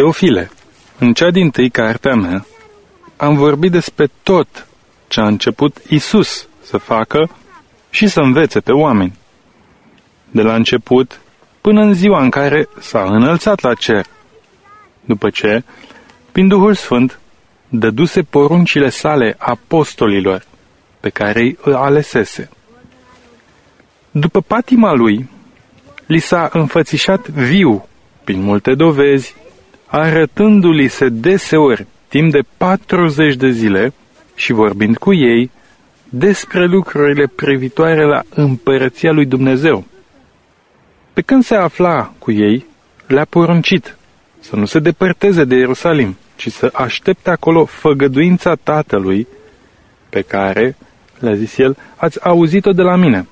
Teofile, în cea din tâi cartea mea, am vorbit despre tot ce a început Isus să facă și să învețe pe oameni. De la început până în ziua în care s-a înălțat la cer, după ce, prin Duhul Sfânt, dăduse poruncile sale apostolilor pe care îi alesese. După patima lui, li s-a înfățișat viu, prin multe dovezi, arătându-li se deseori timp de 40 de zile și vorbind cu ei despre lucrurile privitoare la împărăția lui Dumnezeu. Pe când se afla cu ei, le-a poruncit să nu se depărteze de Ierusalim, ci să aștepte acolo făgăduința Tatălui pe care, le-a zis el, ați auzit-o de la mine.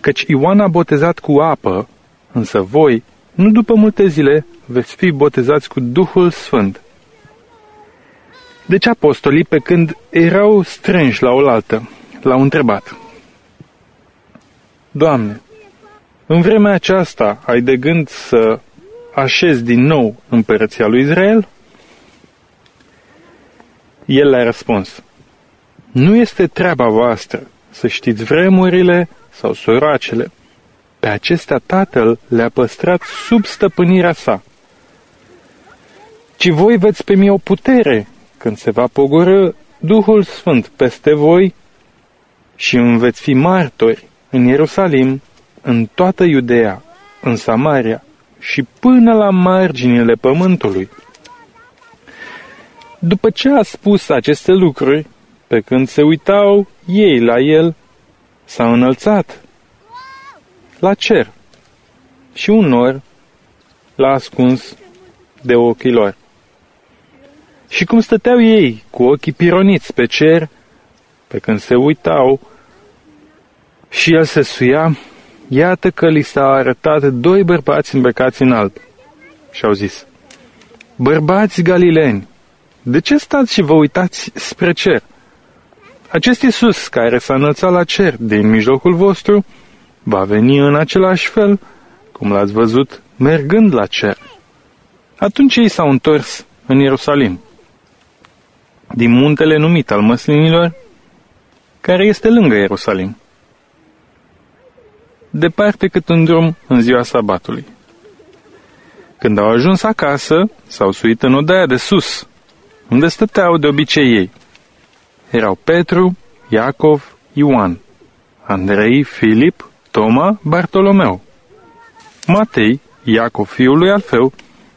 Căci Ioan a botezat cu apă, însă voi, nu după multe zile, veți fi botezați cu Duhul Sfânt. Deci apostolii, pe când erau strânși la oaltă, l-au întrebat. Doamne, în vremea aceasta ai de gând să așezi din nou împărăția lui Israel? El le-a răspuns, Nu este treaba voastră să știți vremurile sau soracele. Pe acestea tatăl le-a păstrat sub stăpânirea sa. Ci voi veți primi o putere când se va pogoră Duhul Sfânt peste voi și îmi veți fi martori în Ierusalim, în toată Iudea, în Samaria și până la marginile pământului. După ce a spus aceste lucruri, pe când se uitau ei la el, s-a înălțat la cer și un nor l-a ascuns de ochii lor. Și cum stăteau ei cu ochii pironiți pe cer, pe când se uitau, și el se suia, iată că li s-a arătat doi bărbați îmbrăcați în alb. Și au zis, Bărbați galileni, de ce stați și vă uitați spre cer? Acest Iisus care s-a înălțat la cer din mijlocul vostru, va veni în același fel, cum l-ați văzut, mergând la cer. Atunci ei s-au întors în Ierusalim, din muntele numit al măslinilor, care este lângă Ierusalim departe cât un drum în ziua sabatului. Când au ajuns acasă, s-au suit în odaia de sus, unde stăteau de obicei ei. Erau Petru, Iacov, Ioan, Andrei, Filip, Toma, Bartolomeu, Matei, Iacov fiul lui Alfeu,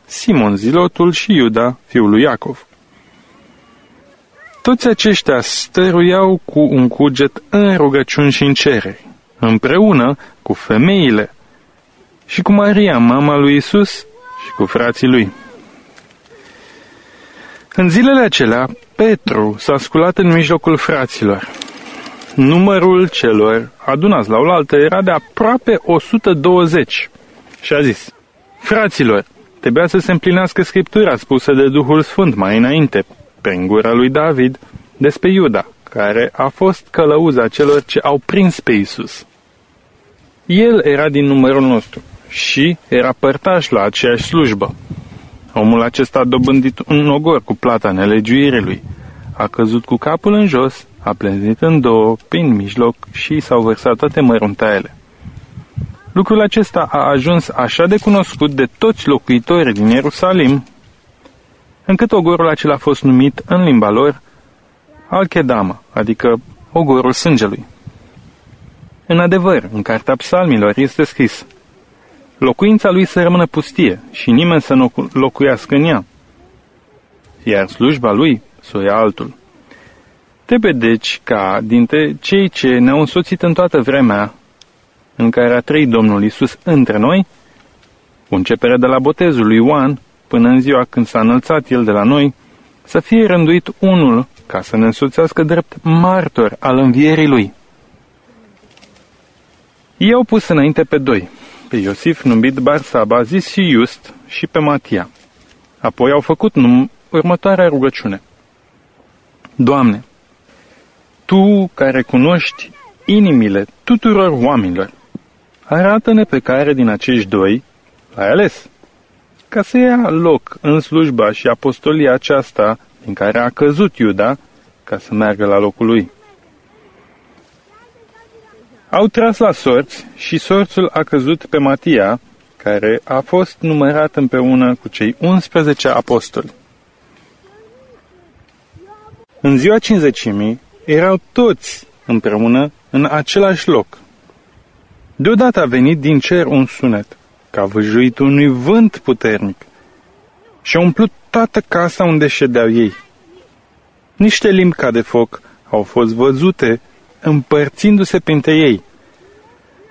Simon Zilotul și Iuda fiul lui Iacov. Toți aceștia stăruiau cu un cuget în rugăciuni și în cereri împreună cu femeile și cu Maria, mama lui Isus, și cu frații lui. În zilele acelea, Petru s-a sculat în mijlocul fraților. Numărul celor adunați la oaltă era de aproape 120 și a zis, Fraților, trebuia să se împlinească scriptura spusă de Duhul Sfânt mai înainte, prin gura lui David, despre Iuda, care a fost călăuza celor ce au prins pe Isus. El era din numărul nostru și era părtaș la aceeași slujbă. Omul acesta a dobândit un ogor cu plata nelegiuirii lui. A căzut cu capul în jos, a plezit în două, prin mijloc și s-au vărsat toate măruntaiele. Lucrul acesta a ajuns așa de cunoscut de toți locuitorii din Ierusalim, încât ogorul acela a fost numit în limba lor Alchedama, adică ogorul sângelui. În adevăr, în cartea psalmilor este scris, locuința lui să rămână pustie și nimeni să nu locuiască în ea, iar slujba lui să o ia altul. Trebuie deci ca dintre cei ce ne-au însoțit în toată vremea în care a trăit Domnul Isus între noi, cu începerea de la botezul lui Ioan până în ziua când s-a înălțat el de la noi, să fie rânduit unul ca să ne însoțească drept martor al învierii lui. Ei au pus înainte pe doi, pe Iosif numit Barsaba, zis și Iust, și pe Matia. Apoi au făcut num- următoarea rugăciune. Doamne, Tu care cunoști inimile tuturor oamenilor, arată-ne pe care din acești doi l-ai ales, ca să ia loc în slujba și apostolia aceasta din care a căzut Iuda, ca să meargă la locul lui. Au tras la sorți și sorțul a căzut pe Matia, care a fost numărat împreună cu cei 11 apostoli. În ziua cinzecimii erau toți împreună în același loc. Deodată a venit din cer un sunet, ca văjuit unui vânt puternic, și a umplut toată casa unde ședeau ei. Niște limbi ca de foc au fost văzute împărțindu-se printre ei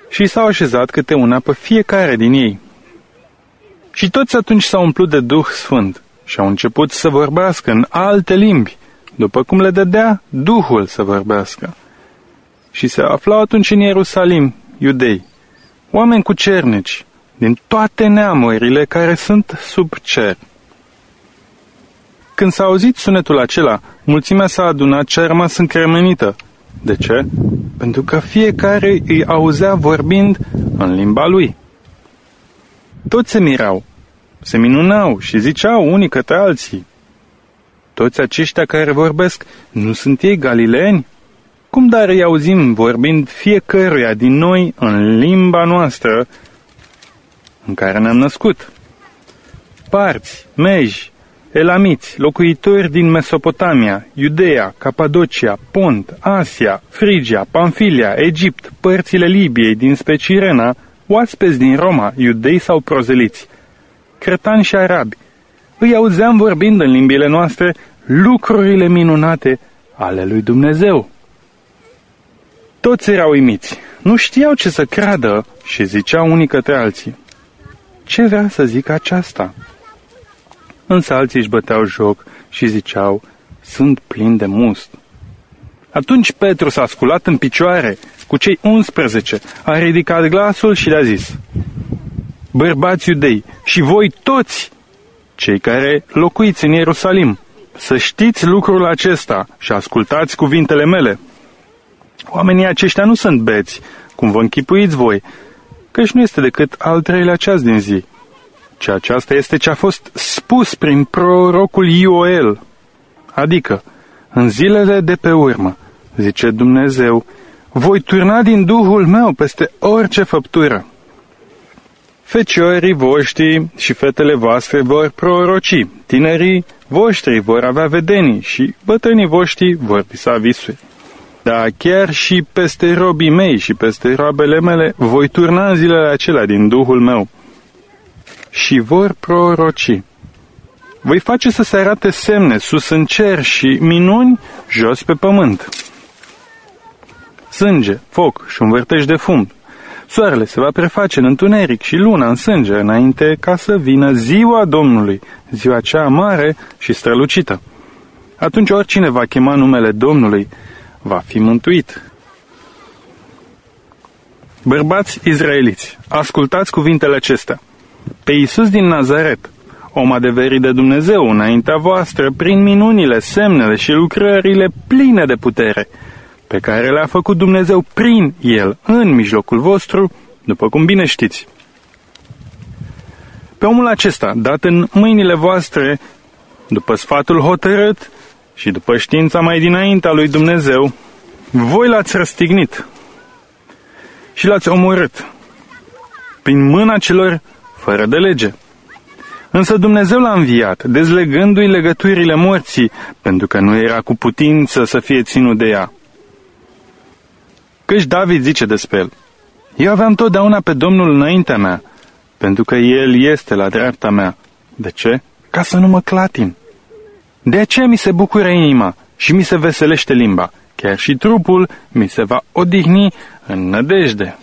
și s-au așezat câte una pe fiecare din ei. Și toți atunci s-au umplut de Duh Sfânt și au început să vorbească în alte limbi, după cum le dădea Duhul să vorbească. Și se aflau atunci în Ierusalim iudei, oameni cu cernici, din toate neamurile care sunt sub cer. Când s-a auzit sunetul acela, mulțimea s-a adunat și a rămas încremenită. De ce? Pentru că fiecare îi auzea vorbind în limba lui. Toți se mirau, se minunau și ziceau unii către alții. Toți aceștia care vorbesc, nu sunt ei galileeni? Cum dar îi auzim vorbind fiecăruia din noi în limba noastră în care ne-am născut? Parți, meji, elamiți, locuitori din Mesopotamia, Iudeea, Capadocia, Pont, Asia, Frigia, Pamfilia, Egipt, părțile Libiei din Specirena, oaspeți din Roma, iudei sau prozeliți, cretanși și arabi, îi auzeam vorbind în limbile noastre lucrurile minunate ale lui Dumnezeu. Toți erau uimiți, nu știau ce să creadă și ziceau unii către alții. Ce vrea să zică aceasta? Însă alții își băteau joc și ziceau, sunt plin de must. Atunci Petru s-a sculat în picioare cu cei 11, a ridicat glasul și le-a zis, Bărbați iudei și voi toți, cei care locuiți în Ierusalim, să știți lucrul acesta și ascultați cuvintele mele. Oamenii aceștia nu sunt beți, cum vă închipuiți voi, căci nu este decât al treilea ceas din zi. ci aceasta este ce a fost spus prin prorocul Ioel, adică, în zilele de pe urmă, zice Dumnezeu, voi turna din Duhul meu peste orice făptură. Feciorii voștri și fetele voastre vor proroci, tinerii voștri vor avea vedenii și bătrânii voștri vor visa visuri. Da, chiar și peste robii mei și peste roabele mele voi turna în zilele acelea din Duhul meu și vor proroci. Voi face să se arate semne sus în cer și minuni jos pe pământ. Sânge, foc și un vârtej de fum. Soarele se va preface în întuneric și luna în sânge înainte ca să vină ziua Domnului, ziua cea mare și strălucită. Atunci oricine va chema numele Domnului va fi mântuit. Bărbați izraeliți, ascultați cuvintele acestea. Pe Iisus din Nazaret, om adeverit de Dumnezeu înaintea voastră, prin minunile, semnele și lucrările pline de putere, pe care le-a făcut Dumnezeu prin El, în mijlocul vostru, după cum bine știți. Pe omul acesta, dat în mâinile voastre, după sfatul hotărât și după știința mai dinaintea lui Dumnezeu, voi l-ați răstignit și l-ați omorât prin mâna celor fără de lege. Însă Dumnezeu l-a înviat, dezlegându-i legăturile morții, pentru că nu era cu putință să fie ținut de ea. Căci David zice despre el, Eu aveam totdeauna pe Domnul înaintea mea, pentru că El este la dreapta mea. De ce? Ca să nu mă clatin. De aceea mi se bucură inima și mi se veselește limba, chiar și trupul mi se va odihni în nădejde.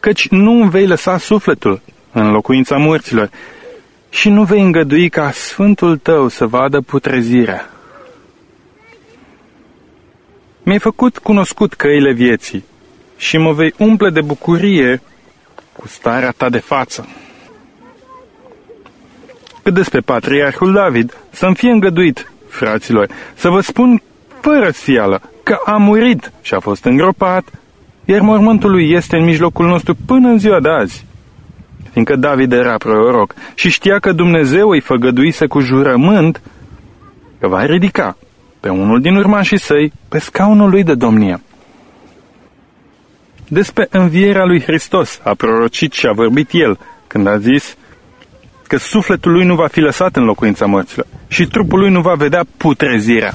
Căci nu îmi vei lăsa sufletul în locuința morților și nu vei îngădui ca Sfântul tău să vadă putrezirea. Mi-ai făcut cunoscut căile vieții și mă vei umple de bucurie cu starea ta de față. Cât despre patriarhul David, să-mi fie îngăduit, fraților, să vă spun fără sfială că a murit și a fost îngropat, iar mormântul lui este în mijlocul nostru până în ziua de azi. fiindcă David era proroc și știa că Dumnezeu îi făgăduise cu jurământ că va ridica pe unul din urmașii săi pe scaunul lui de domnie. Despre învierea lui Hristos a prorocit și a vorbit el când a zis că sufletul lui nu va fi lăsat în locuința morților și trupul lui nu va vedea putrezirea.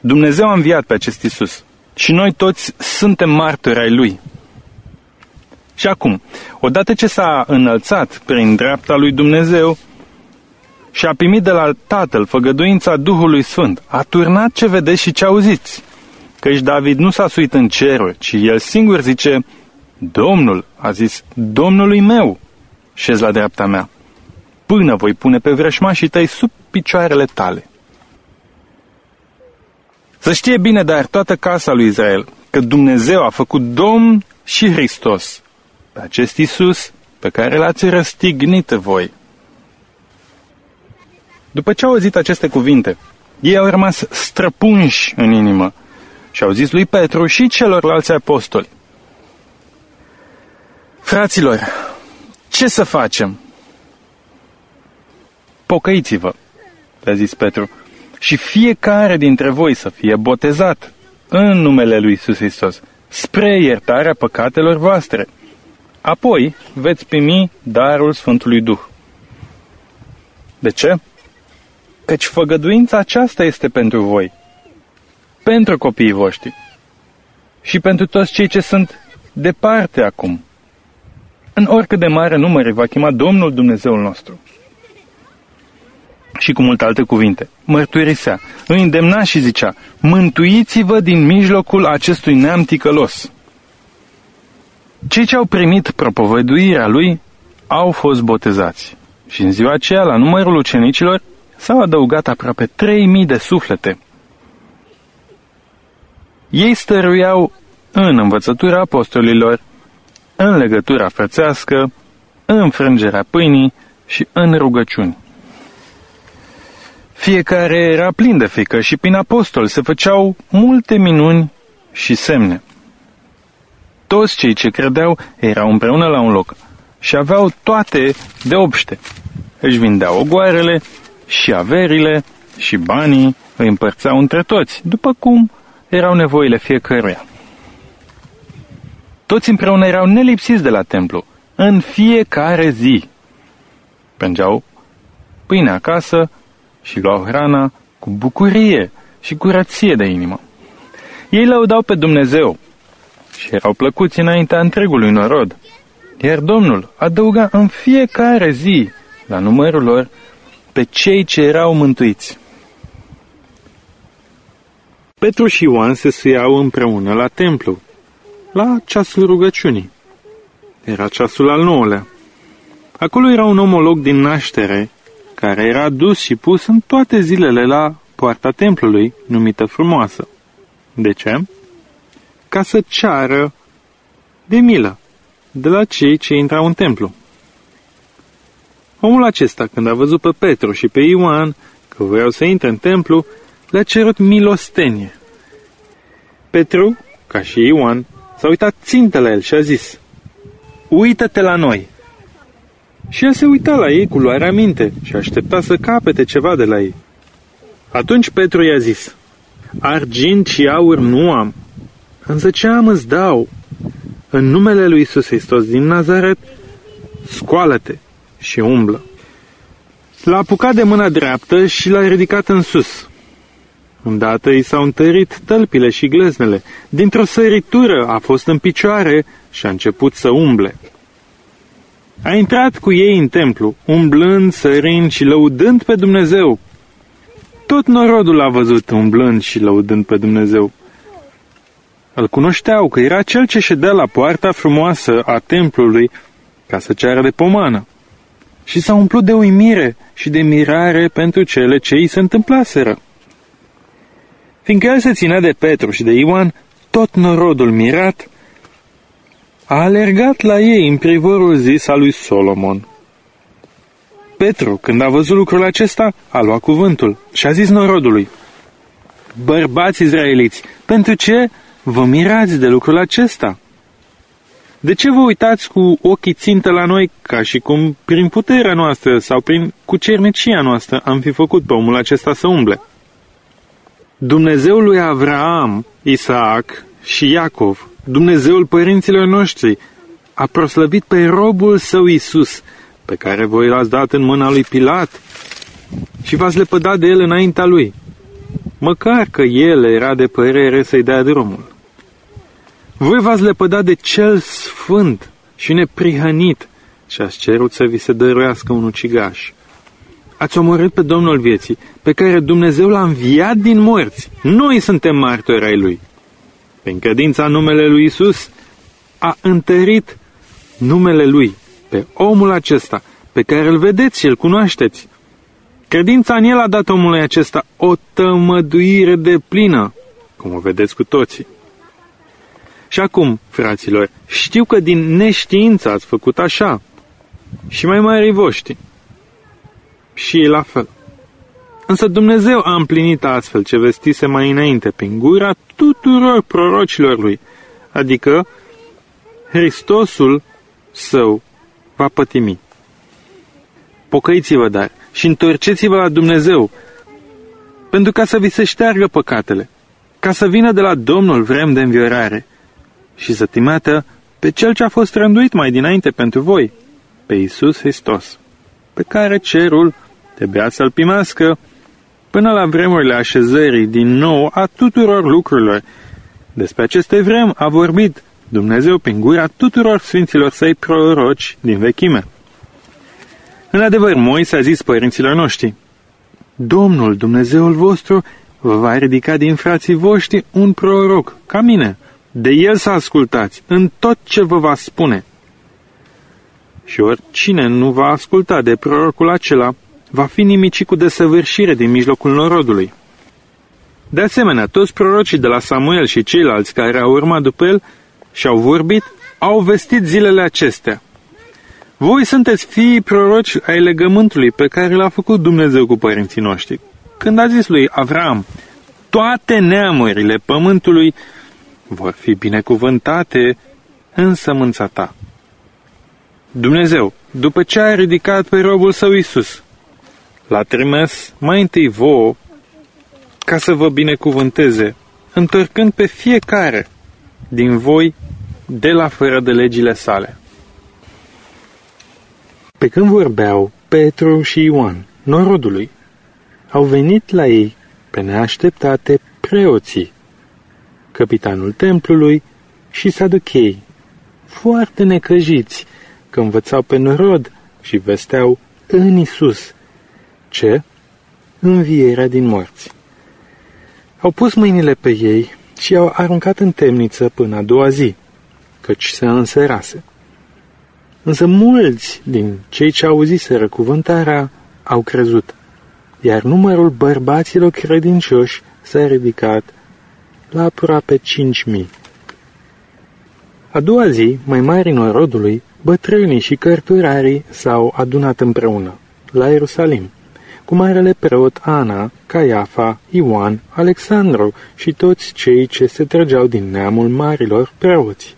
Dumnezeu a înviat pe acest Isus și noi toți suntem martori ai lui. Și acum, odată ce s-a înălțat prin dreapta lui Dumnezeu și a primit de la Tatăl făgăduința Duhului Sfânt, a turnat ce vedeți și ce auziți. Căci David nu s-a suit în ceruri, ci el singur zice, Domnul a zis, Domnului meu, șez la dreapta mea, până voi pune pe vrășmașii tăi sub picioarele tale. Să știe bine, dar toată casa lui Israel, că Dumnezeu a făcut Domn și Hristos, pe acest Isus pe care l-ați răstignit voi. După ce au auzit aceste cuvinte, ei au rămas străpunși în inimă și au zis lui Petru și celorlalți apostoli. Fraților, ce să facem? Pocăiți-vă, le-a zis Petru, și fiecare dintre voi să fie botezat în numele lui Isus Hristos, spre iertarea păcatelor voastre. Apoi veți primi darul Sfântului Duh. De ce? Căci făgăduința aceasta este pentru voi, pentru copiii voștri și pentru toți cei ce sunt departe acum. În oricât de mare număr va chema Domnul Dumnezeul nostru și cu multe alte cuvinte. Mărturisea, îi îndemna și zicea, mântuiți-vă din mijlocul acestui neam ticălos. Cei ce au primit propovăduirea lui au fost botezați. Și în ziua aceea, la numărul ucenicilor, s-au adăugat aproape 3000 de suflete. Ei stăruiau în învățătura apostolilor, în legătura frățească, în frângerea pâinii și în rugăciuni. Fiecare era plin de frică și prin apostol se făceau multe minuni și semne. Toți cei ce credeau erau împreună la un loc și aveau toate de obște. Își vindeau ogoarele și averile și banii îi împărțeau între toți, după cum erau nevoile fiecăruia. Toți împreună erau nelipsiți de la templu, în fiecare zi. Prângeau pâine acasă și luau hrana cu bucurie și curăție de inimă. Ei lăudau pe Dumnezeu și erau plăcuți înaintea întregului norod, iar Domnul adăuga în fiecare zi la numărul lor pe cei ce erau mântuiți. Petru și Ioan se suiau împreună la templu, la ceasul rugăciunii. Era ceasul al nouălea. Acolo era un omolog din naștere care era dus și pus în toate zilele la poarta templului, numită frumoasă. De ce? Ca să ceară de milă de la cei ce intrau în templu. Omul acesta, când a văzut pe Petru și pe Ioan că vreau să intre în templu, le-a cerut milostenie. Petru, ca și Ioan, s-a uitat țintă la el și a zis, Uită-te la noi! Și el se uita la ei cu luarea minte și aștepta să capete ceva de la ei. Atunci Petru i-a zis, Argint și aur nu am, însă ce am îți dau? În numele lui Isus Hristos din Nazaret, scoală-te și umblă. L-a apucat de mâna dreaptă și l-a ridicat în sus. Îndată i s-au întărit tălpile și gleznele. Dintr-o săritură a fost în picioare și a început să umble. A intrat cu ei în templu, umblând, sărind și lăudând pe Dumnezeu. Tot norodul l-a văzut umblând și lăudând pe Dumnezeu. Îl cunoșteau că era cel ce ședea la poarta frumoasă a templului ca să ceară de pomană. Și s-a umplut de uimire și de mirare pentru cele ce îi se întâmplaseră. Fiindcă el se ținea de Petru și de Ioan, tot norodul mirat a alergat la ei în privorul zis al lui Solomon. Petru, când a văzut lucrul acesta, a luat cuvântul și a zis norodului, Bărbați izraeliți, pentru ce vă mirați de lucrul acesta? De ce vă uitați cu ochii țintă la noi ca și cum prin puterea noastră sau prin cucernicia noastră am fi făcut pe omul acesta să umble? Dumnezeul lui Avraam, Isaac și Iacov, Dumnezeul părinților noștri, a proslăvit pe robul său Isus, pe care voi l-ați dat în mâna lui Pilat și v-ați lepădat de el înaintea lui, măcar că el era de părere să-i dea drumul. Voi v-ați lepădat de cel sfânt și neprihănit și ați cerut să vi se dăruiască un ucigaș. Ați omorât pe Domnul vieții, pe care Dumnezeu l-a înviat din morți. Noi suntem martori ai Lui. Prin credința numele Lui Isus, a întărit numele Lui pe omul acesta, pe care îl vedeți și îl cunoașteți. Credința în el a dat omului acesta o tămăduire de plină, cum o vedeți cu toții. Și acum, fraților, știu că din neștiință ați făcut așa, și mai mari voștri. Și la fel. Însă Dumnezeu a împlinit astfel ce vestise mai înainte prin gura tuturor prorocilor lui, adică Hristosul său va pătimi. Pocăiți-vă, dar, și întorceți-vă la Dumnezeu, pentru ca să vi se șteargă păcatele, ca să vină de la Domnul vrem de înviorare și să timeată pe Cel ce a fost rânduit mai dinainte pentru voi, pe Iisus Hristos, pe care cerul trebuia să-L primească până la vremurile așezării din nou a tuturor lucrurilor. Despre aceste vrem a vorbit Dumnezeu prin gura tuturor sfinților săi proroci din vechime. În adevăr, Moise a zis părinților noștri, Domnul, Dumnezeul vostru, vă va ridica din frații voștri un proroc, ca mine. De el să ascultați în tot ce vă va spune. Și oricine nu va asculta de prorocul acela, va fi nimicit cu desăvârșire din mijlocul norodului. De asemenea, toți prorocii de la Samuel și ceilalți care au urmat după el și au vorbit, au vestit zilele acestea. Voi sunteți fii proroci ai legământului pe care l-a făcut Dumnezeu cu părinții noștri. Când a zis lui Avram, toate neamurile pământului vor fi binecuvântate în sămânța ta. Dumnezeu, după ce a ridicat pe robul său Isus, l-a trimis mai întâi vouă ca să vă binecuvânteze, întorcând pe fiecare din voi de la fără de legile sale. Pe când vorbeau Petru și Ioan, norodului, au venit la ei pe neașteptate preoții, capitanul templului și saduchei, foarte necăjiți, că învățau pe norod și vesteau în Isus. Ce? Învierea din morți. Au pus mâinile pe ei și i-au aruncat în temniță până a doua zi, căci se înserase. Însă mulți din cei ce auziseră cuvântarea au crezut, iar numărul bărbaților credincioși s-a ridicat la aproape cinci mii. A doua zi, mai mari norodului, bătrânii și cărturarii s-au adunat împreună, la Ierusalim, cu marele preot Ana, Caiafa, Ioan, Alexandru și toți cei ce se trăgeau din neamul marilor preoți.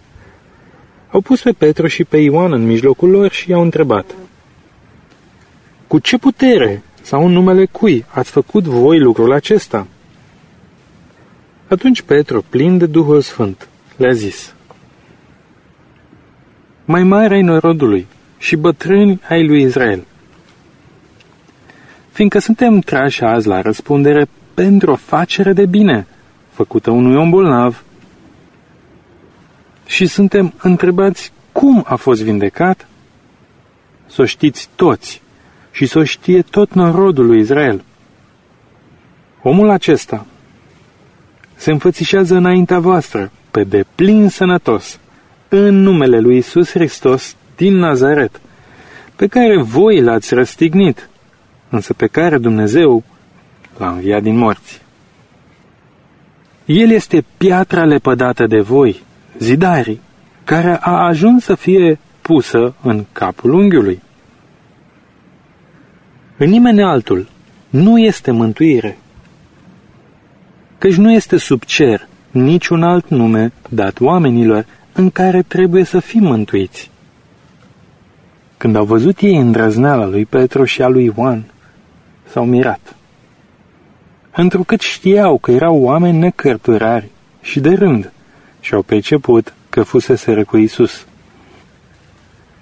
Au pus pe Petru și pe Ioan în mijlocul lor și i-au întrebat. Cu ce putere sau în numele cui ați făcut voi lucrul acesta? Atunci Petru, plin de Duhul Sfânt, le-a zis, Mai mare ai norodului și bătrâni ai lui Israel, fiindcă suntem trași azi la răspundere pentru o facere de bine, făcută unui om bolnav, și suntem întrebați cum a fost vindecat, să o știți toți și să o știe tot norodul lui Israel. Omul acesta se înfățișează înaintea voastră, pe deplin sănătos, în numele lui Isus Hristos din Nazaret, pe care voi l-ați răstignit, însă pe care Dumnezeu l-a înviat din morți. El este piatra lepădată de voi, zidarii, care a ajuns să fie pusă în capul unghiului. În nimeni altul nu este mântuire, căci nu este sub cer niciun alt nume dat oamenilor în care trebuie să fim mântuiți. Când au văzut ei îndrăzneala lui Petru și a lui Ioan, s-au mirat. Întrucât știau că erau oameni necărturari și de rând și au perceput că fusese cu Iisus.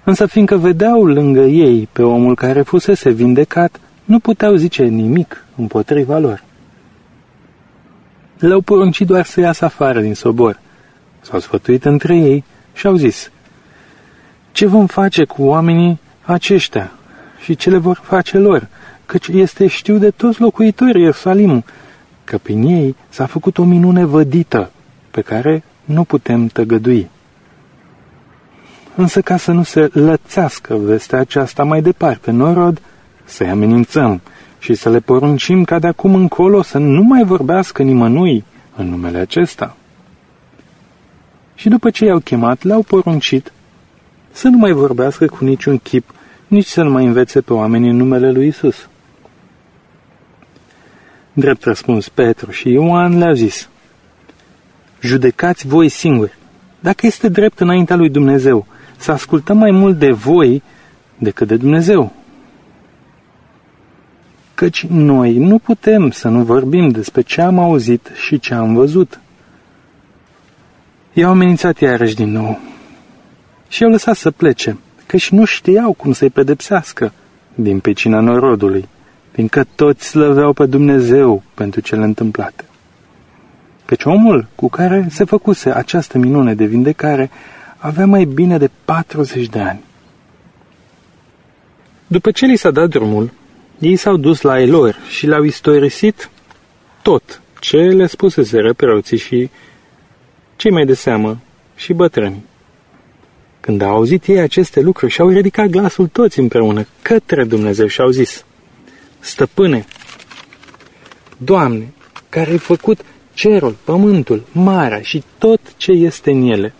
Însă fiindcă vedeau lângă ei pe omul care fusese vindecat, nu puteau zice nimic împotriva lor. Le-au poruncit doar să iasă afară din sobor. S-au sfătuit între ei și au zis, Ce vom face cu oamenii aceștia și ce le vor face lor? Căci este știu de toți locuitorii Ierusalim, că prin ei s-a făcut o minune vădită, pe care nu putem tăgădui. Însă ca să nu se lățească vestea aceasta mai departe, norod, să-i amenințăm și să le poruncim ca de acum încolo să nu mai vorbească nimănui în numele acesta. Și după ce i-au chemat, le-au poruncit să nu mai vorbească cu niciun chip, nici să nu mai învețe pe oameni în numele lui Isus. Drept răspuns Petru și Ioan le-au zis, Judecați voi singuri, dacă este drept înaintea lui Dumnezeu, să ascultăm mai mult de voi decât de Dumnezeu. Căci noi nu putem să nu vorbim despre ce am auzit și ce am văzut. I-au amenințat iarăși din nou și i-au lăsat să plece, căci nu știau cum să-i pedepsească din pecina norodului, fiindcă toți slăveau pe Dumnezeu pentru cele întâmplate. Căci omul cu care se făcuse această minune de vindecare avea mai bine de 40 de ani. După ce li s-a dat drumul, ei s-au dus la Elor și le-au istorisit tot ce le spuseseră preoții și cei mai de seamă și bătrâni. Când au auzit ei aceste lucruri și-au ridicat glasul toți împreună către Dumnezeu și au zis, Stăpâne, Doamne, care ai făcut cerul, pământul, marea și tot ce este în ele,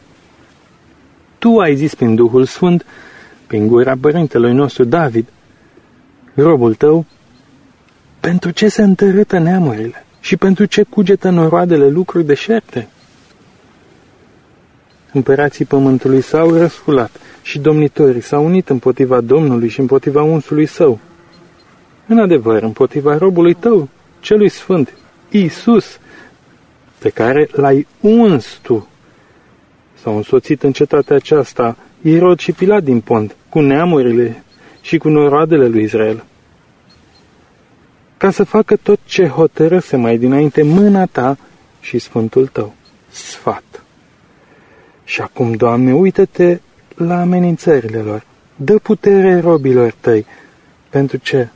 tu ai zis prin Duhul Sfânt, prin gura părintelui nostru David, robul tău, pentru ce se întărâtă neamurile și pentru ce cugetă noroadele lucruri deșerte? Împărații pământului s-au răsculat și domnitorii s-au unit împotriva Domnului și împotriva unsului său. În adevăr, împotriva robului tău, celui sfânt, Iisus, pe care l-ai uns tu S-au însoțit în cetatea aceasta Irod și Pilat din Pont, cu neamurile și cu noroadele lui Israel. Ca să facă tot ce hotărăse mai dinainte mâna ta și sfântul tău, sfat. Și acum, Doamne, uită-te la amenințările lor. Dă putere robilor tăi. Pentru ce?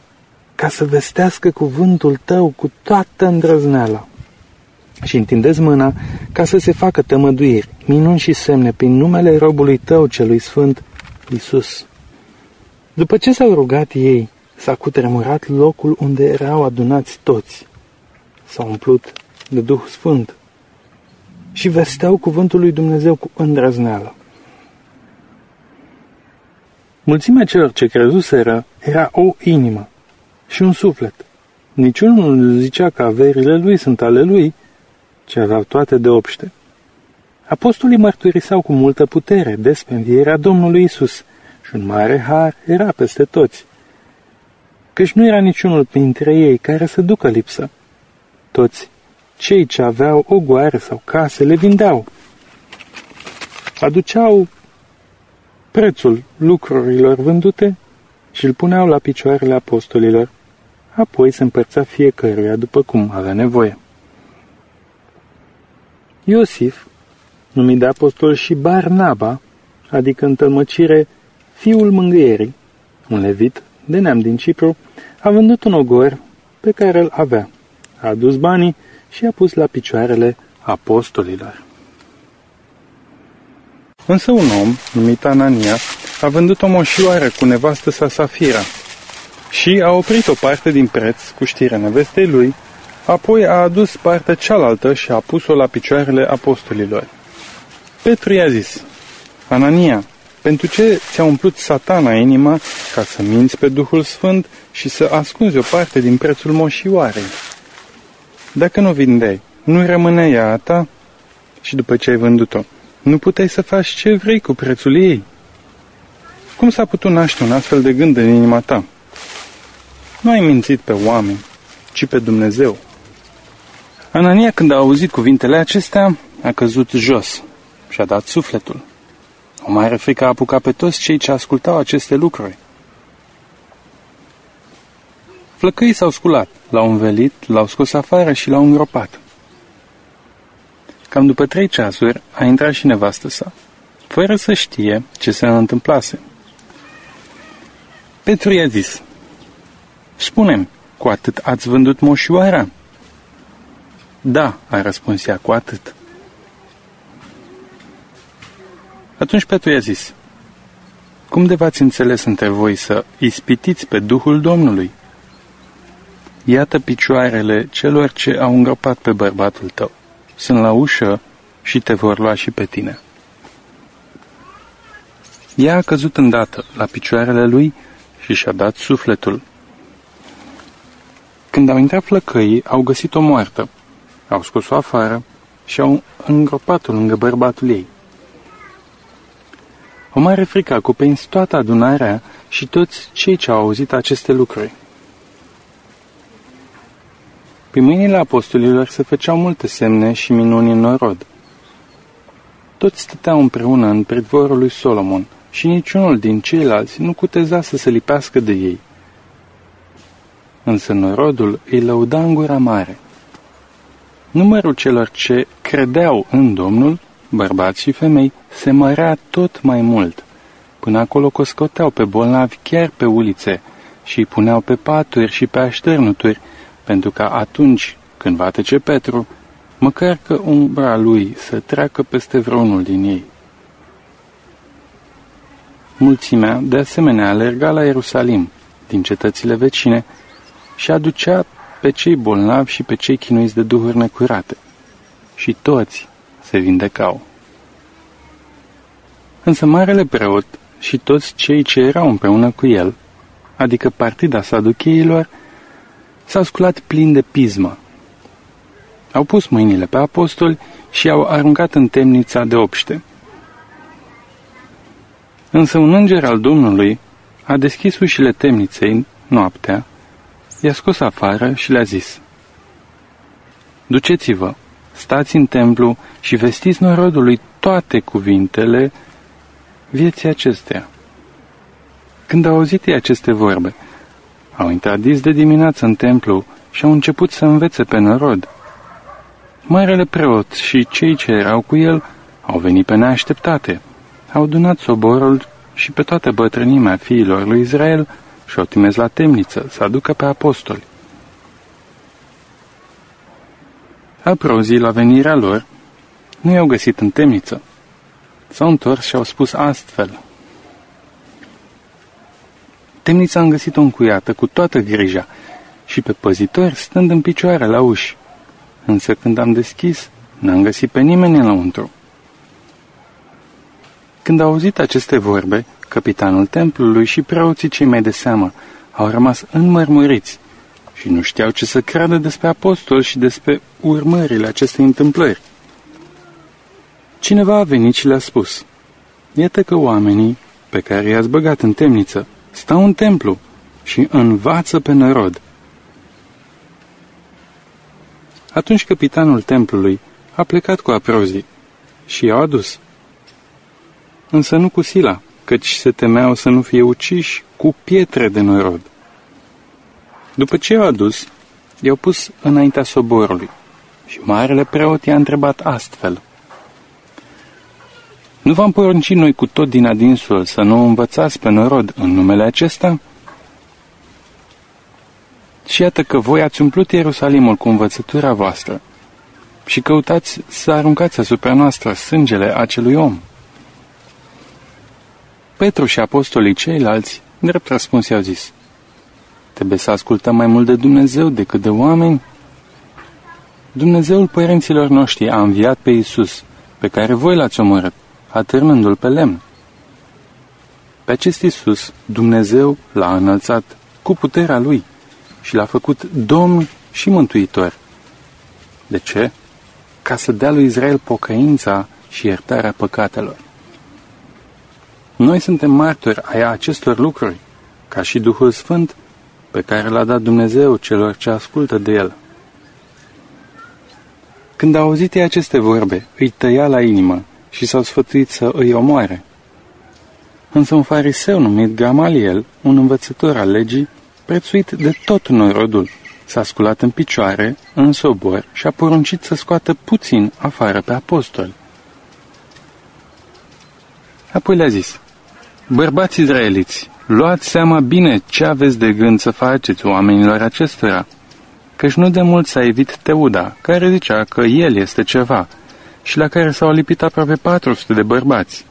Ca să vestească cuvântul tău cu toată îndrăzneala și întindezi mâna ca să se facă tămăduiri, minuni și semne prin numele robului tău celui sfânt, Isus. După ce s-au rugat ei, s-a cutremurat locul unde erau adunați toți. S-au umplut de Duh Sfânt și vesteau cuvântul lui Dumnezeu cu îndrăzneală. Mulțimea celor ce crezuseră era o inimă și un suflet. Niciunul nu zicea că averile lui sunt ale lui, ce aveau toate de obște. Apostolii mărturisau cu multă putere despre învierea Domnului Isus și un mare har era peste toți. Căci nu era niciunul printre ei care să ducă lipsă. Toți cei ce aveau o goare sau case le vindeau. Aduceau prețul lucrurilor vândute și îl puneau la picioarele apostolilor. Apoi se împărțea fiecăruia după cum avea nevoie. Iosif, numit de apostol și Barnaba, adică în tălmăcire fiul mângâierii, un levit de neam din Cipru, a vândut un ogor pe care îl avea. A adus banii și a pus la picioarele apostolilor. Însă un om, numit Anania, a vândut o moșioară cu nevastă sa Safira și a oprit o parte din preț cu știrea nevestei lui Apoi a adus partea cealaltă și a pus-o la picioarele apostolilor. Petru i-a zis, Anania, pentru ce ți-a umplut satana inima ca să minți pe Duhul Sfânt și să ascunzi o parte din prețul moșioarei? Dacă nu vindeai, nu rămâne ea a ta? Și după ce ai vândut-o, Nu puteai să faci ce vrei cu prețul ei. Cum s-a putut naște un astfel de gând în inima ta? Nu ai mințit pe oameni, ci pe Dumnezeu. Anania, când a auzit cuvintele acestea, a căzut jos și a dat sufletul. O mare frică a apucat pe toți cei ce ascultau aceste lucruri. Flăcăii s-au sculat, l-au învelit, l-au scos afară și l-au îngropat. Cam după trei ceasuri a intrat și nevastă sa, fără să știe ce se întâmplase. Petru i-a zis, Spune-mi, cu atât ați vândut moșioara?" Da," a răspuns ea, cu atât." Atunci Petru i-a zis, Cum de v-ați înțeles între voi să ispitiți pe Duhul Domnului? Iată picioarele celor ce au îngropat pe bărbatul tău. Sunt la ușă și te vor lua și pe tine. Ea a căzut îndată la picioarele lui și și-a dat sufletul. Când au intrat flăcăii, au găsit-o moartă. Au scos-o afară și au îngropat-o lângă bărbatul ei. O mare frică a cuprins toată adunarea și toți cei ce au auzit aceste lucruri. Pe mâinile apostolilor se făceau multe semne și minuni în norod. Toți stăteau împreună în pridvorul lui Solomon și niciunul din ceilalți nu cuteza să se lipească de ei. Însă norodul îi lăuda în gura mare. Numărul celor ce credeau în Domnul, bărbați și femei, se mărea tot mai mult. Până acolo că scoteau pe bolnavi chiar pe ulițe și îi puneau pe paturi și pe așternuturi, pentru că atunci când va trece Petru, măcar că umbra lui să treacă peste vreunul din ei. Mulțimea, de asemenea, alerga la Ierusalim, din cetățile vecine, și aducea pe cei bolnavi și pe cei chinuiți de duhuri necurate. Și toți se vindecau. Însă marele preot și toți cei ce erau împreună cu el, adică partida saducheilor, s-au sculat plin de pismă. Au pus mâinile pe apostoli și au aruncat în temnița de obște. Însă un înger al Domnului a deschis ușile temniței noaptea, i-a scos afară și le-a zis, Duceți-vă, stați în templu și vestiți norodului toate cuvintele vieții acestea. Când au auzit ei aceste vorbe, au intrat dis de dimineață în templu și au început să învețe pe norod. Marele preot și cei ce erau cu el au venit pe neașteptate, au dunat soborul și pe toată bătrânimea fiilor lui Israel și au trimis la temniță să aducă pe apostoli. Apro zi la venirea lor, nu i-au găsit în temniță. S-au întors și au spus astfel. Temnița am găsit-o încuiată cu toată grija și pe păzitori stând în picioare la uși. Însă când am deschis, n-am găsit pe nimeni înăuntru. Când au auzit aceste vorbe, capitanul templului și preoții cei mai de seamă au rămas înmărmuriți și nu știau ce să creadă despre apostol și despre urmările acestei întâmplări. Cineva a venit și le-a spus, Iată că oamenii pe care i-ați băgat în temniță stau în templu și învață pe nărod. Atunci capitanul templului a plecat cu aprozii și i-au adus. Însă nu cu sila, căci se temeau să nu fie uciși cu pietre de nărod. După ce i-au adus, i-au pus înaintea soborului și marele preot i-a întrebat astfel. Nu v-am poruncit noi cu tot din adinsul să nu învățați pe norod în numele acesta? Și iată că voi ați umplut Ierusalimul cu învățătura voastră și căutați să aruncați asupra noastră sângele acelui om. Petru și apostolii ceilalți, drept răspuns, i-au zis, Trebuie să ascultăm mai mult de Dumnezeu decât de oameni? Dumnezeul părinților noștri a înviat pe Iisus, pe care voi l-ați omorât, atârnându-l pe lemn. Pe acest Iisus, Dumnezeu l-a înălțat cu puterea Lui și l-a făcut Domn și Mântuitor. De ce? Ca să dea lui Israel pocăința și iertarea păcatelor. Noi suntem martori ai acestor lucruri, ca și Duhul Sfânt pe care l-a dat Dumnezeu celor ce ascultă de El. Când a auzit ei aceste vorbe, îi tăia la inimă și s-au sfătuit să îi omoare. Însă un fariseu numit Gamaliel, un învățător al legii, prețuit de tot norodul, s-a sculat în picioare, în sobor și a poruncit să scoată puțin afară pe apostol. Apoi le-a zis, Bărbați izraeliți, luați seama bine ce aveți de gând să faceți oamenilor acestora, căci nu de mult s-a evit Teuda, care zicea că el este ceva, și la care s-au lipit aproape 400 de bărbați.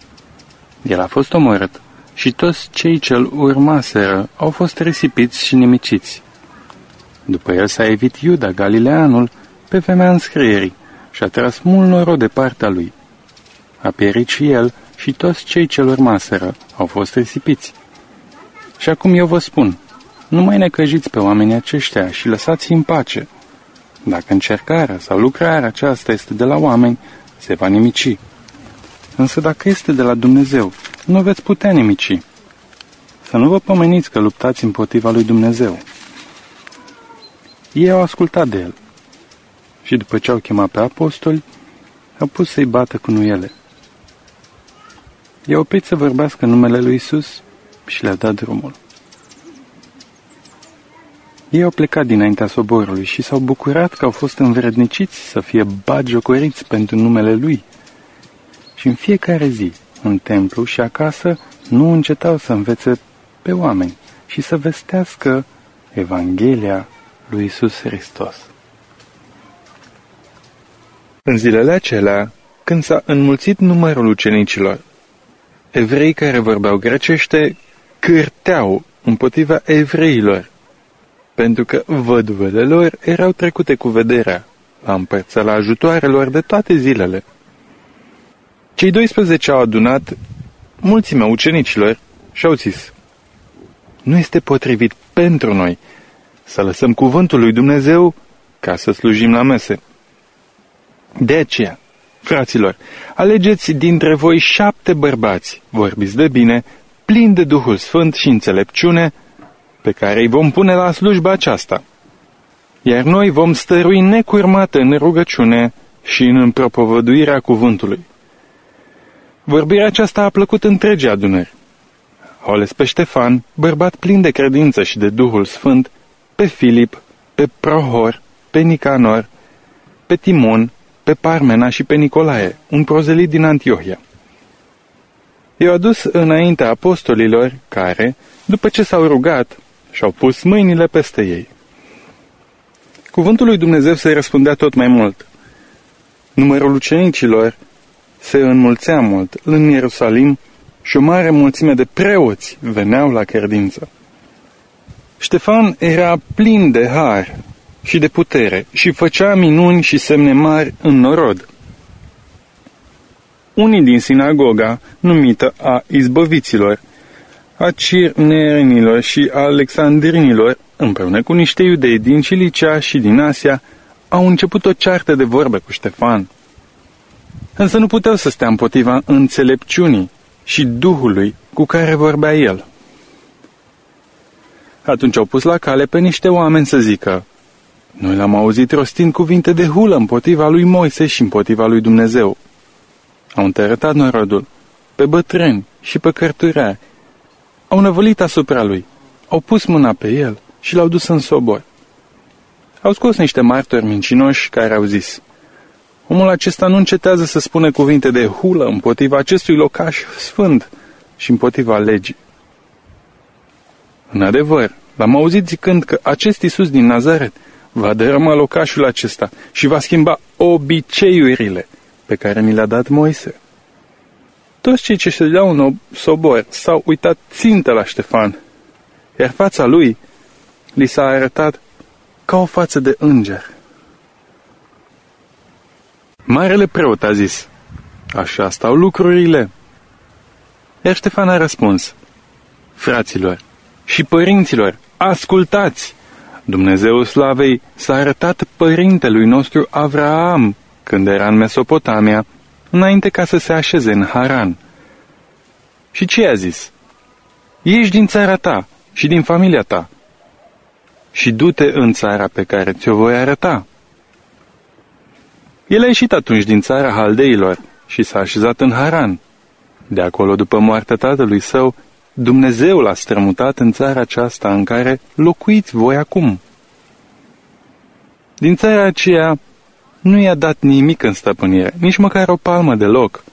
El a fost omorât și toți cei ce-l urmaseră au fost risipiți și nimiciți. După el s-a evit Iuda, Galileanul, pe vremea înscrierii și a tras mult noroc de partea lui. A pierit și el și toți cei ce-l urmaseră au fost risipiți. Și acum eu vă spun, nu mai necăjiți pe oamenii aceștia și lăsați în pace. Dacă încercarea sau lucrarea aceasta este de la oameni, se va nimici. Însă dacă este de la Dumnezeu, nu veți putea nimici. Să nu vă pomeniți că luptați împotriva lui Dumnezeu. Ei au ascultat de el și după ce au chemat pe apostoli, au pus să-i bată cu nuiele. I-au oprit să vorbească numele lui Isus și le-a dat drumul. Ei au plecat dinaintea soborului și s-au bucurat că au fost învredniciți să fie bagiocoriți pentru numele lui. Și în fiecare zi, în templu și acasă, nu încetau să învețe pe oameni și să vestească Evanghelia lui Isus Hristos. În zilele acelea, când s-a înmulțit numărul ucenicilor, evrei care vorbeau grecește cârteau împotriva evreilor, pentru că văduvele lor erau trecute cu vederea la împărțala ajutoarelor de toate zilele. Cei 12 au adunat mulțimea ucenicilor și au zis, Nu este potrivit pentru noi să lăsăm cuvântul lui Dumnezeu ca să slujim la mese. De aceea, fraților, alegeți dintre voi șapte bărbați, vorbiți de bine, plini de Duhul Sfânt și înțelepciune, pe care îi vom pune la slujba aceasta. Iar noi vom stărui necurmate în rugăciune și în împropovăduirea cuvântului. Vorbirea aceasta a plăcut întregii adunări. Au ales pe Ștefan, bărbat plin de credință și de Duhul Sfânt, pe Filip, pe Prohor, pe Nicanor, pe Timon, pe Parmena și pe Nicolae, un prozelit din Antiohia. I-au adus înaintea apostolilor care, după ce s-au rugat, și-au pus mâinile peste ei. Cuvântul lui Dumnezeu se răspundea tot mai mult. Numărul ucenicilor se înmulțea mult în Ierusalim și o mare mulțime de preoți veneau la credință. Ștefan era plin de har și de putere și făcea minuni și semne mari în norod. Unii din sinagoga, numită a izbăviților, a cirnerenilor și a alexandrinilor, împreună cu niște iudei din Cilicia și din Asia, au început o ceartă de vorbe cu Ștefan. Însă nu puteau să stea împotriva înțelepciunii și Duhului cu care vorbea el. Atunci au pus la cale pe niște oameni să zică, Noi l-am auzit rostind cuvinte de hulă împotriva lui Moise și împotriva lui Dumnezeu. Au întărătat norodul, pe bătrâni și pe cărturea, au năvălit asupra lui, au pus mâna pe el și l-au dus în sobor. Au scos niște martori mincinoși care au zis, Omul acesta nu încetează să spune cuvinte de hulă împotriva acestui locaș sfânt și împotriva legii. În adevăr, l-am auzit zicând că acest Iisus din Nazaret va dărâma locașul acesta și va schimba obiceiurile pe care mi le-a dat Moise. Toți cei ce ședeau în sobor s-au uitat țintă la Ștefan, iar fața lui li s-a arătat ca o față de înger. Marele preot a zis, așa stau lucrurile. Iar Ștefan a răspuns, fraților și părinților, ascultați! Dumnezeu slavei s-a arătat părintelui nostru Avraam când era în Mesopotamia înainte ca să se așeze în Haran. Și ce a zis? Ieși din țara ta și din familia ta și du-te în țara pe care ți-o voi arăta. El a ieșit atunci din țara Haldeilor și s-a așezat în Haran. De acolo, după moartea tatălui său, Dumnezeu l-a strămutat în țara aceasta în care locuiți voi acum. Din țara aceea nu i-a dat nimic în stăpânire, nici măcar o palmă de loc,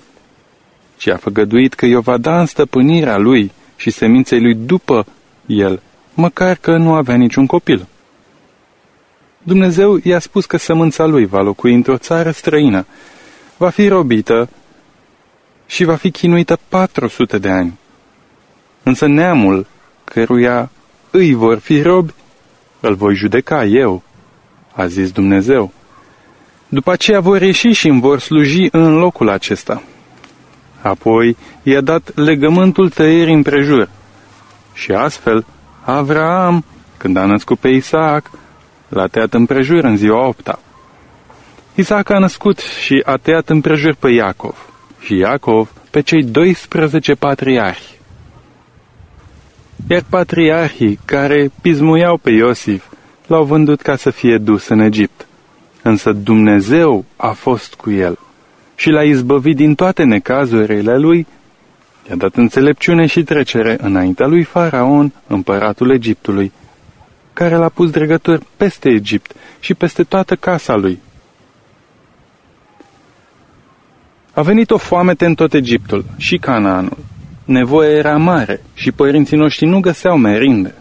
ci a făgăduit că i-o va da în stăpânirea lui și seminței lui după el, măcar că nu avea niciun copil. Dumnezeu i-a spus că sămânța lui va locui într-o țară străină, va fi robită și va fi chinuită 400 de ani. Însă neamul căruia îi vor fi robi, îl voi judeca eu, a zis Dumnezeu. După aceea vor ieși și îmi vor sluji în locul acesta. Apoi i-a dat legământul tăierii împrejur. Și astfel, Avraam, când a născut pe Isaac, l-a tăiat împrejur în ziua opta. Isaac a născut și a tăiat împrejur pe Iacov și Iacov pe cei 12 patriarhi. Iar patriarhii care pismuiau pe Iosif l-au vândut ca să fie dus în Egipt. Însă Dumnezeu a fost cu el și l-a izbăvit din toate necazurile lui, i-a dat înțelepciune și trecere înaintea lui Faraon, împăratul Egiptului, care l-a pus dregător peste Egipt și peste toată casa lui. A venit o foamete în tot Egiptul și Canaanul. Nevoia era mare și părinții noștri nu găseau merinde.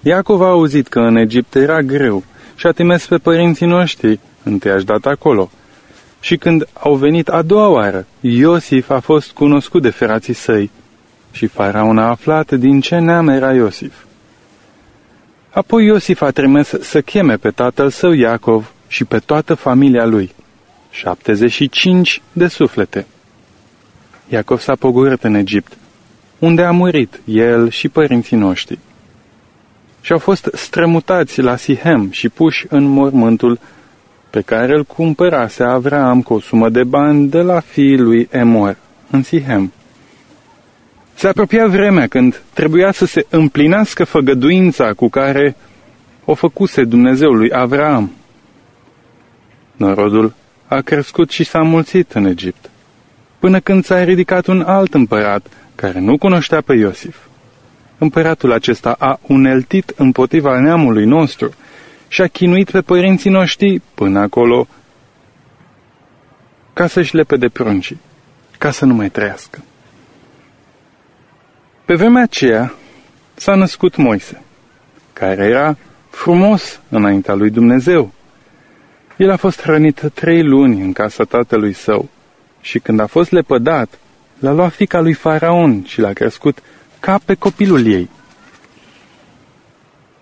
Iacov a auzit că în Egipt era greu și a trimis pe părinții noștri, întâiași dat acolo. Și când au venit a doua oară, Iosif a fost cunoscut de frații săi și faraon a aflat din ce neam era Iosif. Apoi Iosif a trimis să cheme pe tatăl său Iacov și pe toată familia lui, 75 de suflete. Iacov s-a pogorât în Egipt, unde a murit el și părinții noștri. Și au fost strămutați la Sihem și puși în mormântul pe care îl cumpărase Avraam cu o sumă de bani de la fiii lui Emor, în Sihem. Se apropia vremea când trebuia să se împlinească făgăduința cu care o făcuse Dumnezeul lui Avraam. Norodul a crescut și s-a mulțit în Egipt, până când s-a ridicat un alt împărat care nu cunoștea pe Iosif. Împăratul acesta a uneltit împotriva neamului nostru și a chinuit pe părinții noștri până acolo ca să-și lepe de pruncii, ca să nu mai trăiască. Pe vremea aceea s-a născut Moise, care era frumos înaintea lui Dumnezeu. El a fost hrănit trei luni în casa tatălui său și când a fost lepădat, l-a luat fica lui Faraon și l-a crescut ca pe copilul ei.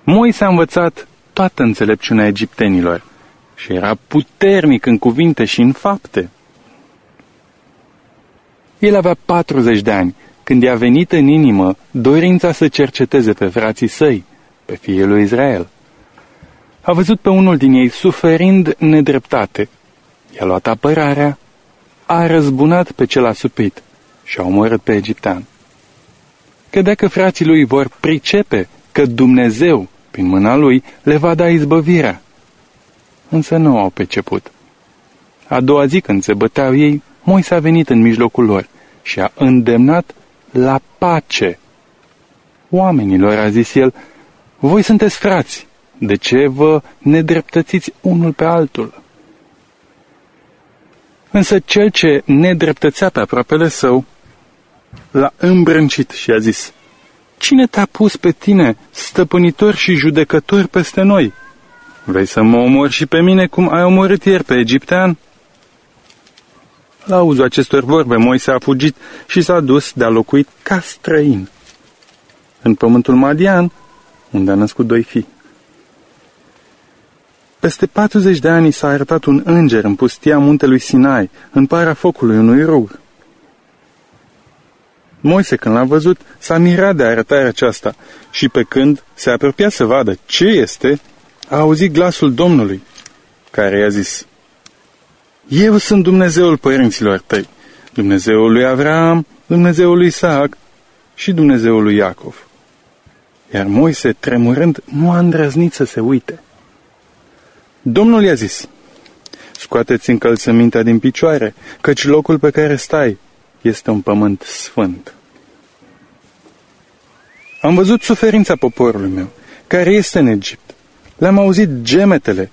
Moise a învățat toată înțelepciunea egiptenilor și era puternic în cuvinte și în fapte. El avea 40 de ani când i-a venit în inimă dorința să cerceteze pe frații săi, pe fiul lui Israel. A văzut pe unul din ei suferind nedreptate. I-a luat apărarea, a răzbunat pe cel asupit și a omorât pe egiptean. Credea că frații lui vor pricepe că Dumnezeu, prin mâna lui, le va da izbăvirea. Însă nu au perceput. A doua zi când se băteau ei, Moise a venit în mijlocul lor și a îndemnat la pace. Oamenilor, a zis el, voi sunteți frați, de ce vă nedreptățiți unul pe altul? Însă cel ce nedreptățea pe aproapele său, l-a îmbrâncit și a zis, Cine te-a pus pe tine, stăpânitor și judecător peste noi? Vrei să mă omori și pe mine cum ai omorât ieri pe egiptean?" La auzul acestor vorbe, Moise a fugit și s-a dus de-a locuit ca străin în pământul Madian, unde a născut doi fii. Peste 40 de ani s-a arătat un înger în pustia muntelui Sinai, în para focului unui rug. Moise, când l-a văzut, s-a mirat de arătarea aceasta și pe când se apropia să vadă ce este, a auzit glasul Domnului, care i-a zis, Eu sunt Dumnezeul părinților tăi, Dumnezeul lui Avram, Dumnezeul lui Isaac și Dumnezeul lui Iacov. Iar Moise, tremurând, nu a îndrăznit să se uite. Domnul i-a zis, scoateți încălțămintea din picioare, căci locul pe care stai este un pământ sfânt. Am văzut suferința poporului meu, care este în Egipt. Le-am auzit gemetele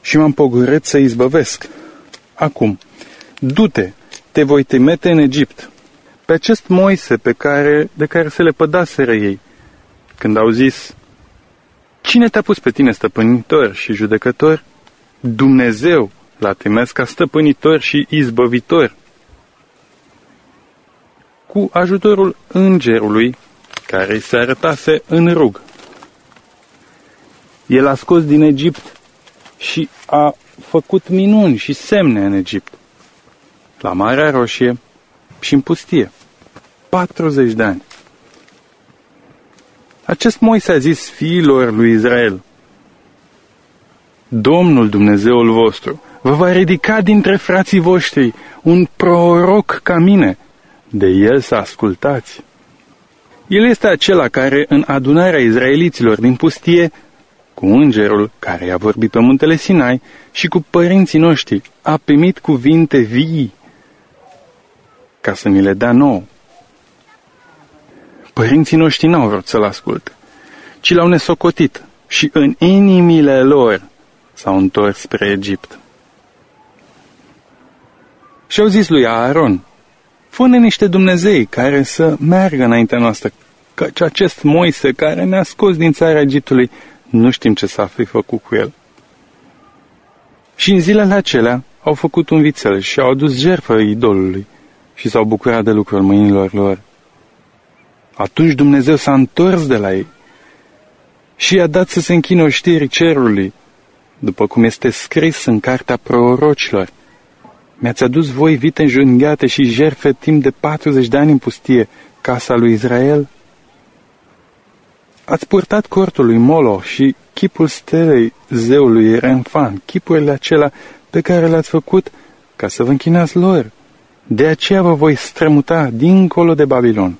și m-am pogorât să izbăvesc. Acum, du-te, te voi trimite în Egipt. Pe acest Moise pe care, de care se le pădaseră ei, când au zis, Cine te-a pus pe tine stăpânitor și judecător? Dumnezeu l-a trimis ca stăpânitor și izbăvitor. Cu ajutorul îngerului care îi se arătase în rug. El a scos din Egipt și a făcut minuni și semne în Egipt, la Marea Roșie și în pustie. 40 de ani. Acest Moise a zis fiilor lui Israel, Domnul Dumnezeul vostru vă va ridica dintre frații voștri un proroc ca mine, de el să ascultați. El este acela care, în adunarea izraeliților din pustie, cu îngerul care i-a vorbit pe muntele Sinai și cu părinții noștri, a primit cuvinte vii ca să ni le dea nouă. Părinții noștri n-au vrut să-l asculte, ci l-au nesocotit și în inimile lor s-au întors spre Egipt. Și au zis lui Aaron, fă niște Dumnezei care să meargă înaintea noastră, căci acest Moise care ne-a scos din țara Egiptului, nu știm ce s-a fi făcut cu el. Și în zilele acelea au făcut un vițel și au adus jertfă idolului și s-au bucurat de lucrul mâinilor lor. Atunci Dumnezeu s-a întors de la ei și i-a dat să se închină oștirii cerului, după cum este scris în cartea prorocilor. Mi-ați adus voi vite înjunghiate și jerfe timp de 40 de ani în pustie, casa lui Israel? Ați purtat cortul lui Molo și chipul stelei zeului Renfan, chipurile acelea pe care le-ați făcut ca să vă închinați lor. De aceea vă voi strămuta dincolo de Babilon.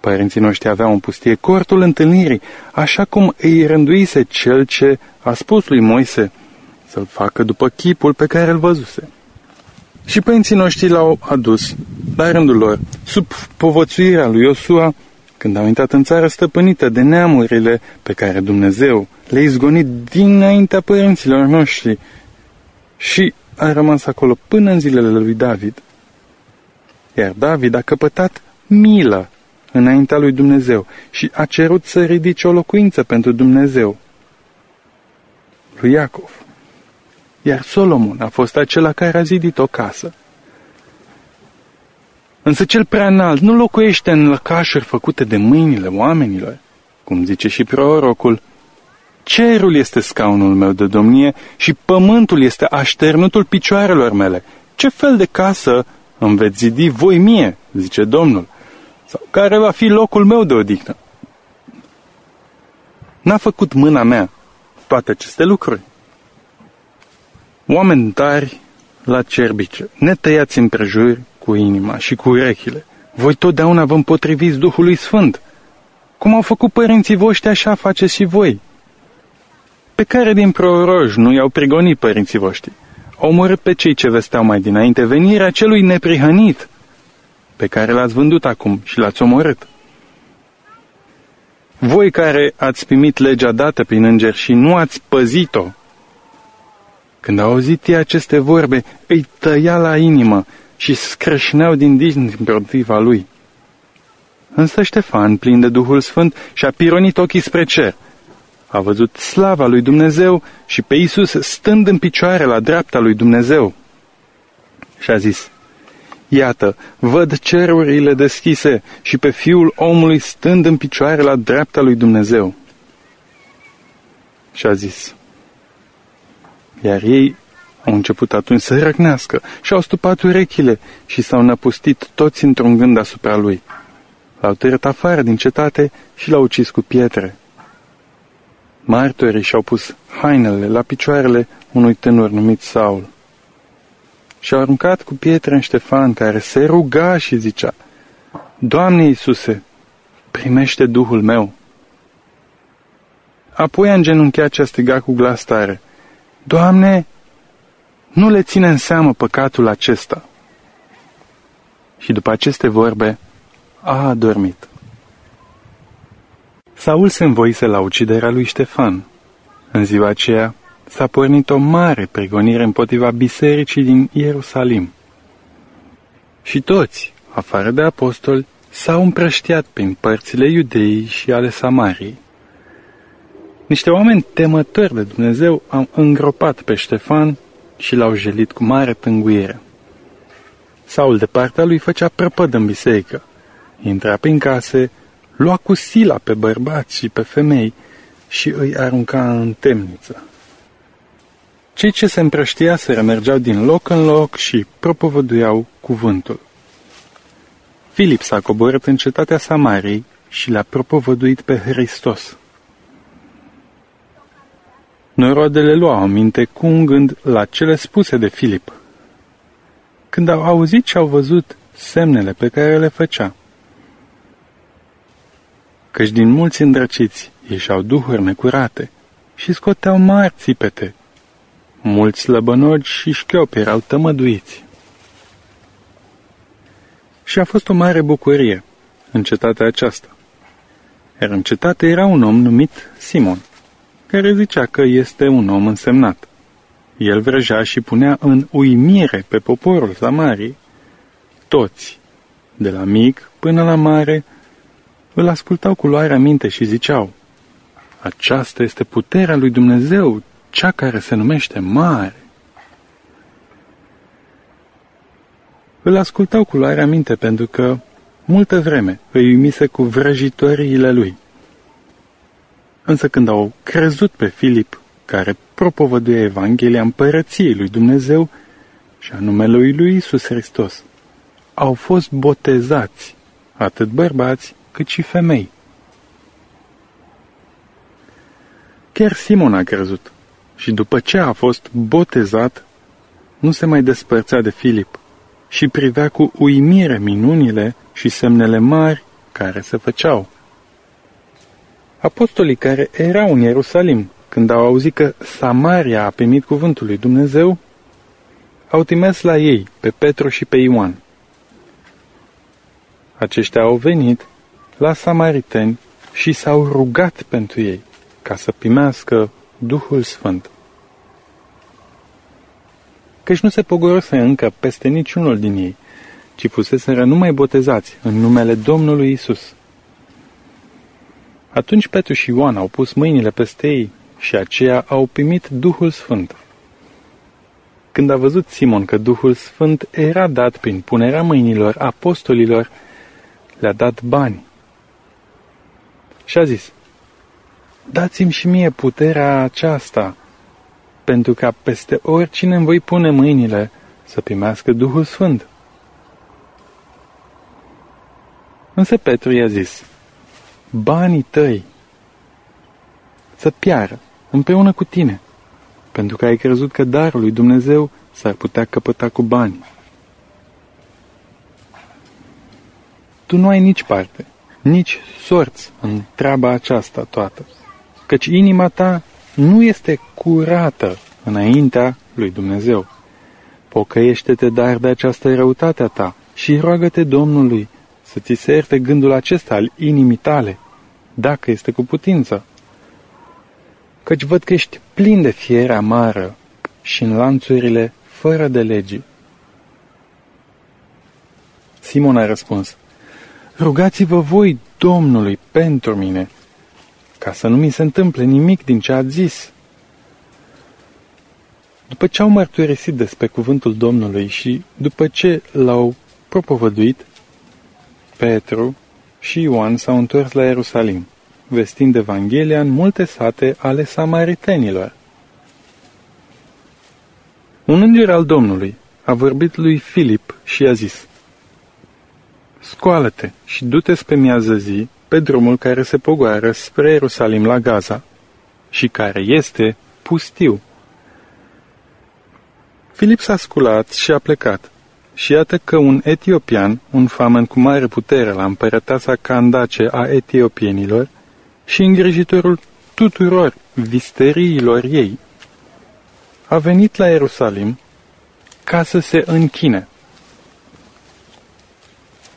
Părinții noștri aveau în pustie cortul întâlnirii, așa cum îi rânduise cel ce a spus lui Moise să-l facă după chipul pe care îl văzuse. Și părinții noștri l-au adus, la rândul lor, sub povățuirea lui Iosua, când au intrat în țară stăpânită de neamurile pe care Dumnezeu le-a izgonit dinaintea părinților noștri și a rămas acolo până în zilele lui David. Iar David a căpătat milă înaintea lui Dumnezeu și a cerut să ridice o locuință pentru Dumnezeu, lui Iacov. Iar Solomon a fost acela care a zidit o casă. Însă cel prea înalt nu locuiește în lăcașuri făcute de mâinile oamenilor, cum zice și prorocul. Cerul este scaunul meu de domnie și pământul este așternutul picioarelor mele. Ce fel de casă îmi veți zidi voi mie, zice Domnul, sau care va fi locul meu de odihnă? N-a făcut mâna mea toate aceste lucruri. Oameni tari la cerbice, netăiați împrejur cu inima și cu urechile. Voi totdeauna vă împotriviți Duhului Sfânt. Cum au făcut părinții voștri, așa faceți și voi. Pe care din proroși nu i-au prigonit părinții voștri? Au omorât pe cei ce vesteau mai dinainte venirea celui neprihănit, pe care l-ați vândut acum și l-ați omorât. Voi care ați primit legea dată prin înger și nu ați păzit-o, când au auzit ei aceste vorbe, îi tăia la inimă și scrâșneau din din împotriva lui. Însă Ștefan, plin de Duhul Sfânt, și-a pironit ochii spre cer. A văzut slava lui Dumnezeu și pe Iisus stând în picioare la dreapta lui Dumnezeu. Și a zis, Iată, văd cerurile deschise și pe Fiul omului stând în picioare la dreapta lui Dumnezeu. Și a zis, iar ei au început atunci să răgnească și au stupat urechile și s-au năpustit toți într-un gând asupra lui. L-au tăiat afară din cetate și l-au ucis cu pietre. Martorii și-au pus hainele la picioarele unui tânăr numit Saul. și a aruncat cu pietre în Ștefan, care se ruga și zicea, Doamne Iisuse, primește Duhul meu. Apoi a îngenunchiat și a strigat cu glas tare, Doamne, nu le ține în seamă păcatul acesta. Și după aceste vorbe, a adormit. Saul se învoise la uciderea lui Ștefan. În ziua aceea s-a pornit o mare pregonire împotriva bisericii din Ierusalim. Și toți, afară de apostoli, s-au împrăștiat prin părțile iudeii și ale Samariei. Niște oameni temători de Dumnezeu au îngropat pe Ștefan și l-au jelit cu mare tânguire. Saul de partea lui făcea prăpăd în biserică, intra prin case, lua cu sila pe bărbați și pe femei și îi arunca în temniță. Cei ce se împrăștiaseră mergeau din loc în loc și propovăduiau cuvântul. Filip s-a coborât în cetatea Samariei și l-a propovăduit pe Hristos. Norodele luau aminte cu un gând la cele spuse de Filip. Când au auzit și au văzut semnele pe care le făcea, căci din mulți îndrăciți ieșeau duhuri necurate și scoteau mari țipete. Mulți slăbănogi și șchiopi erau tămăduiți. Și a fost o mare bucurie în cetatea aceasta. Iar în cetate era un om numit Simon, care zicea că este un om însemnat. El vrăja și punea în uimire pe poporul Samarii. Toți, de la mic până la mare, îl ascultau cu luarea minte și ziceau, Aceasta este puterea lui Dumnezeu, cea care se numește mare. Îl ascultau cu luarea minte pentru că multă vreme îi uimise cu vrăjitoriile lui. Însă când au crezut pe Filip, care propovăduia Evanghelia împărăției lui Dumnezeu și a numelui lui Isus Hristos, au fost botezați, atât bărbați cât și femei. Chiar Simon a crezut și după ce a fost botezat, nu se mai despărțea de Filip și privea cu uimire minunile și semnele mari care se făceau. Apostolii care erau în Ierusalim, când au auzit că Samaria a primit cuvântul lui Dumnezeu, au trimis la ei pe Petru și pe Ioan. Aceștia au venit la samariteni și s-au rugat pentru ei ca să primească Duhul Sfânt. Căci nu se pogorose încă peste niciunul din ei, ci fuseseră numai botezați în numele Domnului Isus. Atunci Petru și Ioan au pus mâinile peste ei și aceia au primit Duhul Sfânt. Când a văzut Simon că Duhul Sfânt era dat prin punerea mâinilor apostolilor, le-a dat bani și a zis, Dați-mi și mie puterea aceasta, pentru ca peste oricine îmi voi pune mâinile să primească Duhul Sfânt. Însă Petru i-a zis, banii tăi să piară împreună cu tine, pentru că ai crezut că darul lui Dumnezeu s-ar putea căpăta cu bani. Tu nu ai nici parte nici sorți în treaba aceasta toată, căci inima ta nu este curată înaintea lui Dumnezeu. Pocăiește-te dar de această răutate a ta și roagă-te Domnului să ți se ierte gândul acesta al inimii tale, dacă este cu putință. Căci văd că ești plin de fiere amară și în lanțurile fără de legii. Simon a răspuns, Rugați-vă voi Domnului pentru mine, ca să nu mi se întâmple nimic din ce ați zis. După ce au mărturisit despre cuvântul Domnului și după ce l-au propovăduit, Petru și Ioan s-au întors la Ierusalim, vestind Evanghelia în multe sate ale samaritenilor. Un înger al Domnului a vorbit lui Filip și a zis, Scoală-te și du-te spre miază zi pe drumul care se pogoară spre Ierusalim la Gaza și care este pustiu. Filip s-a sculat și a plecat. Și iată că un etiopian, un famen cu mare putere la împărăteasa Candace a etiopienilor și îngrijitorul tuturor visteriilor ei, a venit la Ierusalim ca să se închine.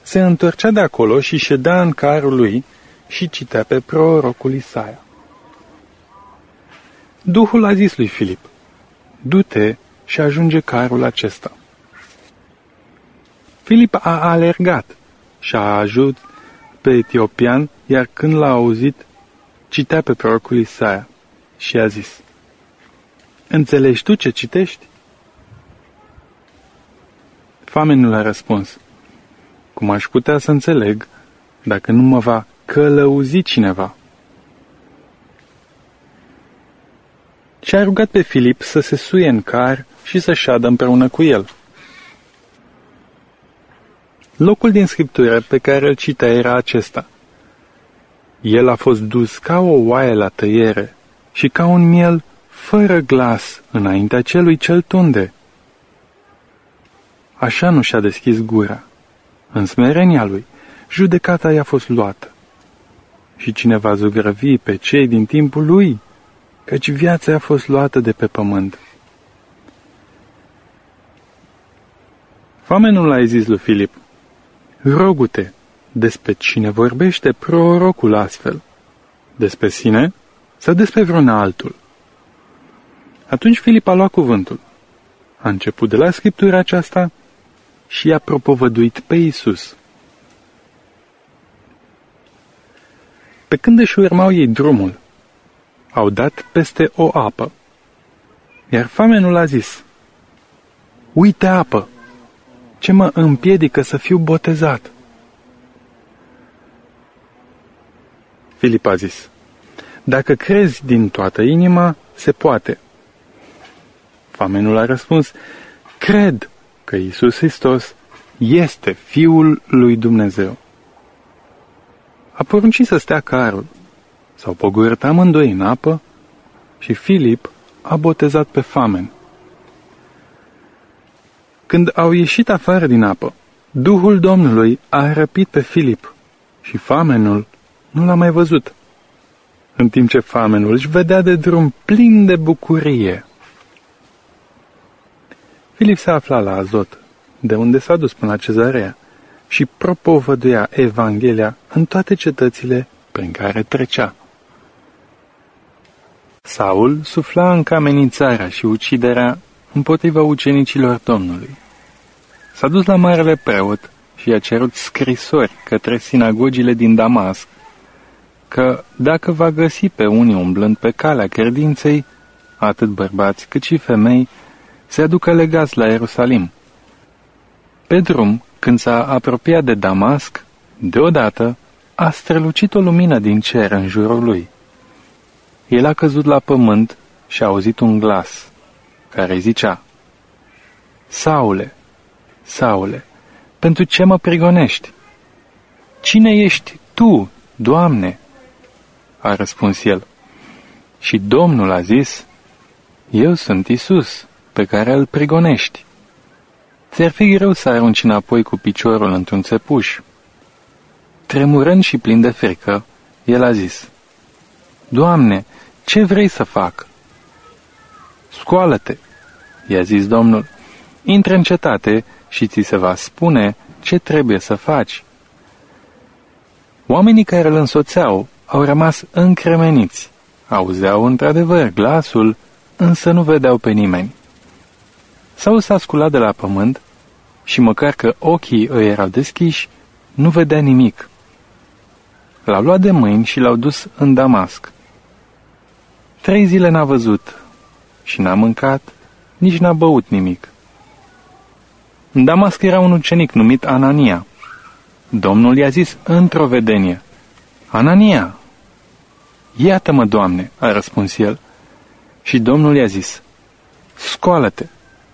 Se întorcea de acolo și ședea în carul lui și citea pe prorocul Isaia. Duhul a zis lui Filip, du-te și ajunge carul acesta. Filip a alergat și a ajuns pe etiopian, iar când l-a auzit, citea pe prorocul Isaia și a zis, Înțelegi tu ce citești? Famenul a răspuns, Cum aș putea să înțeleg dacă nu mă va călăuzi cineva? Și a rugat pe Filip să se suie în car și să șadă împreună cu el. Locul din scriptură pe care îl citea era acesta. El a fost dus ca o oaie la tăiere și ca un miel fără glas înaintea celui cel tunde. Așa nu și-a deschis gura. În smerenia lui, judecata i-a fost luată. Și cine va zugrăvi pe cei din timpul lui, căci viața a fost luată de pe pământ. Famenul a zis lui Filip, Rogute, despre cine vorbește prorocul astfel? Despre sine sau despre vreun altul? Atunci Filip a luat cuvântul. A început de la scriptura aceasta și i-a propovăduit pe Isus. Pe când își urmau ei drumul, au dat peste o apă. Iar famenul a zis, Uite apă! Ce mă împiedică să fiu botezat? Filip a zis, Dacă crezi din toată inima, se poate. Famenul a răspuns, Cred că Isus Hristos este Fiul lui Dumnezeu. A poruncit să stea carul. S-au pogorât amândoi în apă și Filip a botezat pe famen. Când au ieșit afară din apă, Duhul Domnului a răpit pe Filip și famenul nu l-a mai văzut, în timp ce famenul își vedea de drum plin de bucurie. Filip se afla la Azot, de unde s-a dus până la cezarea, și propovăduia Evanghelia în toate cetățile prin care trecea. Saul sufla încă amenințarea și uciderea împotriva ucenicilor Domnului. S-a dus la marele preot și i-a cerut scrisori către sinagogile din Damasc, că dacă va găsi pe unii umblând pe calea credinței, atât bărbați cât și femei, se aducă legați la Ierusalim. Pe drum, când s-a apropiat de Damasc, deodată a strălucit o lumină din cer în jurul lui. El a căzut la pământ și a auzit un glas care zicea, Saule, Saule, pentru ce mă prigonești? Cine ești tu, Doamne? A răspuns el. Și Domnul a zis, Eu sunt Isus, pe care îl prigonești. Ți-ar fi greu să arunci înapoi cu piciorul într-un țepuș. Tremurând și plin de frică, el a zis, Doamne, ce vrei să fac? Scoală-te, i-a zis Domnul, intră în cetate și ți se va spune ce trebuie să faci. Oamenii care îl însoțeau au rămas încremeniți, auzeau într-adevăr glasul, însă nu vedeau pe nimeni. Saul s-a sculat de la pământ și măcar că ochii îi erau deschiși, nu vedea nimic. L-au luat de mâini și l-au dus în Damasc. Trei zile n-a văzut și n-a mâncat, nici n-a băut nimic. În Damasc era un ucenic numit Anania. Domnul i-a zis într-o vedenie, Anania! Iată-mă, Doamne, a răspuns el. Și Domnul i-a zis, Scoală-te,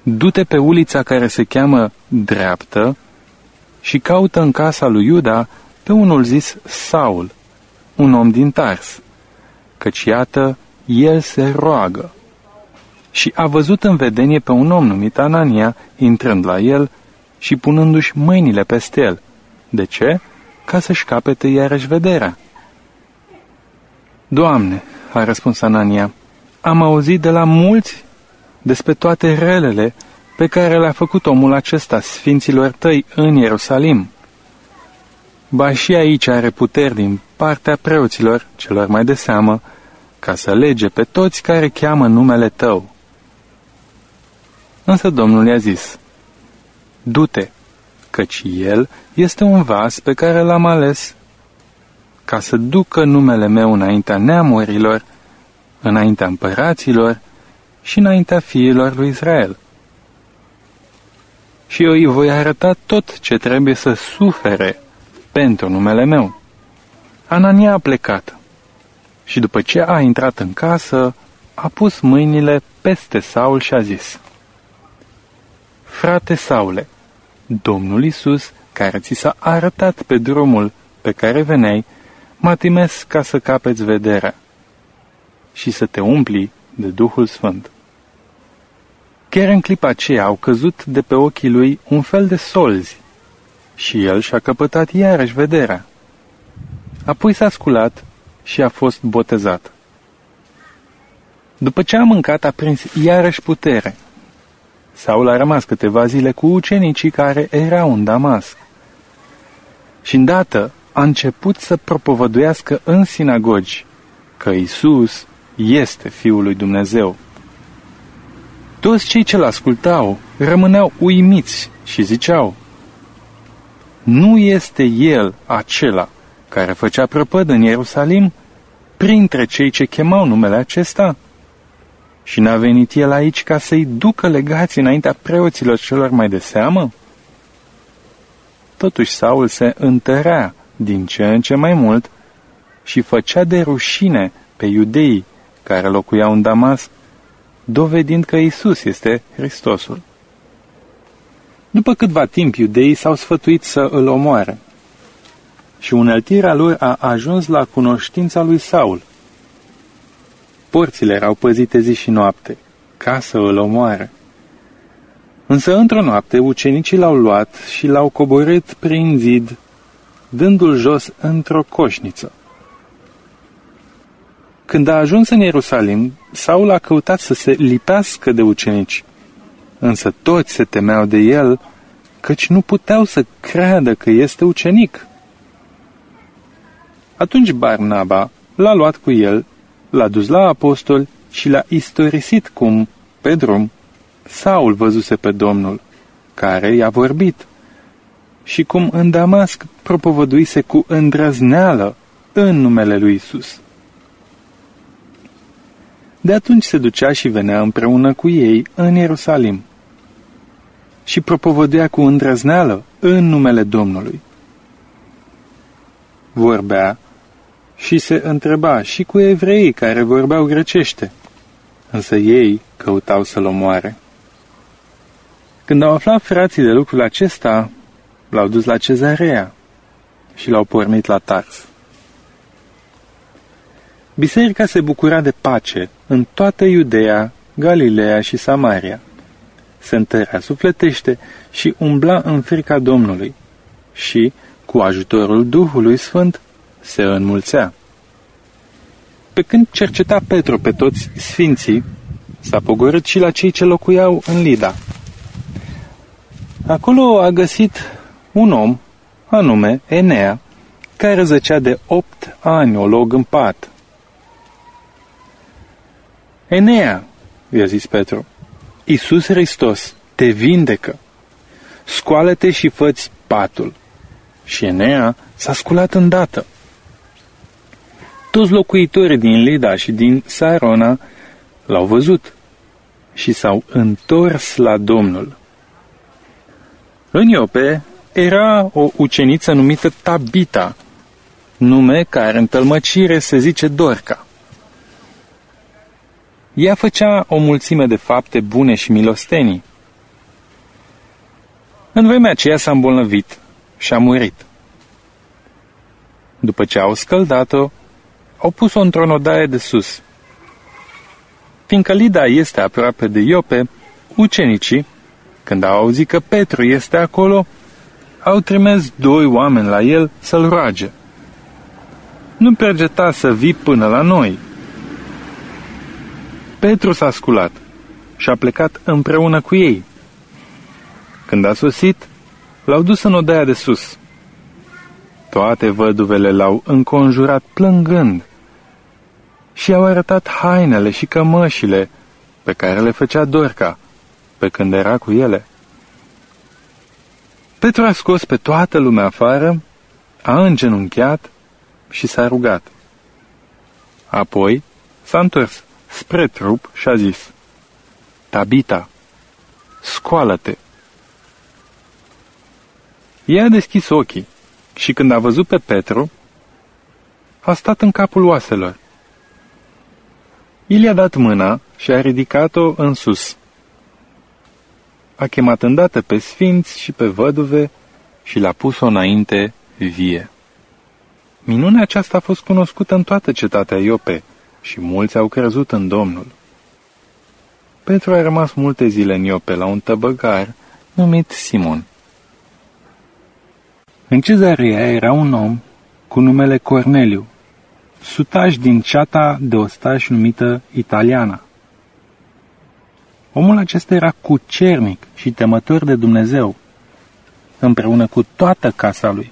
du-te pe ulița care se cheamă Dreaptă și caută în casa lui Iuda pe unul zis Saul, un om din Tars, căci iată, el se roagă. Și a văzut în vedenie pe un om numit Anania intrând la el și punându-și mâinile peste el. De ce? Ca să-și capete iarăși vederea. Doamne, a răspuns Anania, am auzit de la mulți despre toate relele pe care le-a făcut omul acesta sfinților tăi în Ierusalim. Ba și aici are puteri din partea preoților, celor mai de seamă, ca să lege pe toți care cheamă numele tău. Însă Domnul i-a zis, Du-te, căci el este un vas pe care l-am ales ca să ducă numele meu înaintea neamurilor, înaintea împăraților și înaintea fiilor lui Israel. Și eu îi voi arăta tot ce trebuie să sufere pentru numele meu. Anania a plecat și după ce a intrat în casă, a pus mâinile peste Saul și a zis, Frate Saule, Domnul Isus, care ți s-a arătat pe drumul pe care veneai, mă trimis ca să capeți vederea și să te umpli de Duhul Sfânt. Chiar în clipa aceea au căzut de pe ochii lui un fel de solzi și el și-a căpătat iarăși vederea. Apoi s-a sculat și a fost botezat. După ce a mâncat, a prins iarăși putere. Saul a rămas câteva zile cu ucenicii care erau în Damasc. Și îndată a început să propovăduiască în sinagogi că Isus este Fiul lui Dumnezeu. Toți cei ce-l ascultau rămâneau uimiți și ziceau, Nu este El acela care făcea prăpăd în Ierusalim printre cei ce chemau numele acesta? Și n-a venit El aici ca să-i ducă legați înaintea preoților celor mai de seamă? Totuși Saul se întărea din ce în ce mai mult și făcea de rușine pe iudeii care locuiau în Damas, dovedind că Isus este Hristosul. După câtva timp, iudeii s-au sfătuit să îl omoare și uneltirea lui a ajuns la cunoștința lui Saul. Porțile erau păzite zi și noapte, ca să îl omoare. Însă într-o noapte ucenicii l-au luat și l-au coborât prin zid dându-l jos într-o coșniță. Când a ajuns în Ierusalim, Saul a căutat să se lipească de ucenici, însă toți se temeau de el, căci nu puteau să creadă că este ucenic. Atunci Barnaba l-a luat cu el, l-a dus la apostol și l-a istorisit cum, pe drum, Saul văzuse pe Domnul, care i-a vorbit și cum în Damasc propovăduise cu îndrăzneală în numele lui Isus. De atunci se ducea și venea împreună cu ei în Ierusalim și propovăduia cu îndrăzneală în numele Domnului. Vorbea și se întreba și cu evreii care vorbeau grecește, însă ei căutau să-l omoare. Când au aflat frații de lucrul acesta, L-au dus la cezarea și l-au pornit la Tars. Biserica se bucura de pace în toată Iudeea, Galileea și Samaria. Se întărea sufletește și umbla în frica Domnului și, cu ajutorul Duhului Sfânt, se înmulțea. Pe când cerceta Petru pe toți sfinții, s-a pogorât și la cei ce locuiau în Lida. Acolo a găsit un om, anume Enea, care zăcea de opt ani olog în pat. Enea, i-a zis Petru, Iisus Hristos te vindecă. Scoală-te și făți patul. Și Enea s-a sculat îndată. Toți locuitorii din Lida și din Sarona l-au văzut și s-au întors la Domnul. În Iope era o uceniță numită Tabita, nume care în tălmăcire se zice Dorca. Ea făcea o mulțime de fapte bune și milostenii. În vremea aceea s-a îmbolnăvit și a murit. După ce au scăldat-o, au pus-o într-o nodaie de sus. Fiindcă Lida este aproape de Iope, ucenicii, când au auzit că Petru este acolo, au trimis doi oameni la el să-l roage. Nu pergeta să vii până la noi. Petru s-a sculat și a plecat împreună cu ei. Când a sosit, l-au dus în odaia de sus. Toate văduvele l-au înconjurat plângând și au arătat hainele și cămășile pe care le făcea Dorca pe când era cu ele. Petru a scos pe toată lumea afară, a îngenunchiat și s-a rugat. Apoi s-a întors spre trup și a zis, Tabita, scoală-te! Ea a deschis ochii și când a văzut pe Petru, a stat în capul oaselor. I le-a dat mâna și a ridicat-o în sus. A chemat îndată pe sfinți și pe văduve și l-a pus-o înainte vie. Minunea aceasta a fost cunoscută în toată cetatea Iope și mulți au crezut în Domnul. Petru a rămas multe zile în Iope la un tăbăgar numit Simon. În cezarea era un om cu numele Corneliu, sutaș din ceata de ostași numită Italiana. Omul acesta era cucernic și temător de Dumnezeu, împreună cu toată casa lui.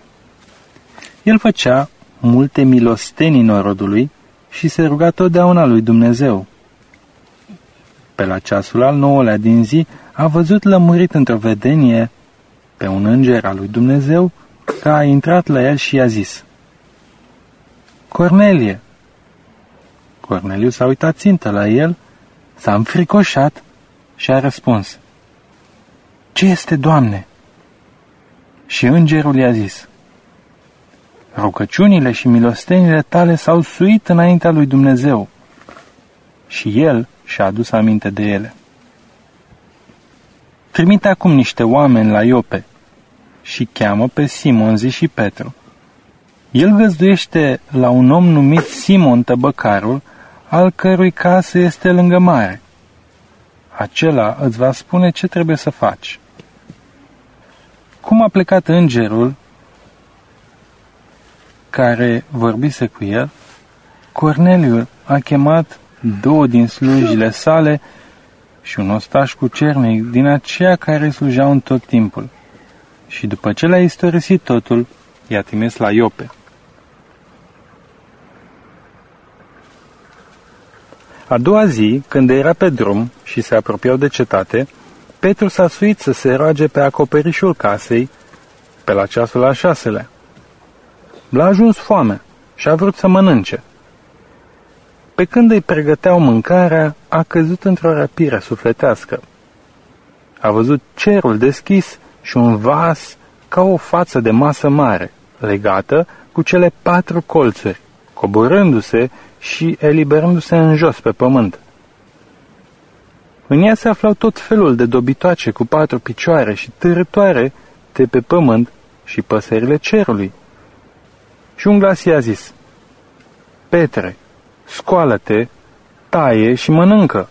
El făcea multe milostenii norodului și se ruga totdeauna lui Dumnezeu. Pe la ceasul al nouălea din zi a văzut lămurit într-o vedenie pe un înger al lui Dumnezeu că a intrat la el și i-a zis Cornelie! Corneliu s-a uitat țintă la el, s-a înfricoșat și a răspuns Ce este, Doamne? Și îngerul i-a zis Rugăciunile și milostenile tale s-au suit înaintea lui Dumnezeu și el și-a adus aminte de ele. Trimite acum niște oameni la Iope și cheamă pe Simon zi și Petru. El găzduiește la un om numit Simon Tăbăcarul, al cărui casă este lângă mare. Acela îți va spune ce trebuie să faci. Cum a plecat îngerul care vorbise cu el, Corneliu a chemat două din slujile sale și un ostaș cu cernic din aceia care slujeau în tot timpul. Și după ce le-a istorisit totul, i-a trimis la Iope. A doua zi, când era pe drum și se apropiau de cetate, Petru s-a suit să se roage pe acoperișul casei, pe la ceasul al șaselea. L-a ajuns foame și a vrut să mănânce. Pe când îi pregăteau mâncarea, a căzut într-o răpire sufletească. A văzut cerul deschis și un vas ca o față de masă mare, legată cu cele patru colțuri, coborându-se și eliberându-se în jos pe pământ. În ea se aflau tot felul de dobitoace cu patru picioare și târătoare de pe pământ și păsările cerului. Și un glas i-a zis, Petre, scoală-te, taie și mănâncă.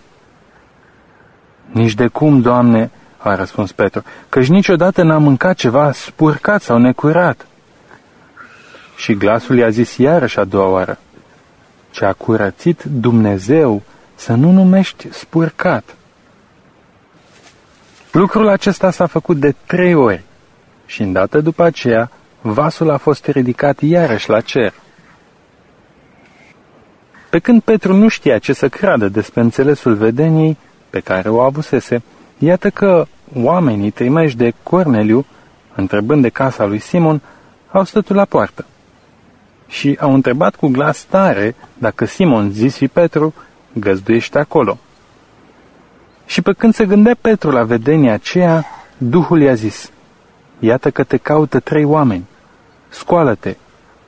Nici de cum, Doamne, a răspuns Petru, căci niciodată n-am mâncat ceva spurcat sau necurat. Și glasul i-a zis iarăși a doua oară, ce a curățit Dumnezeu să nu numești spurcat. Lucrul acesta s-a făcut de trei ori și îndată după aceea vasul a fost ridicat iarăși la cer. Pe când Petru nu știa ce să creadă despre înțelesul vedeniei pe care o avusese, iată că oamenii trimeși de Corneliu, întrebând de casa lui Simon, au stătut la poartă. Și au întrebat cu glas tare dacă Simon, zis și Petru, găzduiește acolo. Și pe când se gândea Petru la vedenia aceea, Duhul i-a zis, Iată că te caută trei oameni. Scoală-te,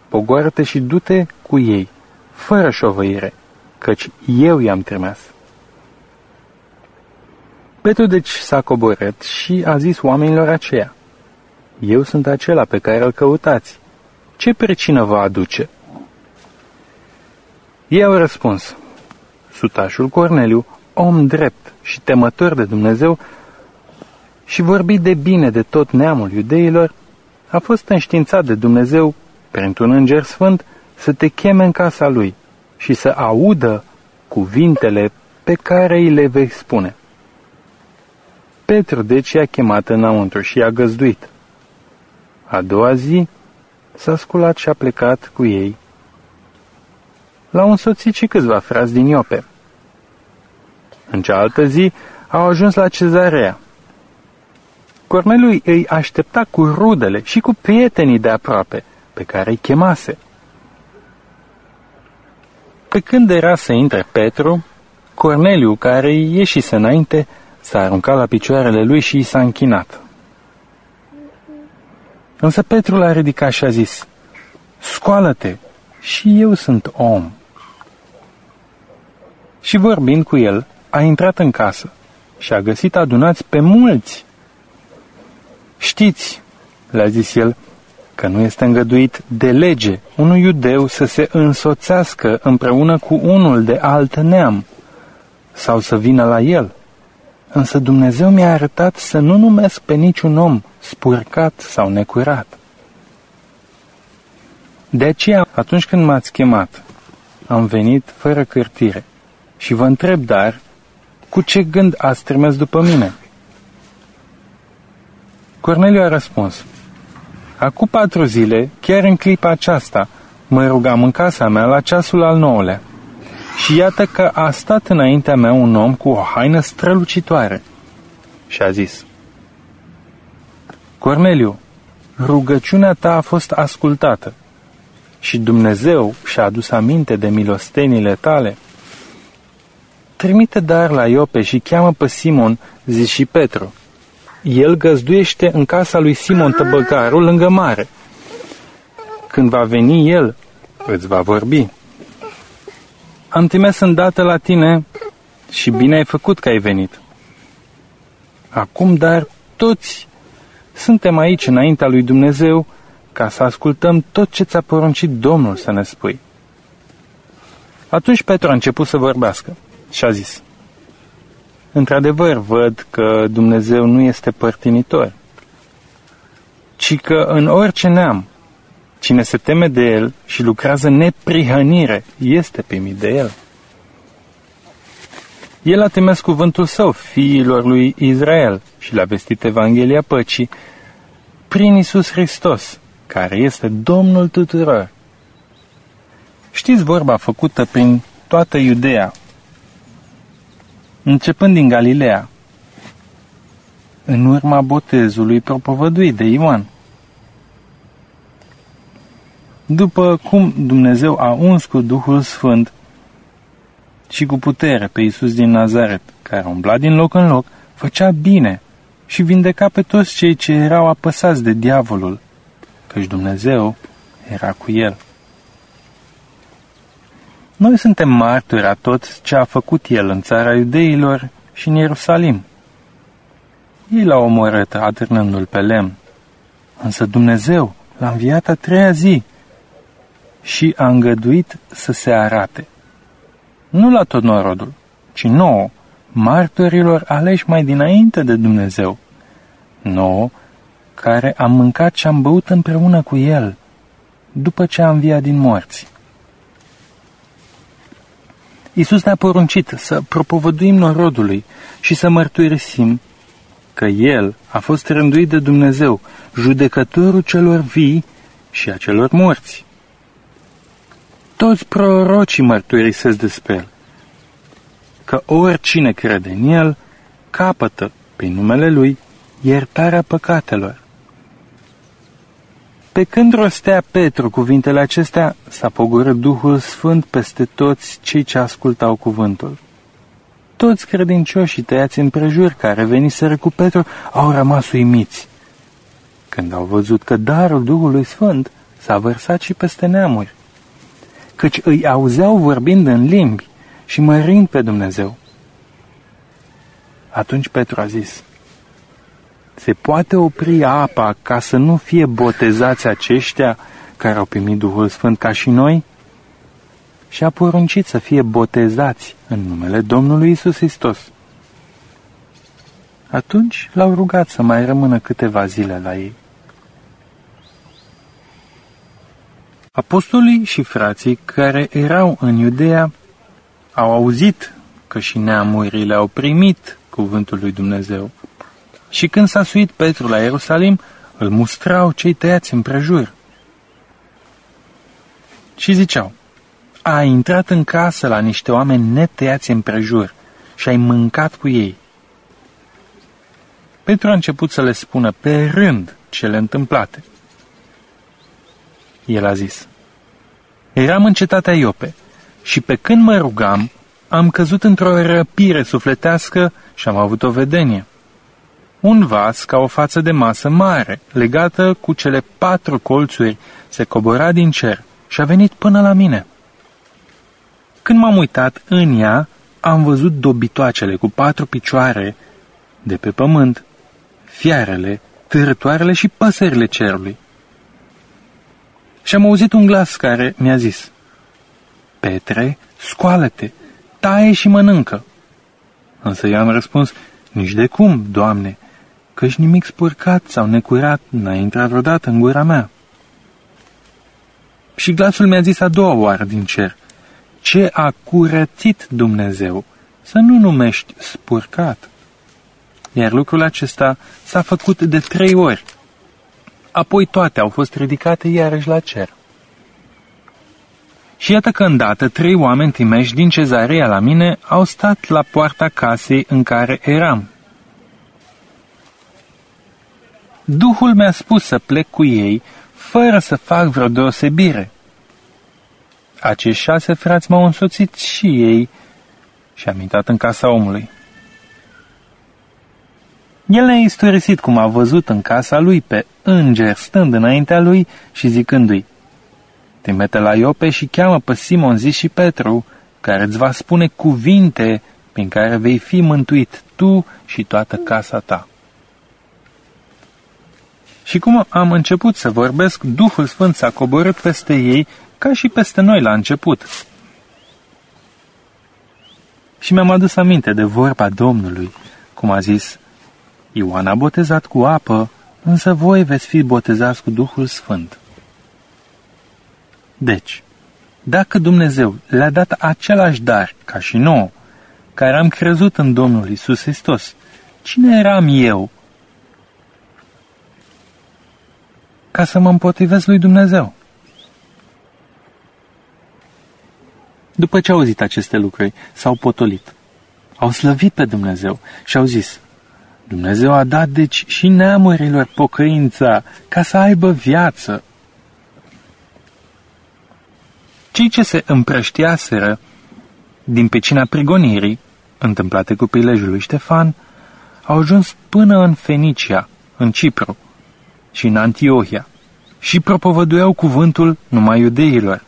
pogoară-te și du-te cu ei, fără șovăire, căci eu i-am trimis. Petru deci s-a coborât și a zis oamenilor aceia, Eu sunt acela pe care îl căutați. Ce precină vă aduce? Ei au răspuns, Sutașul Corneliu om drept și temător de Dumnezeu și vorbi de bine de tot neamul iudeilor, a fost înștiințat de Dumnezeu, printr-un înger sfânt, să te cheme în casa lui și să audă cuvintele pe care îi le vei spune. Petru deci i-a chemat înăuntru și i-a găzduit. A doua zi s-a sculat și a plecat cu ei. L-au însoțit și câțiva frați din Iope. În cealaltă zi au ajuns la cezarea. Corneliu îi aștepta cu rudele și cu prietenii de aproape, pe care îi chemase. Pe când era să intre Petru, Corneliu, care ieșise înainte, s-a aruncat la picioarele lui și i s-a închinat. Însă Petru l-a ridicat și a zis, Scoală-te, și eu sunt om. Și vorbind cu el, a intrat în casă și a găsit adunați pe mulți. Știți, le-a zis el, că nu este îngăduit de lege unui iudeu să se însoțească împreună cu unul de alt neam sau să vină la el. Însă Dumnezeu mi-a arătat să nu numesc pe niciun om spurcat sau necurat. De aceea, atunci când m-ați chemat, am venit fără cârtire și vă întreb, dar, cu ce gând ați trimis după mine? Corneliu a răspuns, Acum patru zile, chiar în clipa aceasta, mă rugam în casa mea la ceasul al nouălea. Și iată că a stat înaintea mea un om cu o haină strălucitoare. Și a zis, Corneliu, rugăciunea ta a fost ascultată și Dumnezeu și-a adus aminte de milostenile tale. Trimite dar la Iope și cheamă pe Simon, zis și Petru, el găzduiește în casa lui Simon Tăbăgarul lângă mare. Când va veni el, îți va vorbi. Am trimis îndată la tine și bine ai făcut că ai venit. Acum, dar, toți suntem aici înaintea lui Dumnezeu ca să ascultăm tot ce ți-a poruncit Domnul să ne spui. Atunci Petru a început să vorbească și a zis, într-adevăr văd că Dumnezeu nu este părtinitor, ci că în orice neam, cine se teme de El și lucrează neprihănire, este primit de El. El a trimis cuvântul său fiilor lui Israel și le-a vestit Evanghelia păcii prin Isus Hristos, care este Domnul tuturor. Știți vorba făcută prin toată Iudea, începând din Galileea, în urma botezului propovăduit de Ioan. După cum Dumnezeu a uns cu Duhul Sfânt și cu putere pe Iisus din Nazaret, care umbla din loc în loc, făcea bine și vindeca pe toți cei ce erau apăsați de diavolul, căci Dumnezeu era cu el. Noi suntem martori a tot ce a făcut el în țara iudeilor și în Ierusalim. Ei l-au omorât atârnându-l pe lemn, însă Dumnezeu l-a înviat a treia zi și a îngăduit să se arate. Nu la tot norodul, ci nouă, martorilor aleși mai dinainte de Dumnezeu, nouă, care am mâncat și am băut împreună cu El, după ce a înviat din morți. Iisus ne-a poruncit să propovăduim norodului și să mărturisim că El a fost rânduit de Dumnezeu, judecătorul celor vii și a celor morți. Toți prorocii mărturisesc despre El, că oricine crede în El capătă, prin numele Lui, iertarea păcatelor. Pe când rostea Petru cuvintele acestea, s-a pogorât Duhul Sfânt peste toți cei ce ascultau cuvântul. Toți credincioșii tăiați împrejur care veniseră cu Petru au rămas uimiți. Când au văzut că darul Duhului Sfânt s-a vărsat și peste neamuri, căci îi auzeau vorbind în limbi și mărind pe Dumnezeu. Atunci Petru a zis, se poate opri apa ca să nu fie botezați aceștia care au primit Duhul Sfânt ca și noi? și a poruncit să fie botezați în numele Domnului Isus Hristos. Atunci l-au rugat să mai rămână câteva zile la ei. Apostolii și frații care erau în Iudea au auzit că și neamurile au primit cuvântul lui Dumnezeu. Și când s-a suit Petru la Ierusalim, îl mustrau cei tăiați împrejur. Și ziceau, a intrat în casă la niște oameni netăiați împrejur și ai mâncat cu ei. Petru a început să le spună pe rând cele întâmplate. El a zis, Eram în cetatea Iope și pe când mă rugam, am căzut într-o răpire sufletească și am avut o vedenie. Un vas ca o față de masă mare, legată cu cele patru colțuri, se cobora din cer și a venit până la mine. Când m-am uitat în ea, am văzut dobitoacele cu patru picioare de pe pământ, fiarele, târătoarele și păsările cerului. Și am auzit un glas care mi-a zis, Petre, scoală-te, taie și mănâncă. Însă eu am răspuns, nici de cum, Doamne, căci nimic spurcat sau necurat n-a intrat vreodată în gura mea. Și glasul mi-a zis a doua oară din cer, ce a curățit Dumnezeu, să nu numești spurcat. Iar lucrul acesta s-a făcut de trei ori. Apoi toate au fost ridicate iarăși la cer. Și iată că îndată trei oameni timeși din cezarea la mine au stat la poarta casei în care eram. Duhul mi-a spus să plec cu ei, fără să fac vreo deosebire. Acești șase frați m-au însoțit și ei și am intrat în casa omului. El ne-a istorisit cum a văzut în casa lui pe înger stând înaintea lui și zicându-i, Trimite la Iope și cheamă pe Simon zi și Petru, care îți va spune cuvinte prin care vei fi mântuit tu și toată casa ta. Și cum am început să vorbesc, Duhul Sfânt s-a coborât peste ei ca și peste noi la început. Și mi-am adus aminte de vorba Domnului, cum a zis, Ioan a botezat cu apă, însă voi veți fi botezați cu Duhul Sfânt. Deci, dacă Dumnezeu le-a dat același dar ca și nouă, care am crezut în Domnul Isus Hristos, cine eram eu ca să mă împotrivesc lui Dumnezeu? După ce au auzit aceste lucruri, s-au potolit. Au slăvit pe Dumnezeu și au zis, Dumnezeu a dat deci și neamurilor pocăința ca să aibă viață. Cei ce se împrăștiaseră din pecina prigonirii, întâmplate cu prilejul lui Ștefan, au ajuns până în Fenicia, în Cipru și în Antiohia și propovăduiau cuvântul numai iudeilor.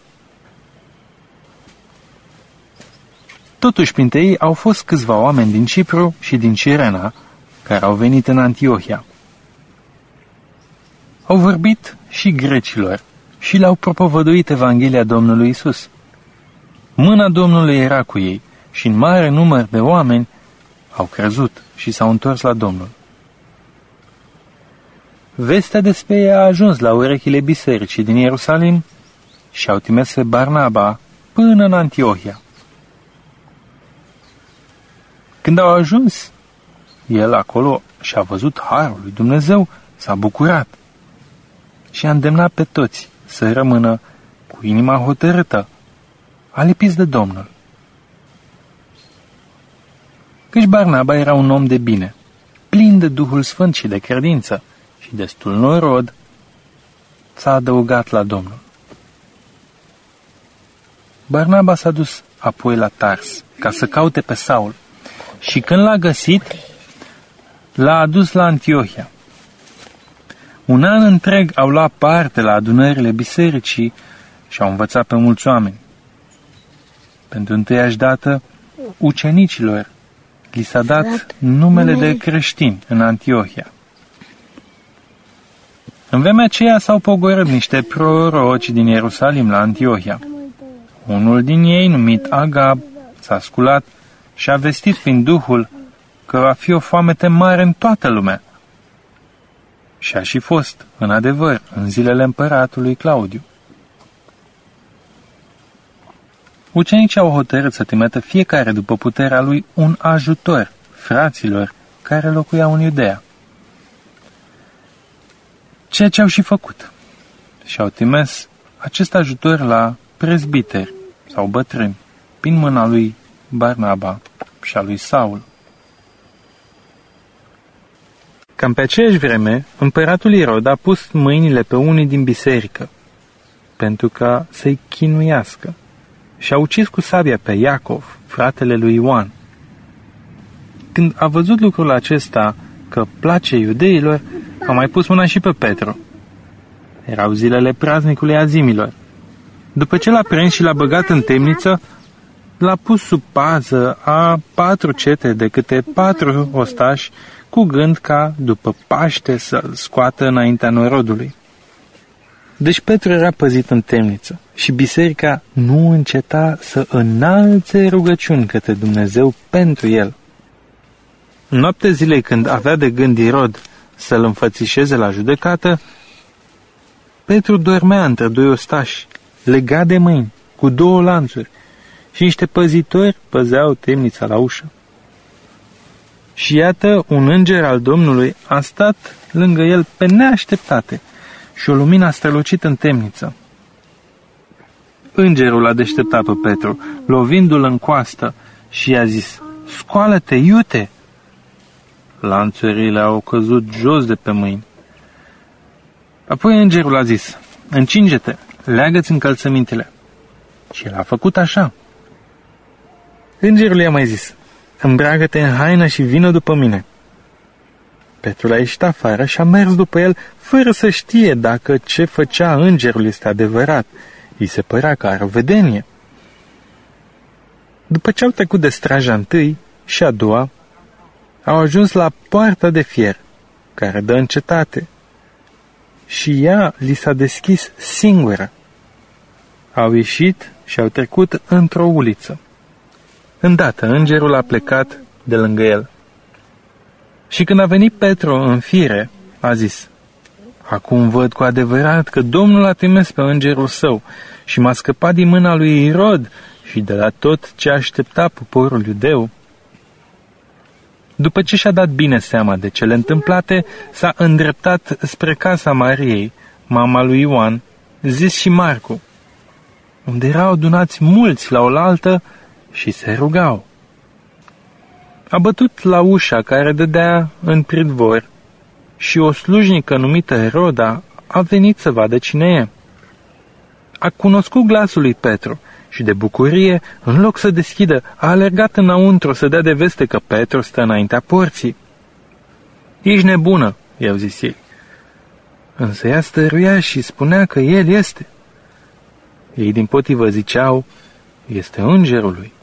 Totuși, printre ei au fost câțiva oameni din Cipru și din Cirena, care au venit în Antiohia. Au vorbit și grecilor și le-au propovăduit Evanghelia Domnului Isus. Mâna Domnului era cu ei și în mare număr de oameni au crezut și s-au întors la Domnul. Vestea despre ei a ajuns la urechile bisericii din Ierusalim și au trimis pe Barnaba până în Antiohia. Când au ajuns, el acolo și-a văzut harul lui Dumnezeu, s-a bucurat și a îndemnat pe toți să rămână cu inima hotărâtă, alipiți de Domnul. Căci Barnaba era un om de bine, plin de Duhul Sfânt și de credință și destul norod, s-a adăugat la Domnul. Barnaba s-a dus apoi la Tars ca să caute pe Saul și când l-a găsit, l-a adus la Antiohia. Un an întreg au luat parte la adunările bisericii și au învățat pe mulți oameni. Pentru întâiași dată, ucenicilor li s-a dat numele de creștini în Antiohia. În vremea aceea s-au pogorât niște proroci din Ierusalim la Antiohia. Unul din ei, numit Agab, s-a sculat și a vestit prin Duhul că va fi o foamete mare în toată lumea. Și a și fost, în adevăr, în zilele împăratului Claudiu. Ucenicii au hotărât să trimită fiecare după puterea lui un ajutor fraților care locuiau în Iudea. Ceea ce au și făcut. Și-au trimis acest ajutor la prezbiteri sau bătrâni, prin mâna lui Barnaba și a lui Saul. Cam pe aceeași vreme, împăratul Irod a pus mâinile pe unii din biserică, pentru ca să-i chinuiască, și a ucis cu sabia pe Iacov, fratele lui Ioan. Când a văzut lucrul acesta că place iudeilor, a mai pus mâna și pe Petru. Erau zilele praznicului azimilor. După ce l-a prins și l-a băgat în temniță, l-a pus sub pază a patru cete de câte patru ostași, cu gând ca, după Paște, să-l scoată înaintea norodului. Deci Petru era păzit în temniță și biserica nu înceta să înalțe rugăciuni către Dumnezeu pentru el. Noapte zilei când avea de gând Irod să-l înfățișeze la judecată, Petru dormea între doi ostași, legat de mâini, cu două lanțuri, și niște păzitori păzeau temnița la ușă. Și iată, un înger al Domnului a stat lângă el pe neașteptate și o lumină a strălucit în temniță. Îngerul a deșteptat pe Petru, lovindu-l în coastă și i-a zis, Scoală-te, iute! Lanțurile au căzut jos de pe mâini. Apoi îngerul a zis, Încinge-te, leagă-ți încălțămintele. Și el a făcut așa. Îngerul i-a mai zis, îmbracă-te în haină și vină după mine. Petru a ieșit afară și a mers după el, fără să știe dacă ce făcea îngerul este adevărat. Îi se părea că are o vedenie. După ce au trecut de straja întâi și a doua, au ajuns la poarta de fier, care dă în cetate. Și ea li s-a deschis singură. Au ieșit și au trecut într-o uliță. Îndată, îngerul a plecat de lângă el. Și când a venit Petru în fire, a zis, Acum văd cu adevărat că Domnul a trimis pe îngerul său și m-a scăpat din mâna lui Irod și de la tot ce aștepta poporul iudeu. După ce și-a dat bine seama de cele întâmplate, s-a îndreptat spre casa Mariei, mama lui Ioan, zis și Marcu, unde erau adunați mulți la oaltă și se rugau. A bătut la ușa care dădea în pridvor și o slujnică numită Roda a venit să vadă cine e. A cunoscut glasul lui Petru și de bucurie, în loc să deschidă, a alergat înăuntru să dea de veste că Petru stă înaintea porții. Ești nebună, i-au zis ei. Însă ea stăruia și spunea că el este. Ei din potivă ziceau, este îngerul lui.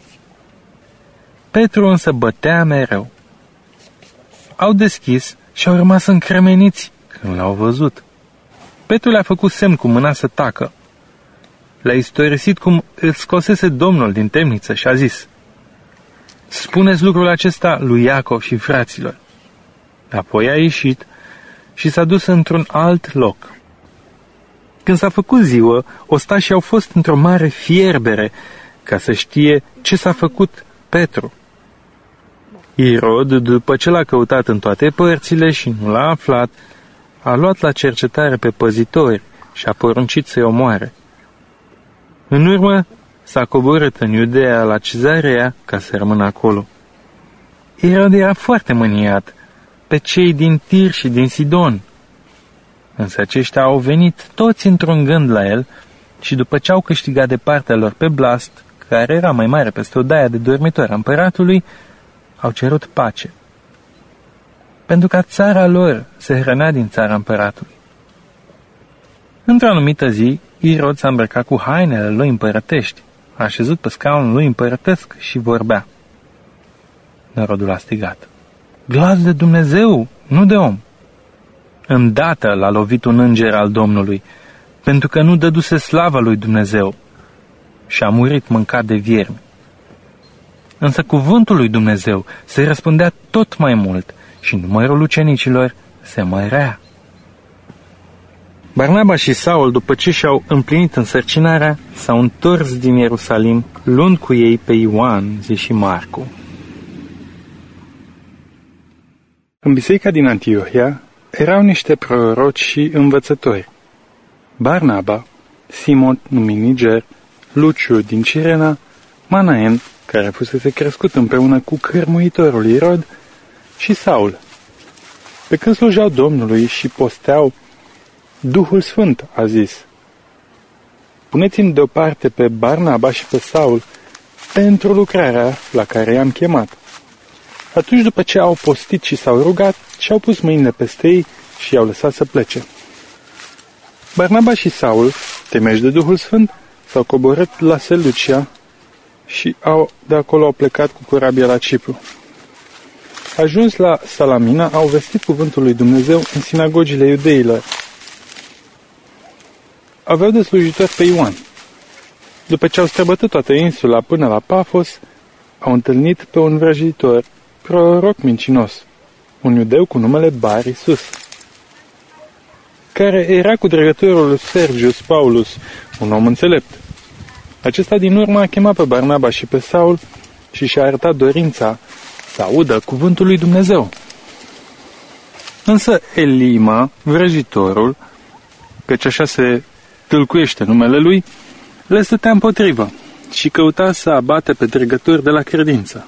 Petru însă bătea mereu. Au deschis și au rămas încremeniți când l-au văzut. Petru le-a făcut semn cu mâna să tacă. Le-a istorisit cum îl scosese Domnul din temniță și a zis, Spuneți lucrul acesta lui Iacov și fraților. Apoi a ieșit și s-a dus într-un alt loc. Când s-a făcut ziua, ostașii au fost într-o mare fierbere ca să știe ce s-a făcut Petru. Irod, după ce l-a căutat în toate părțile și nu l-a aflat, a luat la cercetare pe păzitori și a poruncit să-i omoare. În urmă, s-a coborât în Iudea la Cezarea ca să rămână acolo. Irod era foarte mâniat pe cei din Tir și din Sidon. Însă aceștia au venit toți într-un gând la el și după ce au câștigat de partea lor pe Blast, care era mai mare peste o daia de dormitor a împăratului, au cerut pace. Pentru ca țara lor se hrănea din țara împăratului. Într-o anumită zi, Irod s-a îmbrăcat cu hainele lui împărătești, a așezut pe scaunul lui împărătesc și vorbea. Norodul a strigat. Glas de Dumnezeu, nu de om. Îndată l-a lovit un înger al Domnului, pentru că nu dăduse slava lui Dumnezeu. și a murit mâncat de viermi. Însă cuvântul lui Dumnezeu se răspundea tot mai mult și numărul ucenicilor se mărea. Barnaba și Saul, după ce și-au împlinit însărcinarea, s-au întors din Ierusalim, luând cu ei pe Ioan, zi și Marcu. În biserica din Antiohia erau niște proroci și învățători. Barnaba, Simon numit Niger, Luciu din Cirena, Manaen, care fusese crescut împreună cu cărmuitorul Irod, și Saul. Pe când slujeau Domnului și posteau, Duhul Sfânt a zis, Puneți-mi deoparte pe Barnaba și pe Saul pentru lucrarea la care i-am chemat. Atunci, după ce au postit și s-au rugat, și-au pus mâinile peste ei și i-au lăsat să plece. Barnaba și Saul, temeși de Duhul Sfânt, s-au coborât la Selucia și au, de acolo au plecat cu corabia la Cipru. Ajuns la Salamina, au vestit cuvântul lui Dumnezeu în sinagogile iudeilor. Aveau de slujitor pe Ioan. După ce au străbătut toată insula până la Pafos, au întâlnit pe un vrăjitor, proroc mincinos, un iudeu cu numele Bar Isus, care era cu dregătorul Sergius Paulus, un om înțelept. Acesta din urmă a chemat pe Barnaba și pe Saul și și-a arătat dorința să audă cuvântul lui Dumnezeu. Însă Elima, vrăjitorul, căci așa se tâlcuiește numele lui, le stătea împotrivă și căuta să abate pe dregători de la credință.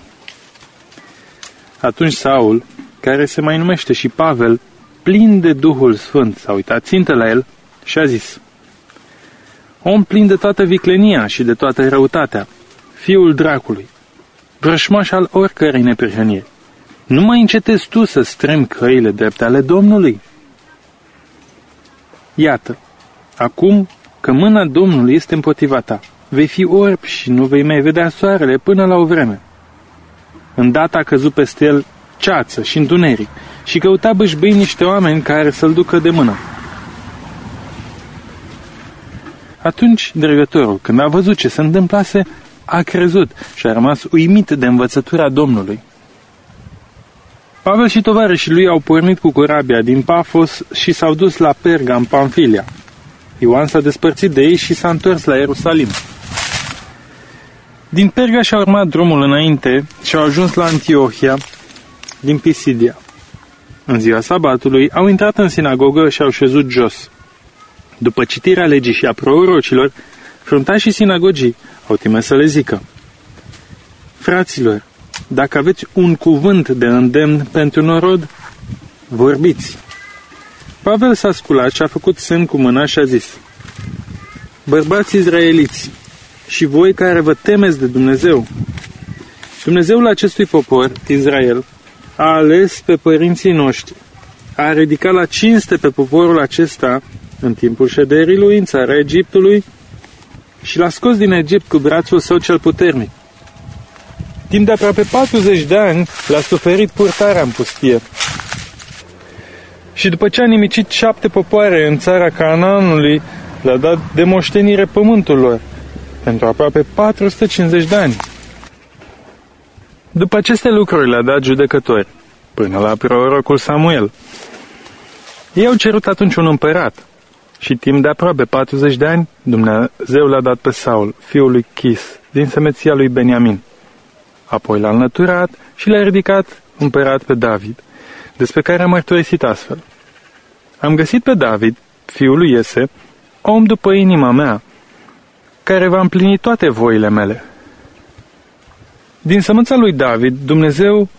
Atunci Saul, care se mai numește și Pavel, plin de Duhul Sfânt, s-a uitat țintă la el și a zis, Om plin de toată viclenia și de toată răutatea, fiul dracului, vrășmaș al oricărei neprihăniri, nu mai încetezi tu să strâmbi căile drepte ale Domnului? Iată, acum că mâna Domnului este împotriva ta, vei fi orb și nu vei mai vedea soarele până la o vreme. Îndată a căzut peste el ceață și întuneric și căuta bâșbâi niște oameni care să-l ducă de mână. Atunci, dregătorul, când a văzut ce se întâmplase, a crezut și a rămas uimit de învățătura Domnului. Pavel și tovarășii lui au pornit cu corabia din Pafos și s-au dus la Perga, în Pamfilia. Ioan s-a despărțit de ei și s-a întors la Ierusalim. Din Perga și-a urmat drumul înainte și au ajuns la Antiohia, din Pisidia. În ziua sabatului au intrat în sinagogă și au șezut jos. După citirea legii și a prorocilor, fruntașii sinagogii au trimis să le zică. Fraților, dacă aveți un cuvânt de îndemn pentru norod, vorbiți. Pavel s-a sculat și a făcut semn cu mâna și a zis, Bărbați izraeliți, și voi care vă temeți de Dumnezeu, Dumnezeul acestui popor, Israel, a ales pe părinții noștri, a ridicat la cinste pe poporul acesta în timpul șederii lui în țara Egiptului și l-a scos din Egipt cu brațul său cel puternic. Timp de aproape 40 de ani l-a suferit purtarea în pustie. Și după ce a nimicit șapte popoare în țara Canaanului, le-a dat de moștenire pământul lor, pentru aproape 450 de ani. După aceste lucruri le-a dat judecători, până la prorocul Samuel. Ei au cerut atunci un împărat și timp de aproape 40 de ani Dumnezeu l-a dat pe Saul, fiul lui Chis, din semeția lui Beniamin. Apoi l-a înlăturat și l-a ridicat împărat pe David, despre care a mărturisit astfel. Am găsit pe David, fiul lui Iese, om după inima mea, care va împlini toate voile mele. Din sămânța lui David, Dumnezeu,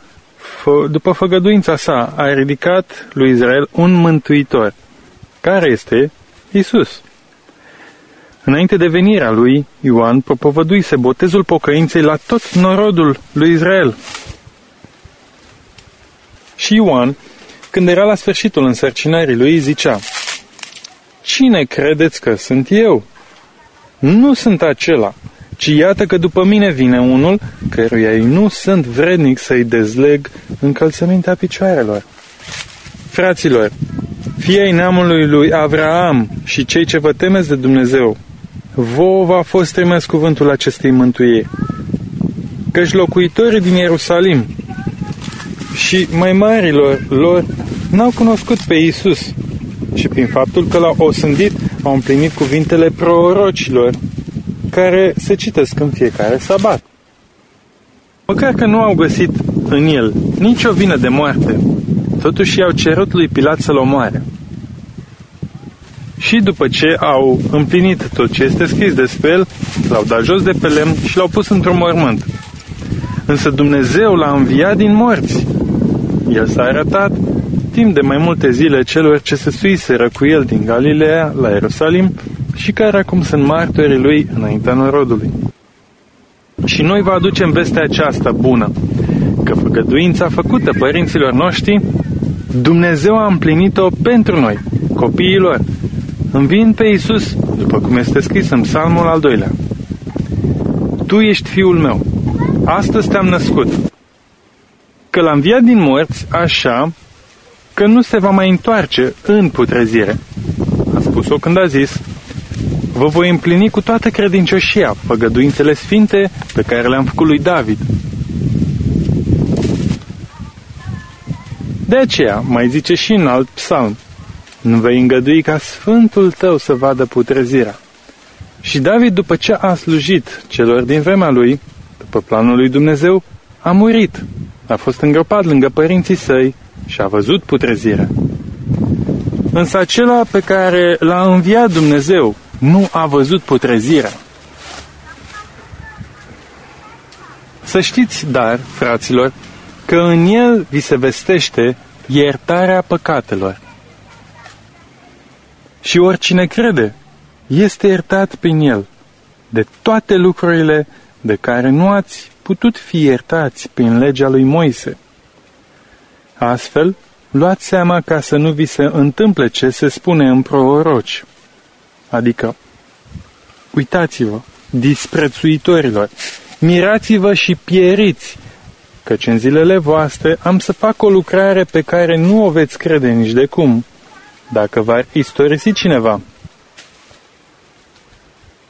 după făgăduința sa, a ridicat lui Israel un mântuitor, care este Isus. Înainte de venirea lui, Ioan propovăduise botezul pocăinței la tot norodul lui Israel. Și Ioan, când era la sfârșitul însărcinării lui, zicea, Cine credeți că sunt eu? Nu sunt acela, ci iată că după mine vine unul căruia ei nu sunt vrednic să-i dezleg încălțămintea picioarelor. Fraților, fiei neamului lui Avraam și cei ce vă temeți de Dumnezeu, vouă v-a fost trimis cuvântul acestei mântuieri, căci locuitorii din Ierusalim și mai marilor lor n-au cunoscut pe Isus și prin faptul că l-au osândit au împlinit cuvintele prorocilor care se citesc în fiecare sabat. Măcar că nu au găsit în el nicio vină de moarte, totuși i-au cerut lui Pilat să-l omoare. Și după ce au împlinit tot ce este scris despre el, l-au dat jos de pe lemn și l-au pus într-un mormânt. Însă Dumnezeu l-a înviat din morți. El s-a arătat timp de mai multe zile celor ce se suiseră cu el din Galileea la Ierusalim și care acum sunt martorii lui înaintea norodului. Și noi vă aducem vestea aceasta bună, că făgăduința făcută părinților noștri, Dumnezeu a împlinit-o pentru noi, copiilor, învind pe Iisus, după cum este scris în psalmul al doilea. Tu ești fiul meu, astăzi te-am născut. Că l-am înviat din morți, așa că nu se va mai întoarce în putrezire. A spus-o când a zis, vă voi împlini cu toată credincioșia făgăduințele sfinte pe care le-am făcut lui David. De aceea, mai zice și în alt psalm, nu vei îngădui ca Sfântul tău să vadă putrezirea. Și David, după ce a slujit celor din vremea lui, după planul lui Dumnezeu, a murit. A fost îngropat lângă părinții săi și a văzut putrezirea. Însă acela pe care l-a înviat Dumnezeu nu a văzut putrezirea. Să știți, dar, fraților, că în el vi se vestește iertarea păcatelor. Și oricine crede, este iertat prin el de toate lucrurile de care nu ați putut fi iertați prin legea lui Moise. Astfel, luați seama ca să nu vi se întâmple ce se spune în proroci. Adică, uitați-vă, disprețuitorilor, mirați-vă și pieriți, căci în zilele voastre am să fac o lucrare pe care nu o veți crede nici de cum, dacă va istorisi cineva.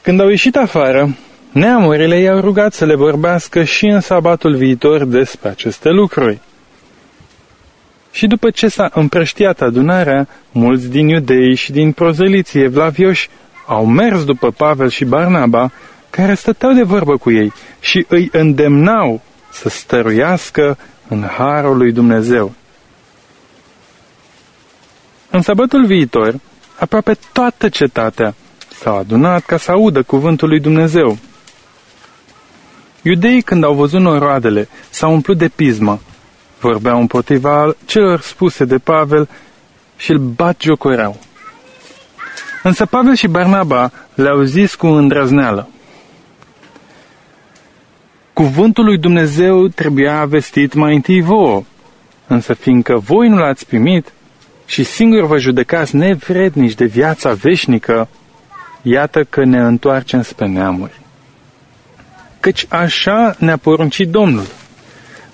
Când au ieșit afară, neamurile i-au rugat să le vorbească și în sabatul viitor despre aceste lucruri. Și după ce s-a împrăștiat adunarea, mulți din iudei și din prozeliții evlavioși au mers după Pavel și Barnaba, care stăteau de vorbă cu ei și îi îndemnau să stăruiască în harul lui Dumnezeu. În sabatul viitor, aproape toată cetatea s-a adunat ca să audă cuvântul lui Dumnezeu. Iudeii, când au văzut noroadele, s-au umplut de pismă vorbeau împotriva celor spuse de Pavel și îl bat jocoreau. Însă Pavel și Barnaba le-au zis cu îndrăzneală. Cuvântul lui Dumnezeu trebuia vestit mai întâi vouă, însă fiindcă voi nu l-ați primit și singur vă judecați nevrednici de viața veșnică, iată că ne întoarcem spre neamuri. Căci așa ne-a poruncit Domnul.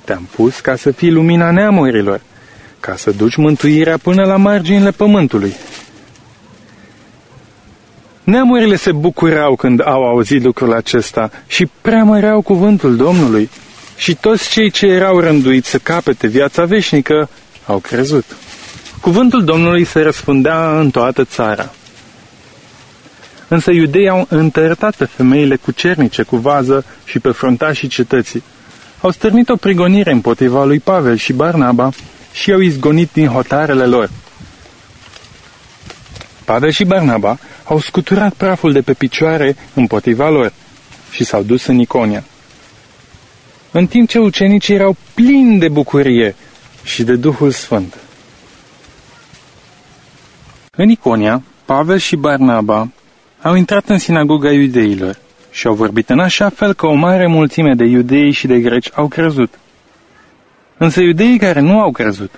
Te-am pus ca să fii lumina neamurilor, ca să duci mântuirea până la marginile pământului. Neamurile se bucurau când au auzit lucrul acesta și preamăreau cuvântul Domnului și toți cei ce erau rânduiți să capete viața veșnică au crezut. Cuvântul Domnului se răspundea în toată țara. Însă iudeii au întărătat pe femeile cu cernice cu vază și pe frontașii cetății au stârnit o prigonire împotriva lui Pavel și Barnaba și i-au izgonit din hotarele lor. Pavel și Barnaba au scuturat praful de pe picioare împotriva lor și s-au dus în Iconia. În timp ce ucenicii erau plini de bucurie și de Duhul Sfânt. În Iconia, Pavel și Barnaba au intrat în sinagoga iudeilor și au vorbit în așa fel că o mare mulțime de iudei și de greci au crezut. Însă iudeii care nu au crezut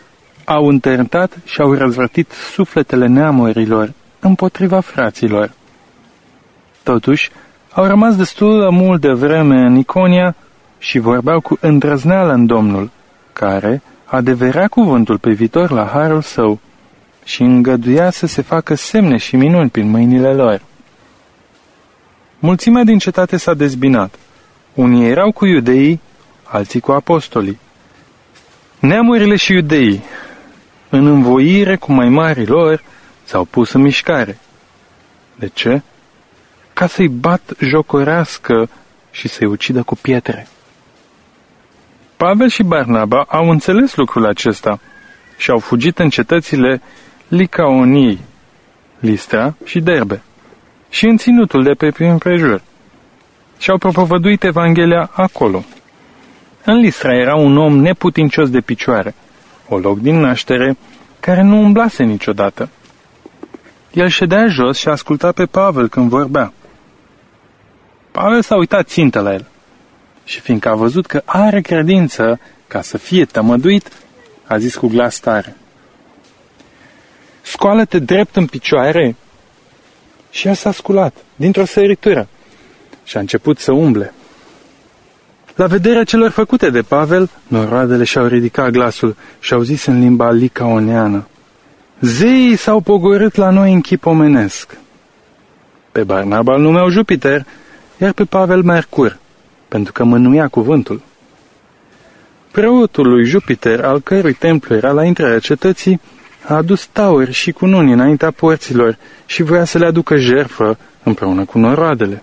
au întărtat și au răzvrătit sufletele neamurilor împotriva fraților. Totuși, au rămas destul de mult de vreme în Iconia și vorbeau cu îndrăzneală în Domnul, care adeverea cuvântul privitor la harul său și îngăduia să se facă semne și minuni prin mâinile lor. mulțimea din cetate s-a dezbinat. Unii erau cu iudeii, alții cu apostolii. Neamurile și iudeii, în învoire cu mai mari lor, s-au pus în mișcare. De ce? Ca să-i bat jocorească și să-i ucidă cu pietre. Pavel și Barnaba au înțeles lucrul acesta și au fugit în cetățile Licaoniei, Listra și Derbe și în ținutul de pe prin prejur și au propovăduit Evanghelia acolo. În Listra era un om neputincios de picioare, o loc din naștere, care nu umblase niciodată. El ședea jos și asculta pe Pavel când vorbea. Pavel s-a uitat țintă la el și fiindcă a văzut că are credință ca să fie tămăduit, a zis cu glas tare. Scoală-te drept în picioare! Și el s-a sculat, dintr-o săritură, și a început să umble. La vederea celor făcute de Pavel, noroadele și-au ridicat glasul și au zis în limba licaoneană, Zeii s-au pogorât la noi în chip omenesc. Pe Barnaba îl numeau Jupiter, iar pe Pavel Mercur, pentru că mânuia cuvântul. Preotul lui Jupiter, al cărui templu era la intrarea cetății, a adus tauri și cununi înaintea porților și voia să le aducă jerfă împreună cu noroadele.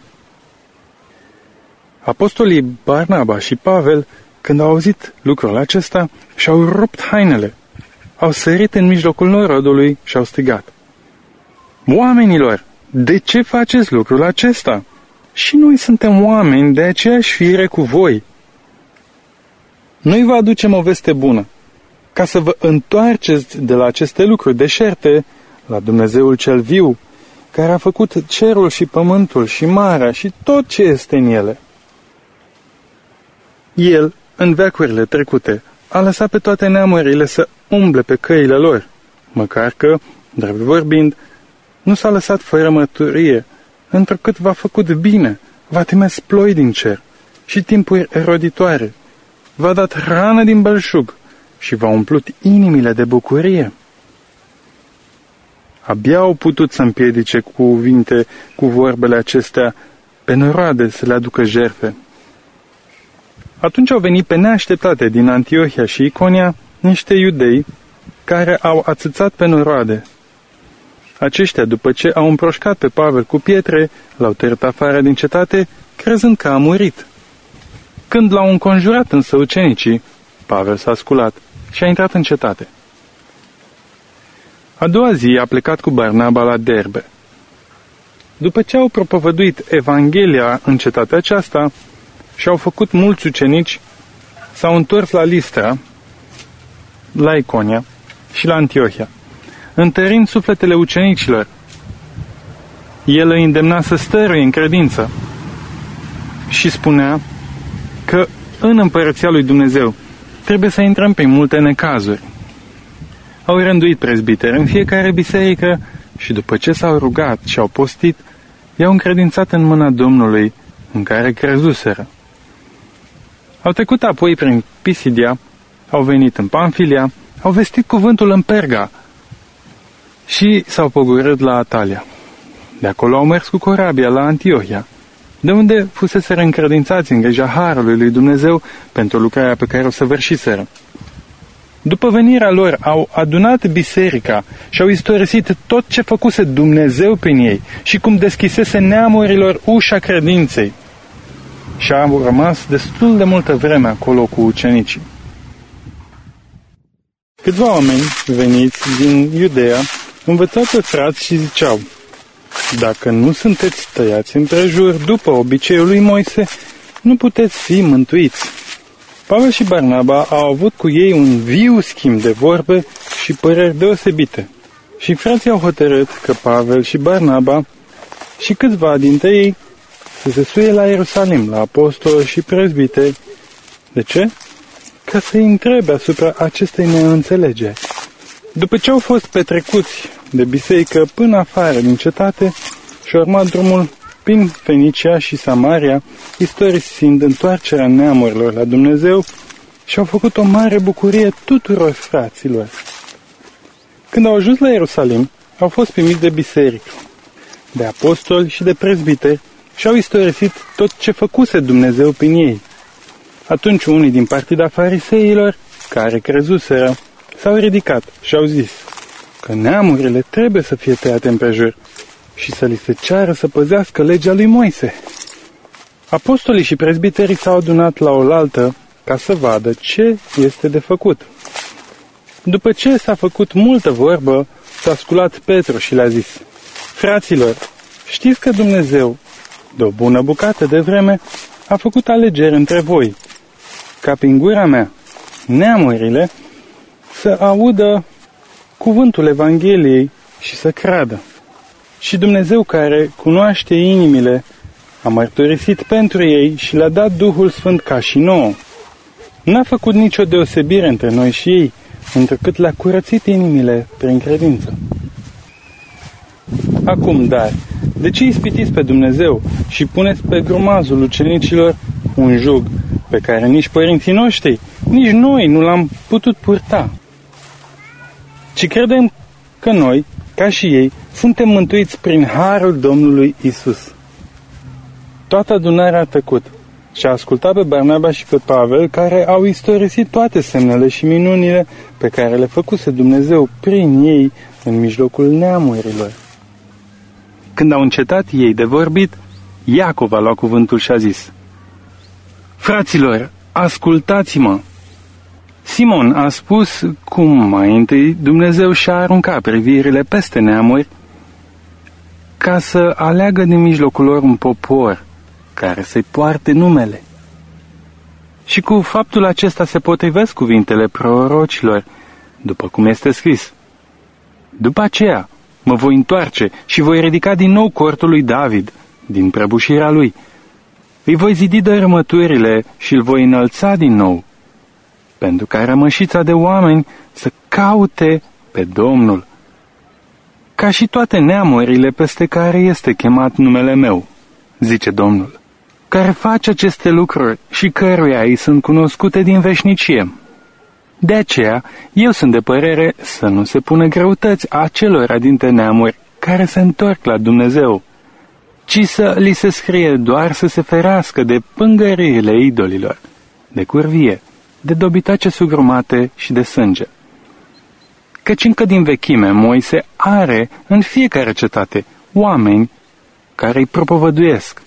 Apostolii Barnaba și Pavel, când au auzit lucrul acesta, și-au rupt hainele, au sărit în mijlocul norodului și au strigat. Oamenilor, de ce faceți lucrul acesta? Și noi suntem oameni de aceeași fire cu voi. Noi vă aducem o veste bună, ca să vă întoarceți de la aceste lucruri deșerte la Dumnezeul cel viu, care a făcut cerul și pământul și marea și tot ce este în ele. El, în veacurile trecute, a lăsat pe toate neamurile să umble pe căile lor, măcar că, drept vorbind, nu s-a lăsat fără mărturie, întrucât v-a făcut bine, v-a trimis ploi din cer și timpuri eroditoare, v-a dat hrană din belșug și v-a umplut inimile de bucurie. Abia au putut să împiedice cu cuvinte, cu vorbele acestea, pe noroade să le aducă jerfe. Atunci au venit pe neașteptate din Antiohia și Iconia niște iudei care au ațățat pe noroade. Aceștia, după ce au împroșcat pe Pavel cu pietre, l-au tăiat afară din cetate, crezând că a murit. Când l-au înconjurat însă ucenicii, Pavel s-a sculat și a intrat în cetate. A doua zi a plecat cu Barnaba la Derbe. După ce au propovăduit Evanghelia în cetatea aceasta, și au făcut mulți ucenici, s-au întors la Listra, la Iconia și la Antiohia, întărind sufletele ucenicilor. El îi îndemna să stăruie în credință și spunea că în împărăția lui Dumnezeu trebuie să intrăm prin multe necazuri. Au rânduit prezbiteri în fiecare biserică și după ce s-au rugat și au postit, i-au încredințat în mâna Domnului în care crezuseră. Au trecut apoi prin Pisidia, au venit în Pamfilia, au vestit cuvântul în Perga și s-au pogorât la Atalia. De acolo au mers cu corabia la Antiohia, de unde fusese încredințați în greja Harului lui Dumnezeu pentru lucrarea pe care o săvârșiseră. După venirea lor, au adunat biserica și au istorisit tot ce făcuse Dumnezeu prin ei și cum deschisese neamurilor ușa credinței și am rămas destul de multă vreme acolo cu ucenicii. Câțiva oameni veniți din Iudea învățau pe frați și ziceau, Dacă nu sunteți tăiați împrejur după obiceiul lui Moise, nu puteți fi mântuiți. Pavel și Barnaba au avut cu ei un viu schimb de vorbe și păreri deosebite. Și frații au hotărât că Pavel și Barnaba și câțiva dintre ei să se suie la Ierusalim, la apostoli și prezbiteri. De ce? Ca să-i întrebe asupra acestei neînțelegeri. După ce au fost petrecuți de biserică până afară din cetate, și urmat drumul prin Fenicia și Samaria, istorisind întoarcerea neamurilor la Dumnezeu și au făcut o mare bucurie tuturor fraților. Când au ajuns la Ierusalim, au fost primiți de biserică, de apostoli și de prezbiteri și-au istorisit tot ce făcuse Dumnezeu prin ei. Atunci unii din partida fariseilor, care crezuseră, s-au ridicat și au zis că neamurile trebuie să fie tăiate împrejur și să li se ceară să păzească legea lui Moise. Apostolii și prezbiterii s-au adunat la oaltă ca să vadă ce este de făcut. După ce s-a făcut multă vorbă, s-a sculat Petru și le-a zis, Fraților, știți că Dumnezeu, de o bună bucată de vreme, a făcut alegeri între voi, ca prin gura mea, neamurile, să audă cuvântul Evangheliei și să creadă. Și Dumnezeu care cunoaște inimile a mărturisit pentru ei și le-a dat Duhul Sfânt ca și nouă. N-a făcut nicio deosebire între noi și ei, întrucât le-a curățit inimile prin credință. Acum, dar, de ce ispitiți pe Dumnezeu și puneți pe grumazul ucenicilor un jug pe care nici părinții noștri, nici noi nu l-am putut purta? Ci credem că noi, ca și ei, suntem mântuiți prin harul Domnului Isus. Toată adunarea a tăcut și a ascultat pe Barnaba și pe Pavel, care au istorisit toate semnele și minunile pe care le făcuse Dumnezeu prin ei în mijlocul neamurilor. Când au încetat ei de vorbit, Iacov a luat cuvântul și a zis, Fraților, ascultați-mă! Simon a spus cum mai întâi Dumnezeu și-a aruncat privirile peste neamuri ca să aleagă din mijlocul lor un popor care să-i poarte numele. Și cu faptul acesta se potrivesc cuvintele prorocilor, după cum este scris. După aceea mă voi întoarce și voi ridica din nou cortul lui David, din prăbușirea lui. Îi voi zidi dărâmăturile și îl voi înălța din nou, pentru ca rămășița de oameni să caute pe Domnul, ca și toate neamurile peste care este chemat numele meu, zice Domnul care face aceste lucruri și căruia îi sunt cunoscute din veșnicie. De aceea, eu sunt de părere să nu se pună greutăți acelora dintre neamuri care se întorc la Dumnezeu, ci să li se scrie doar să se ferească de pângăriile idolilor, de curvie, de dobitace sugrumate și de sânge. Căci încă din vechime Moise are în fiecare cetate oameni care îi propovăduiesc,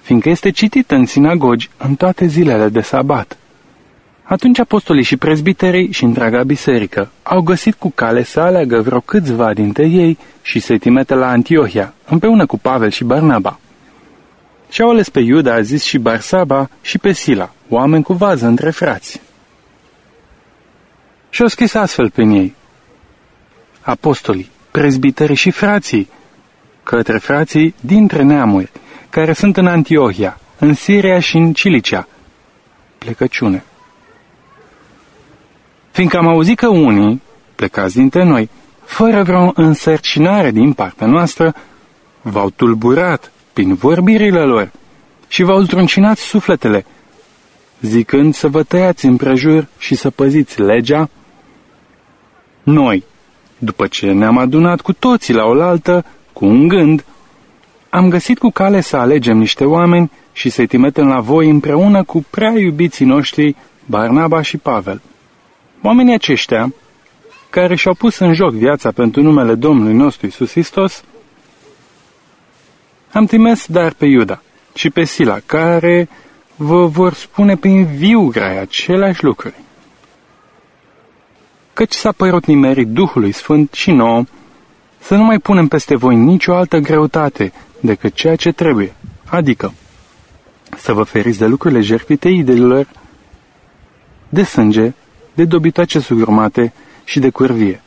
fiindcă este citită în sinagogi în toate zilele de sabat. Atunci apostolii și prezbiterii și întreaga biserică au găsit cu cale să aleagă vreo câțiva dintre ei și să-i trimite la Antiohia, împreună cu Pavel și Barnaba. Și-au ales pe Iuda, a zis și Barsaba și pe Sila, oameni cu vază între frați. Și-au scris astfel pe ei, apostolii, prezbiterii și frații, către frații dintre neamuri, care sunt în Antiohia, în Siria și în Cilicia. Plecăciune. Fiindcă am auzit că unii, plecați dintre noi, fără vreo însărcinare din partea noastră, v-au tulburat prin vorbirile lor și v-au zdruncinat sufletele, zicând să vă tăiați împrejur și să păziți legea, noi, după ce ne-am adunat cu toții la oaltă, cu un gând, am găsit cu cale să alegem niște oameni și să-i trimitem la voi împreună cu prea iubiții noștri Barnaba și Pavel. Oamenii aceștia, care și-au pus în joc viața pentru numele Domnului nostru Isus Hristos, am trimis dar pe Iuda și pe Sila, care vă vor spune prin viu grai aceleași lucruri. Căci s-a părut nimerit Duhului Sfânt și nouă să nu mai punem peste voi nicio altă greutate decât ceea ce trebuie, adică să vă feriți de lucrurile jertfite idelilor, de sânge, de dobitoace sugrumate și de curvie,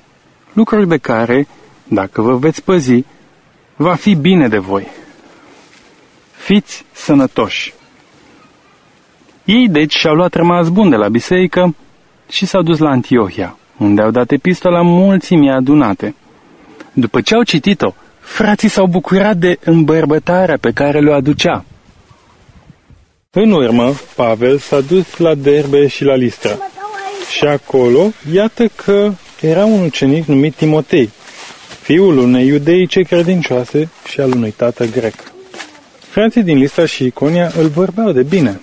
lucruri de care, dacă vă veți păzi, va fi bine de voi. Fiți sănătoși! Ei, deci, și-au luat rămas bun de la biserică și s-au dus la Antiohia, unde au dat epistola mulțimii adunate. După ce au citit-o, frații s-au bucurat de îmbărbătarea pe care le aducea. În urmă, Pavel s-a dus la Derbe și la Listra. Și acolo, iată că era un ucenic numit Timotei, fiul unei iudeice credincioase și al unui tată grec. Frații din Lista și Iconia îl vorbeau de bine.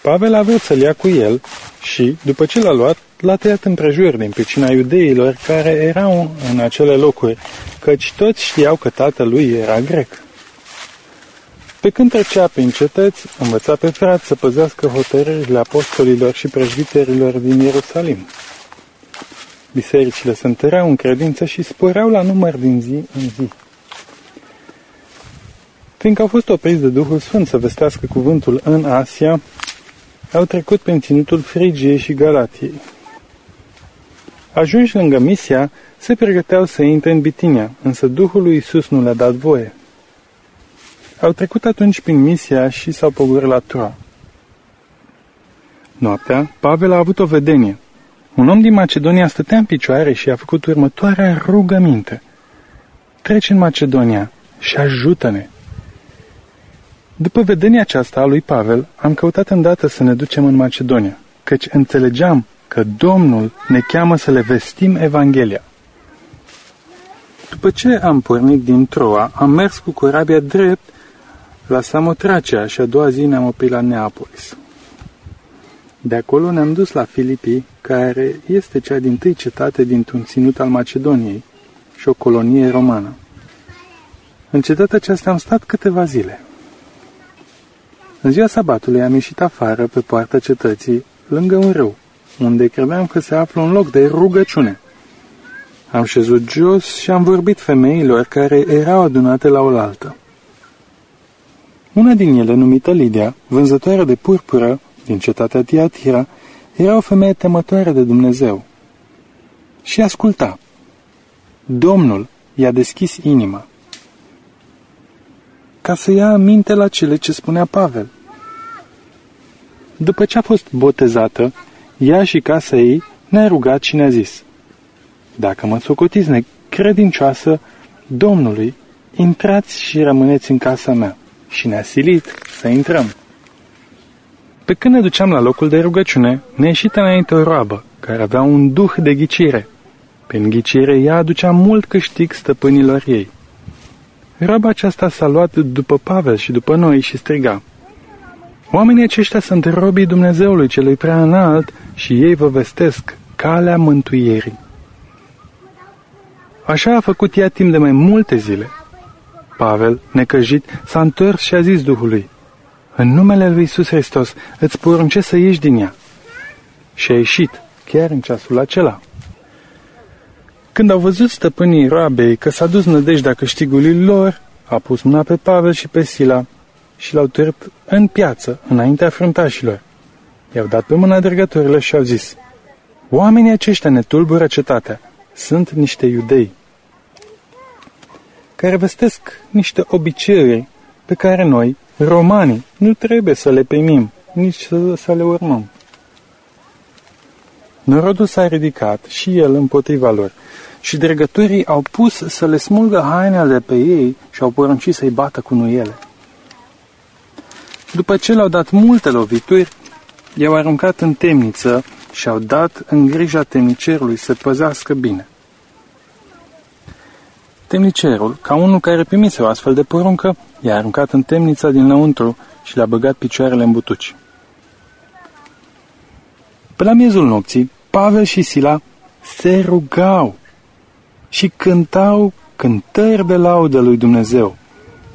Pavel a vrut să-l ia cu el și, după ce l-a luat, l-a tăiat împrejur din picina iudeilor care erau în acele locuri, căci toți știau că tatălui era grec. Pe când trecea prin cetăți, învăța pe frați să păzească hotărârile apostolilor și preșbiterilor din Ierusalim. Bisericile se întăreau în credință și sporeau la număr din zi în zi. Fiindcă au fost opriți de Duhul Sfânt să vestească cuvântul în Asia, au trecut prin ținutul Frigiei și Galatiei. Ajunși lângă Misia, se pregăteau să intre în Bitinia, însă Duhul lui Isus nu le-a dat voie. Au trecut atunci prin Misia și s-au pogorât la Troa. Noaptea, Pavel a avut o vedenie. Un om din Macedonia stătea în picioare și a făcut următoarea rugăminte. Treci în Macedonia și ajută-ne. După vedenia aceasta a lui Pavel, am căutat îndată să ne ducem în Macedonia, căci înțelegeam că Domnul ne cheamă să le vestim Evanghelia. După ce am pornit din Troa, am mers cu corabia drept la Samotracea și a doua zi ne-am oprit la Neapolis. De acolo ne-am dus la Filipii, care este cea din tâi cetate dintr-un ținut al Macedoniei și o colonie romană. În cetatea aceasta am stat câteva zile. În ziua sabatului am ieșit afară pe poarta cetății, lângă un râu, unde credeam că se află un loc de rugăciune. Am șezut jos și am vorbit femeilor care erau adunate la oaltă. Una din ele, numită Lidia, vânzătoare de purpură din cetatea Tiatira, era o femeie temătoare de Dumnezeu. Și asculta. Domnul i-a deschis inima ca să ia minte la cele ce spunea Pavel. După ce a fost botezată, ea și casa ei ne-a rugat și ne-a zis, Dacă mă socotiți necredincioasă Domnului, intrați și rămâneți în casa mea. Și ne-a silit să intrăm. Pe când ne duceam la locul de rugăciune, ne-a ieșit înainte o roabă, care avea un duh de ghicire. Prin ghicire ea aducea mult câștig stăpânilor ei. Roaba aceasta s-a luat după Pavel și după noi și striga. Oamenii aceștia sunt robii Dumnezeului celui prea înalt și ei vă vestesc calea mântuierii. Așa a făcut ea timp de mai multe zile. Pavel, necăjit, s-a întors și a zis Duhului, În numele lui Iisus Hristos îți poruncesc să ieși din ea. Și a ieșit, chiar în ceasul acela. Când au văzut stăpânii roabei că s-a dus nădejdea câștigului lor, a pus mâna pe Pavel și pe Sila și l-au târât în piață, înaintea fruntașilor. I-au dat pe mâna dregătorilor și au zis, Oamenii aceștia ne tulbură cetatea, sunt niște iudei, care vestesc niște obiceiuri pe care noi, romanii, nu trebuie să le primim, nici să, să le urmăm. Norodul s-a ridicat și el împotriva lor și dregătorii au pus să le smulgă hainele de pe ei și au poruncit să-i bată cu nuiele. După ce le-au dat multe lovituri, i-au aruncat în temniță și au dat în grija temnicerului să păzească bine. Temnicerul, ca unul care primise o astfel de poruncă, i-a aruncat în temnița dinăuntru și le-a băgat picioarele în butuci. Pe la miezul nopții, Pavel și Sila se rugau și cântau cântări de laudă lui Dumnezeu,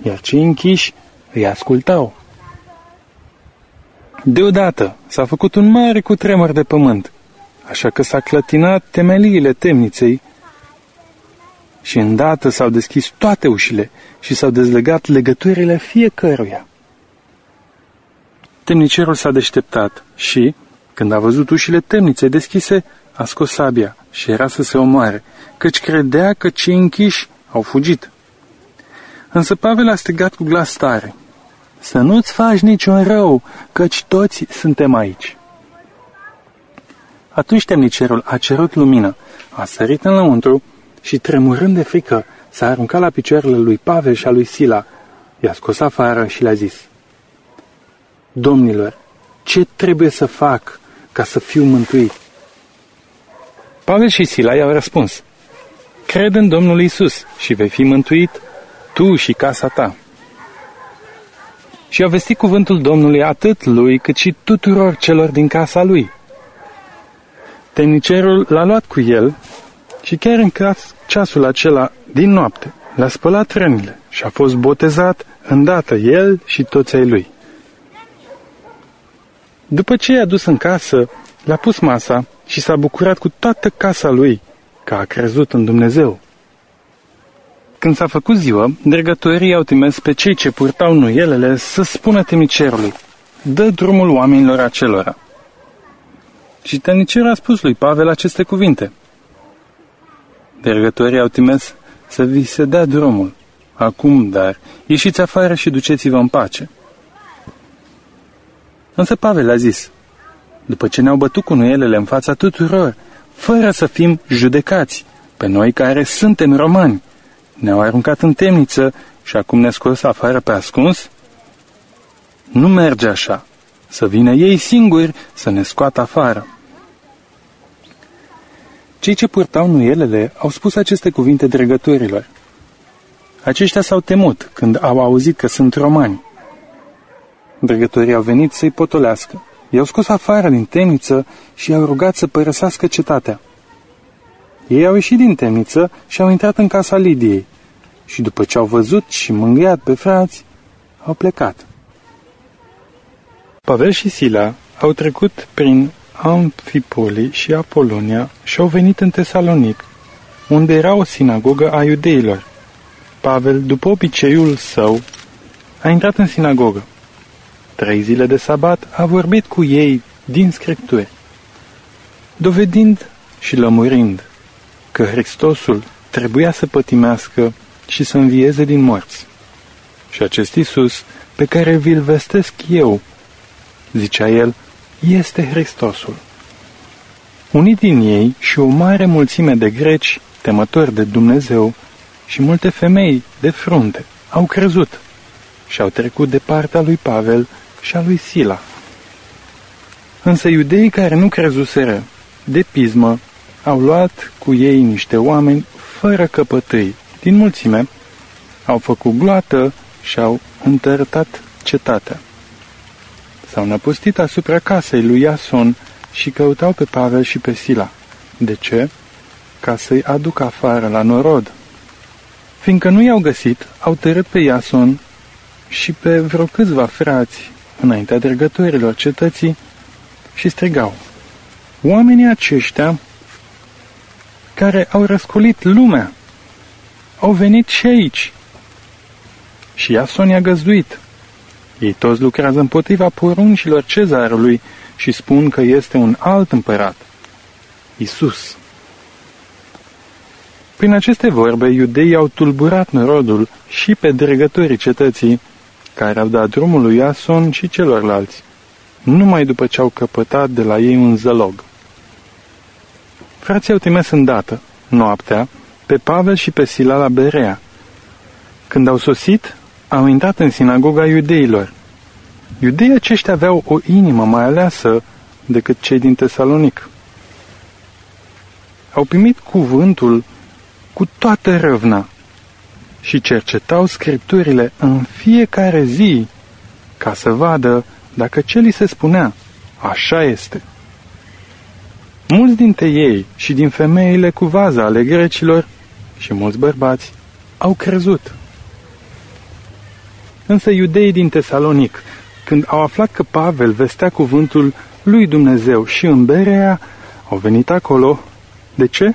iar cei închiși îi ascultau. Deodată s-a făcut un mare cutremur de pământ, așa că s-a clătinat temeliile temniței și îndată s-au deschis toate ușile și s-au dezlegat legăturile fiecăruia. Temnicerul s-a deșteptat și, când a văzut ușile temniței deschise, a scos sabia și era să se omoare, căci credea că cei închiși au fugit. Însă Pavel a strigat cu glas tare, Să nu-ți faci niciun rău, căci toți suntem aici. Atunci temnicerul a cerut lumină, a sărit înăuntru și, tremurând de frică, s-a aruncat la picioarele lui Pavel și a lui Sila, i-a scos afară și le-a zis, Domnilor, ce trebuie să fac ca să fiu mântuit? Pavel și Sila i-au răspuns, Cred în Domnul Isus și vei fi mântuit, tu și casa ta. și a vestit cuvântul Domnului atât lui cât și tuturor celor din casa lui. Temnicerul l-a luat cu el și chiar în ceasul acela din noapte l-a spălat rănile și a fost botezat îndată el și toți ai lui. După ce i-a dus în casă, l-a pus masa și s-a bucurat cu toată casa lui că a crezut în Dumnezeu. Când s-a făcut ziua, dregătorii au trimis pe cei ce purtau nuielele să spună temnicerului, dă drumul oamenilor acelora. Și temnicerul a spus lui Pavel aceste cuvinte. Dregătorii au trimis să vi se dea drumul. Acum, dar, ieșiți afară și duceți-vă în pace. Însă Pavel a zis, după ce ne-au bătut cu nuielele în fața tuturor, fără să fim judecați, pe noi care suntem romani, ne-au aruncat în temniță și acum ne-a scos afară pe ascuns? Nu merge așa. Să vină ei singuri să ne scoată afară. Cei ce purtau nuielele au spus aceste cuvinte dregătorilor. Aceștia s-au temut când au auzit că sunt romani. Dregătorii au venit să-i potolească. I-au scos afară din temniță și i-au rugat să părăsească cetatea. Ei au ieșit din temniță și au intrat în casa Lidiei și după ce au văzut și mângâiat pe frați, au plecat. Pavel și Sila au trecut prin Amfipoli și Apolonia și au venit în Tesalonic, unde era o sinagogă a iudeilor. Pavel, după obiceiul său, a intrat în sinagogă. Trei zile de sabat a vorbit cu ei din Scripturi, dovedind și lămurind că Hristosul trebuia să pătimească și să învieze din morți. Și acest Isus, pe care vi-l vestesc eu, zicea el, este Hristosul. Unii din ei și o mare mulțime de greci, temători de Dumnezeu, și multe femei de frunte au crezut și au trecut de partea lui Pavel și a lui Sila. Însă iudeii care nu crezuseră, de pismă, au luat cu ei niște oameni fără căpătâi din mulțime, au făcut gloată și au întărtat cetatea. S-au năpustit asupra casei lui Iason și căutau pe Pavel și pe Sila. De ce? Ca să-i aduc afară la norod. Fiindcă nu i-au găsit, au tărât pe Iason și pe vreo câțiva frați înaintea dregătorilor cetății și strigau. Oamenii aceștia care au răscolit lumea au venit și aici. Și Iason i-a găzduit. Ei toți lucrează împotriva poruncilor cezarului și spun că este un alt împărat, Isus. Prin aceste vorbe, iudeii au tulburat norodul și pe dregătorii cetății, care au dat drumul lui Iason și celorlalți, numai după ce au căpătat de la ei un zălog. Frații au trimis îndată, noaptea, pe Pavel și pe Sila la Berea. Când au sosit, au intrat în sinagoga iudeilor. Iudeii aceștia aveau o inimă mai aleasă decât cei din Tesalonic. Au primit cuvântul cu toată răvna și cercetau scripturile în fiecare zi ca să vadă dacă ce li se spunea așa este. Mulți dintre ei și din femeile cu vaza ale grecilor și mulți bărbați au crezut. Însă iudeii din Tesalonic, când au aflat că Pavel vestea cuvântul lui Dumnezeu și în Berea, au venit acolo. De ce?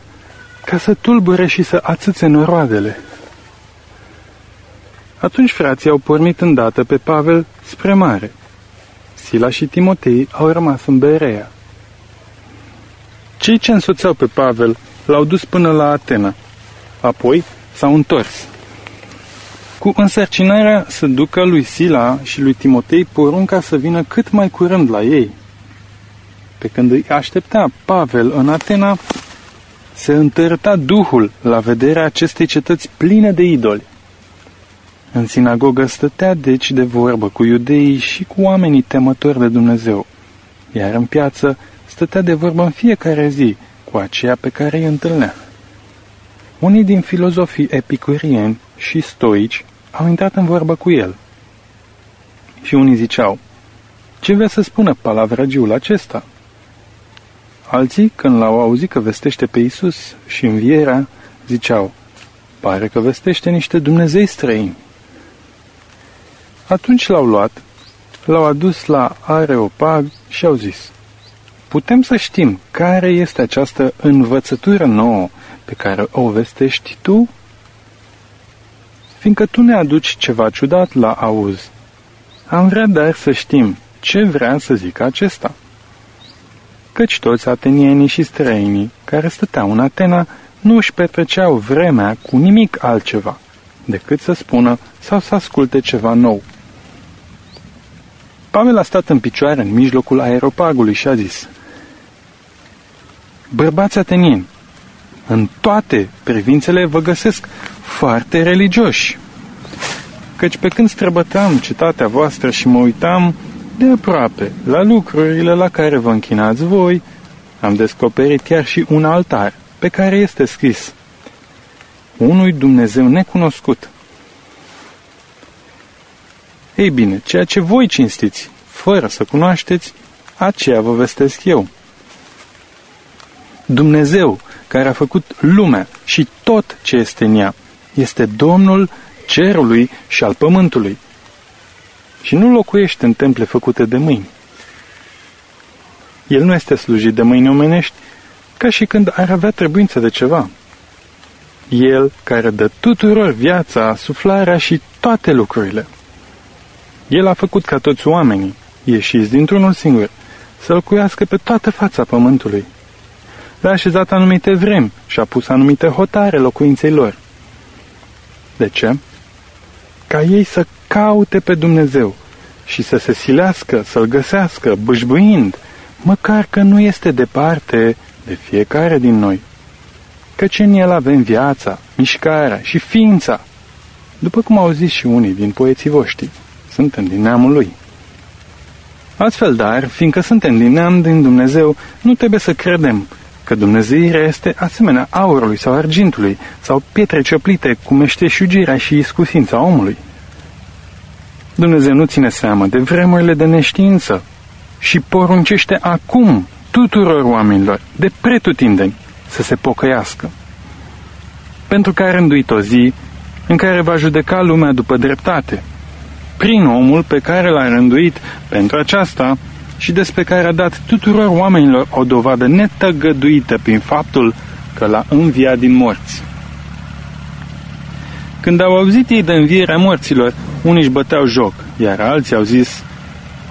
Ca să tulbure și să ațâțe noroadele. Atunci frații au pornit îndată pe Pavel spre mare. Sila și Timotei au rămas în Berea. Cei ce însoțeau pe Pavel l-au dus până la Atena. Apoi s-au întors. Cu însărcinarea să ducă lui Sila și lui Timotei porunca să vină cât mai curând la ei. Pe când îi aștepta Pavel în Atena, se întărăta Duhul la vederea acestei cetăți pline de idoli. În sinagogă stătea deci de vorbă cu iudeii și cu oamenii temători de Dumnezeu, iar în piață stătea de vorbă în fiecare zi cu aceea pe care îi întâlnea. Unii din filozofii epicurieni și stoici au intrat în vorbă cu el. Și unii ziceau, ce vrea să spună palavragiul acesta? Alții, când l-au auzit că vestește pe Isus și învierea, ziceau, pare că vestește niște Dumnezei străini. Atunci l-au luat, l-au adus la Areopag și au zis, putem să știm care este această învățătură nouă pe care o vestești tu? Fiindcă tu ne aduci ceva ciudat la auz. Am vrea dar să știm ce vrea să zică acesta. Căci toți atenienii și străinii care stăteau în Atena nu își petreceau vremea cu nimic altceva decât să spună sau să asculte ceva nou. Pavel a stat în picioare în mijlocul aeropagului și a zis, Bărbați atenieni, în toate privințele vă găsesc foarte religioși. Căci pe când străbăteam cetatea voastră și mă uitam de aproape la lucrurile la care vă închinați voi, am descoperit chiar și un altar pe care este scris unui Dumnezeu necunoscut. Ei bine, ceea ce voi cinstiți, fără să cunoașteți, aceea vă vestesc eu. Dumnezeu, care a făcut lumea și tot ce este în ea, este Domnul cerului și al pământului. Și nu locuiește în temple făcute de mâini. El nu este slujit de mâini omenești, ca și când ar avea trebuință de ceva. El care dă tuturor viața, suflarea și toate lucrurile. El a făcut ca toți oamenii, ieșiți dintr-unul singur, să locuiască pe toată fața pământului. Le-a așezat anumite vremi și a pus anumite hotare locuinței lor. De ce? Ca ei să caute pe Dumnezeu și să se silească, să-L găsească, bâșbâind, măcar că nu este departe de fiecare din noi. Căci în El avem viața, mișcarea și ființa, după cum au zis și unii din poeții voștri, suntem din neamul Lui. Astfel, dar, fiindcă suntem din neam din Dumnezeu, nu trebuie să credem că Dumnezeirea este asemenea aurului sau argintului sau pietre cioplite cu meșteșugirea și iscusința omului. Dumnezeu nu ține seamă de vremurile de neștiință și poruncește acum tuturor oamenilor, de pretutindeni, să se pocăiască. Pentru că a rânduit o zi în care va judeca lumea după dreptate, prin omul pe care l-a rânduit pentru aceasta și despre care a dat tuturor oamenilor o dovadă netăgăduită prin faptul că l-a înviat din morți. Când au auzit ei de învierea morților, uniși își băteau joc, iar alții au zis,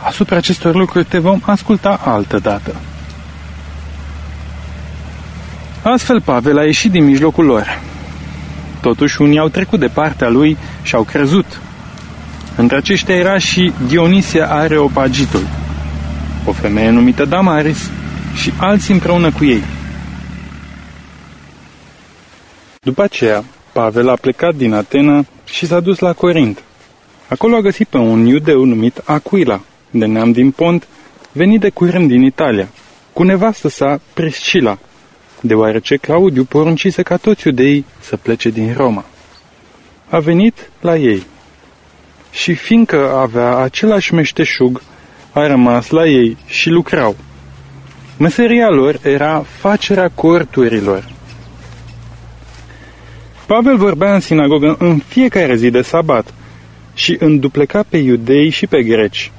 asupra acestor lucruri te vom asculta altă dată. Astfel Pavel a ieșit din mijlocul lor. Totuși unii au trecut de partea lui și au crezut. Între aceștia era și Dionisia Areopagitul, o femeie numită Damaris și alții împreună cu ei. După aceea, Pavel a plecat din Atena și s-a dus la Corint. Acolo a găsit pe un iudeu numit Aquila, de neam din Pont, venit de curând din Italia, cu nevastă sa Priscila, deoarece Claudiu poruncise ca toți iudeii să plece din Roma. A venit la ei și fiindcă avea același meșteșug, a rămas la ei și lucrau. Meseria lor era facerea corturilor. Pavel vorbea în sinagogă în fiecare zi de sabat și îndupleca pe iudei și pe greci.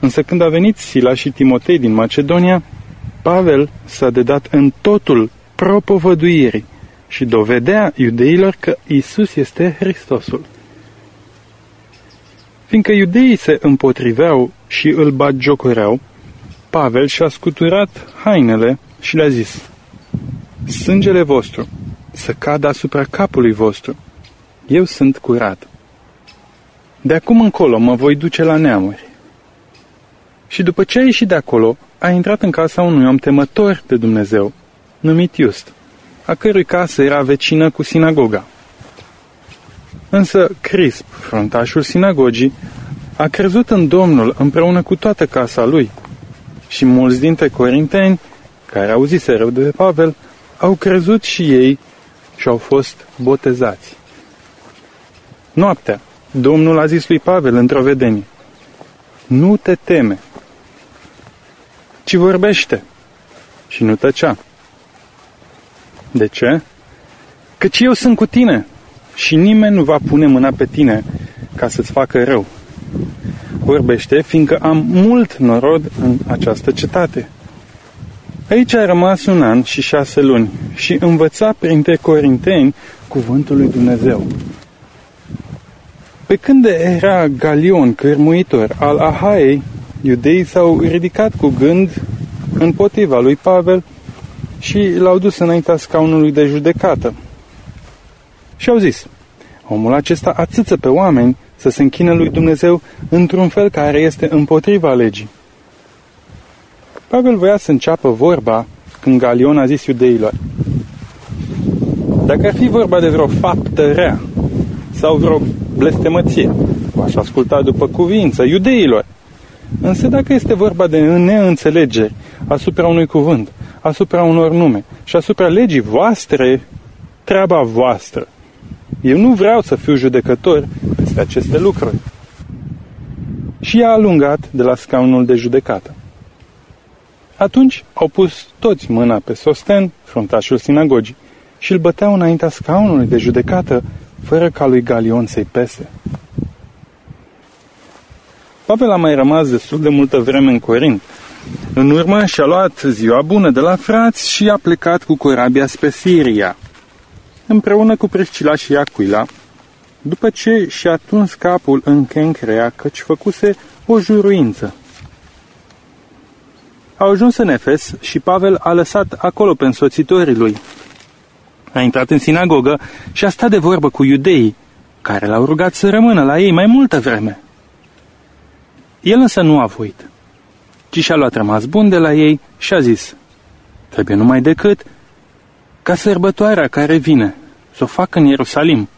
Însă când a venit Sila și Timotei din Macedonia, Pavel s-a dedat în totul propovăduirii și dovedea iudeilor că Isus este Hristosul. Fiindcă iudeii se împotriveau și îl bagiocoreau, Pavel și-a scuturat hainele și le-a zis, Sângele vostru să cadă asupra capului vostru. Eu sunt curat. De acum încolo mă voi duce la neamuri. Și după ce a ieșit de acolo, a intrat în casa unui om temător de Dumnezeu, numit Iust, a cărui casă era vecină cu sinagoga. Însă Crisp, frontașul sinagogii, a crezut în Domnul împreună cu toată casa lui și mulți dintre corinteni, care auziseră de Pavel, au crezut și ei și au fost botezați. Noaptea, Domnul a zis lui Pavel într-o vedenie, nu te teme, ci vorbește și nu tăcea. De ce? Căci eu sunt cu tine și nimeni nu va pune mâna pe tine ca să-ți facă rău. Vorbește, fiindcă am mult norod în această cetate. Aici a rămas un an și șase luni și învăța printre corinteni cuvântul lui Dumnezeu. Pe când era Galion, cărmuitor al Ahaei, iudeii s-au ridicat cu gând împotriva lui Pavel și l-au dus înaintea scaunului de judecată. Și au zis, omul acesta atâță pe oameni să se închină lui Dumnezeu într-un fel care este împotriva legii. Pavel voia să înceapă vorba când Galion a zis iudeilor, Dacă ar fi vorba de vreo faptă rea sau vreo blestemăție, v-aș asculta după cuvință iudeilor. Însă dacă este vorba de neînțelegeri asupra unui cuvânt, asupra unor nume și asupra legii voastre, treaba voastră. Eu nu vreau să fiu judecător peste aceste lucruri. Și i-a alungat de la scaunul de judecată. Atunci au pus toți mâna pe Sosten, fruntașul sinagogii, și îl băteau înaintea scaunului de judecată, fără ca lui Galion să-i pese. Pavel a mai rămas destul de multă vreme în Corint. În urmă și-a luat ziua bună de la frați și a plecat cu corabia spre Siria, împreună cu Priscila și Aquila, după ce și-a tuns capul în Kencrea, căci făcuse o juruință. Au ajuns în Efes și Pavel a lăsat acolo pe însoțitorii lui. A intrat în sinagogă și a stat de vorbă cu iudeii, care l-au rugat să rămână la ei mai multă vreme. El însă nu a voit, ci și-a luat rămas bun de la ei și a zis, trebuie numai decât ca sărbătoarea care vine, să o fac în Ierusalim.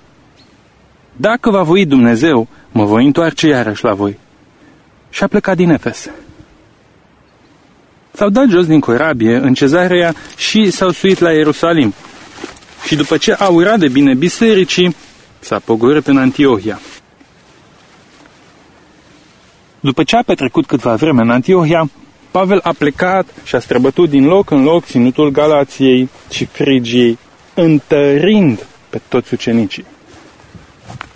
Dacă va voi Dumnezeu, mă voi întoarce iarăși la voi. Și a plecat din Efes. S-au dat jos din corabie în cezarea și s-au suit la Ierusalim. Și după ce au urat de bine bisericii, s-a pogorât în Antiohia. După ce a petrecut câtva vreme în Antiohia, Pavel a plecat și a străbătut din loc în loc ținutul Galației și Frigiei, întărind pe toți ucenicii.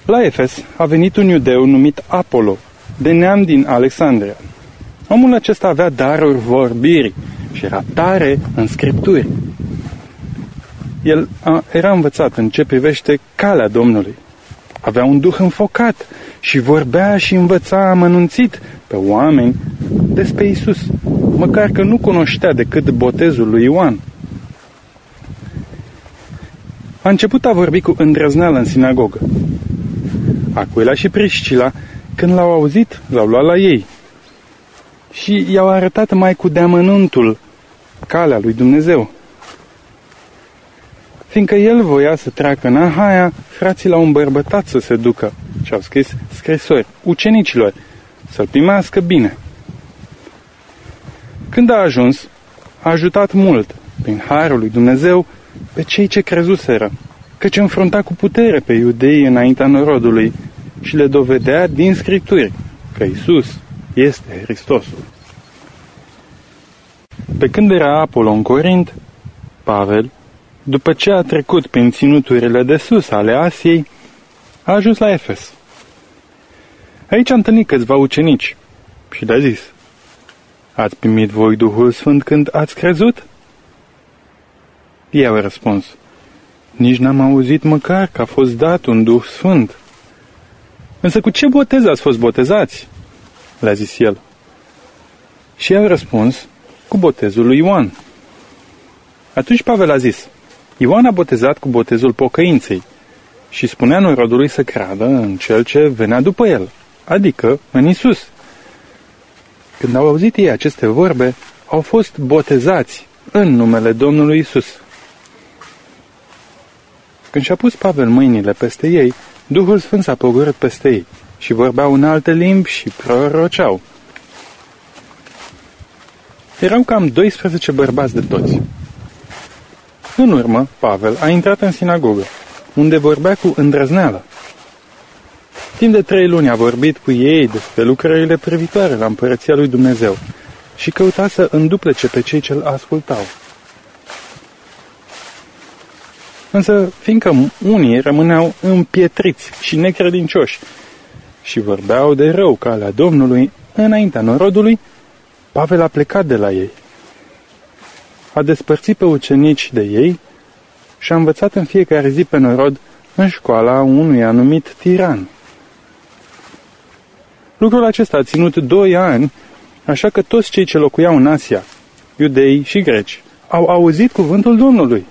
La Efes a venit un iudeu numit Apollo, de neam din Alexandria. Omul acesta avea daruri vorbirii și era tare în scripturi. El a, era învățat în ce privește calea Domnului. Avea un duh înfocat și vorbea și învăța amănunțit pe oameni despre Isus, măcar că nu cunoștea decât botezul lui Ioan. A început a vorbi cu îndrăzneală în sinagogă. Aquila și Priscila, când l-au auzit, l-au luat la ei și i-au arătat mai cu deamănuntul calea lui Dumnezeu. Fiindcă el voia să treacă în Ahaia, frații l-au îmbărbătat să se ducă și au scris scrisori ucenicilor să-l primească bine. Când a ajuns, a ajutat mult, prin harul lui Dumnezeu, pe cei ce crezuseră, căci înfrunta cu putere pe iudei înaintea norodului și le dovedea din Scripturi că Isus este Hristosul. Pe când era Apollo în Corint, Pavel, după ce a trecut prin ținuturile de sus ale Asiei, a ajuns la Efes. Aici a întâlnit câțiva ucenici și le-a zis, Ați primit voi Duhul Sfânt când ați crezut? Ei au răspuns, Nici n-am auzit măcar că a fost dat un Duh Sfânt. Însă cu ce botez ați fost botezați? Le-a zis el. Și ei au răspuns, cu botezul lui Ioan. Atunci Pavel a zis, Ioan a botezat cu botezul pocăinței și spunea norodului să creadă în cel ce venea după el, adică în Isus. Când au auzit ei aceste vorbe, au fost botezați în numele Domnului Isus. Când și-a pus Pavel mâinile peste ei, Duhul Sfânt s-a pogorât peste ei și vorbeau în alte limbi și proroceau. Erau cam 12 bărbați de toți. În urmă, Pavel a intrat în sinagogă, unde vorbea cu îndrăzneală. Timp de trei luni a vorbit cu ei despre lucrările privitoare la împărăția lui Dumnezeu și căuta să înduplece pe cei ce-l ascultau. Însă, fiindcă unii rămâneau împietriți și necredincioși și vorbeau de rău calea Domnului înaintea norodului, Pavel a plecat de la ei. A despărțit pe ucenici de ei și a învățat în fiecare zi pe norod în școala unui anumit tiran. Lucrul acesta a ținut doi ani, așa că toți cei ce locuiau în Asia, iudei și greci, au auzit cuvântul Domnului.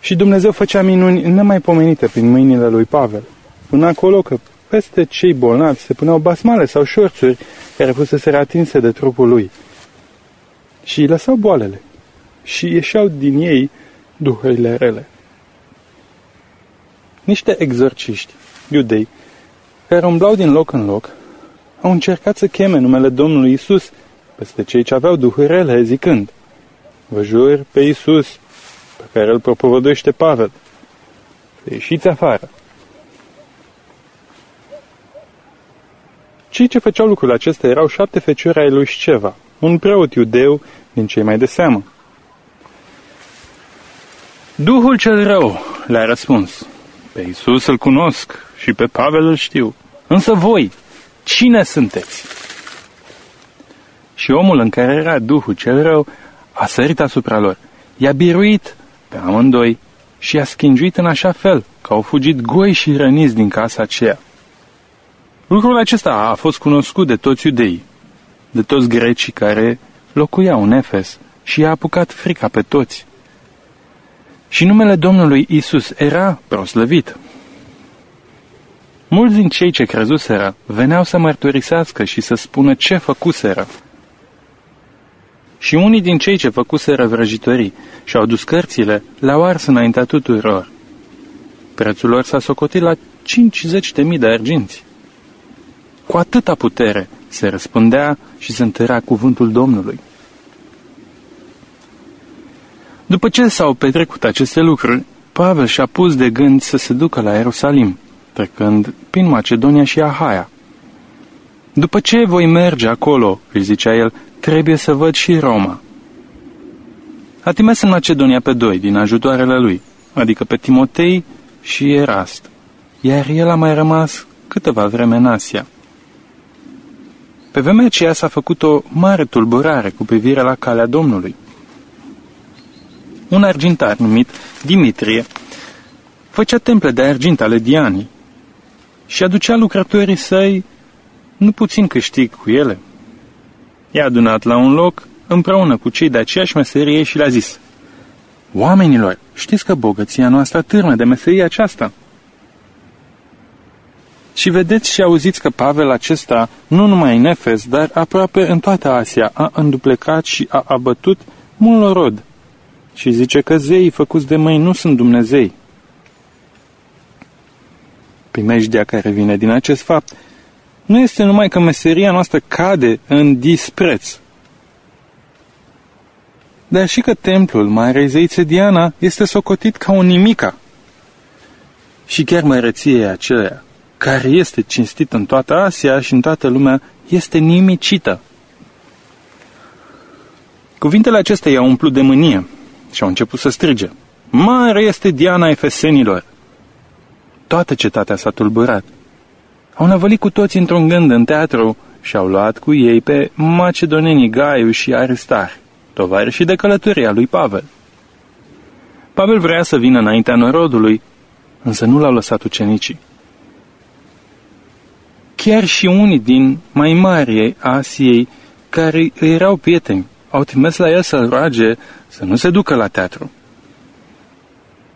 Și Dumnezeu făcea minuni nemaipomenite prin mâinile lui Pavel, până acolo că peste cei bolnavi se puneau basmale sau șorțuri care fusese atinse de trupul lui. Și îi lăsau boalele și ieșeau din ei duhurile rele. Niște exorciști iudei care umblau din loc în loc au încercat să cheme numele Domnului Isus peste cei ce aveau duhuri rele, zicând, Vă jur pe Isus, pe care îl propovăduiește Pavel, să ieșiți afară. Cei ce făceau lucrul acesta erau șapte feciori ai lui Sceva, un preot iudeu din cei mai de seamă. Duhul cel rău le-a răspuns, pe Iisus îl cunosc și pe Pavel îl știu, însă voi, cine sunteți? Și omul în care era Duhul cel rău a sărit asupra lor, i-a biruit pe amândoi și i-a schingiuit în așa fel că au fugit goi și răniți din casa aceea. Lucrul acesta a fost cunoscut de toți iudeii, de toți grecii care locuiau în Efes și i-a apucat frica pe toți. Și numele Domnului Isus era proslăvit. Mulți din cei ce crezuseră veneau să mărturisească și să spună ce făcuseră. Și unii din cei ce făcuseră vrăjitorii și-au dus cărțile, le-au ars înaintea tuturor. Prețul lor s-a socotit la 50.000 de arginți. Cu atâta putere se răspândea și se întărea cuvântul Domnului. După ce s-au petrecut aceste lucruri, Pavel și-a pus de gând să se ducă la Ierusalim, trecând prin Macedonia și Ahaia. După ce voi merge acolo, îi zicea el, trebuie să văd și Roma. A trimis în Macedonia pe doi din ajutoarele lui, adică pe Timotei și Erast, iar el a mai rămas câteva vreme în Asia. Pe vremea aceea s-a făcut o mare tulburare cu privire la calea Domnului. Un argintar numit Dimitrie făcea temple de argint ale Dianii și aducea lucrătorii săi nu puțin câștig cu ele. I-a adunat la un loc împreună cu cei de aceeași meserie și le-a zis Oamenilor, știți că bogăția noastră târnă de meserie aceasta? Și vedeți și auziți că Pavel acesta, nu numai în Efes, dar aproape în toată Asia, a înduplecat și a abătut mult rod. Și zice că zeii făcuți de mâini nu sunt Dumnezei. Primejdia care vine din acest fapt nu este numai că meseria noastră cade în dispreț, dar și că templul Marei Zeițe Diana este socotit ca un nimica. Și chiar măreție aceea care este cinstit în toată Asia și în toată lumea, este nimicită. Cuvintele acestea i-au umplut de mânie și au început să strige. Mare este Diana Efesenilor! Toată cetatea s-a tulburat. Au năvălit cu toți într-un gând în teatru și au luat cu ei pe macedonenii Gaiu și Aristar, și de călătoria lui Pavel. Pavel vrea să vină înaintea norodului, însă nu l-au lăsat ucenicii. Chiar și unii din mai mari Asiei, care erau prieteni, au trimis la el să-l roage să nu se ducă la teatru.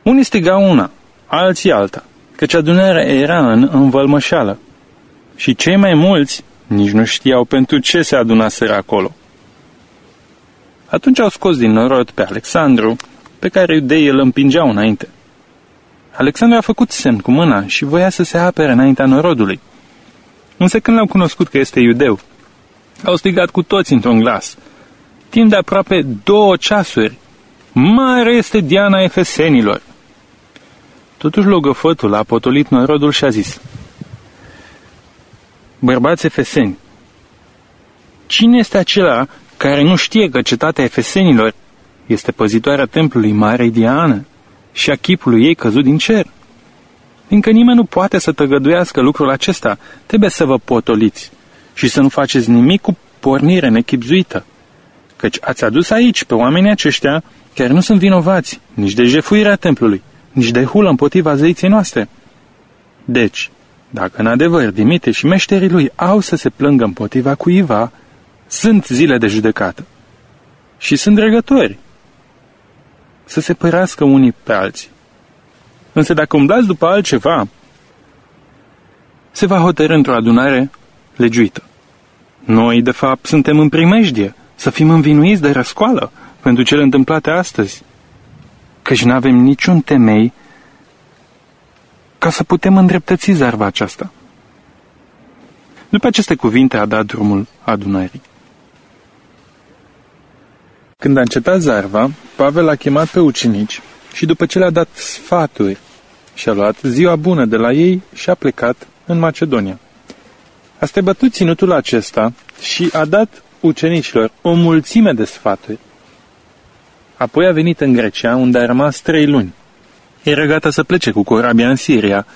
Unii strigau una, alții alta, căci adunarea era în învălmășală. Și cei mai mulți nici nu știau pentru ce se adunaseră acolo. Atunci au scos din norod pe Alexandru, pe care iudeii îl împingeau înainte. Alexandru a făcut semn cu mâna și voia să se apere înaintea norodului. Însă când l-au cunoscut că este iudeu, au strigat cu toți într-un glas. Timp de aproape două ceasuri, mare este Diana Efesenilor. Totuși logofătul a potolit norodul și a zis, Bărbați efeseni, cine este acela care nu știe că cetatea efesenilor este păzitoarea templului Marei Diana și a chipului ei căzut din cer? Fiindcă nimeni nu poate să tăgăduiască lucrul acesta, trebuie să vă potoliți și să nu faceți nimic cu pornire nechipzuită. Căci ați adus aici pe oamenii aceștia care nu sunt vinovați nici de jefuirea templului, nici de hulă împotriva zeiței noastre. Deci, dacă în adevăr Dimite și meșterii lui au să se plângă împotriva cuiva, sunt zile de judecată. Și sunt dregători să se părească unii pe alții. Însă dacă umblați după altceva, se va hotărâ într-o adunare legiuită. Noi, de fapt, suntem în primejdie să fim învinuiți de răscoală pentru cele întâmplate astăzi, căci nu avem niciun temei ca să putem îndreptăți zarva aceasta. După aceste cuvinte a dat drumul adunării. Când a încetat zarva, Pavel a chemat pe ucenici și după ce le-a dat sfaturi și-a luat ziua bună de la ei și a plecat în Macedonia. A străbătut ținutul acesta și a dat ucenicilor o mulțime de sfaturi. Apoi a venit în Grecia, unde a rămas trei luni. Era gata să plece cu corabia în Siria,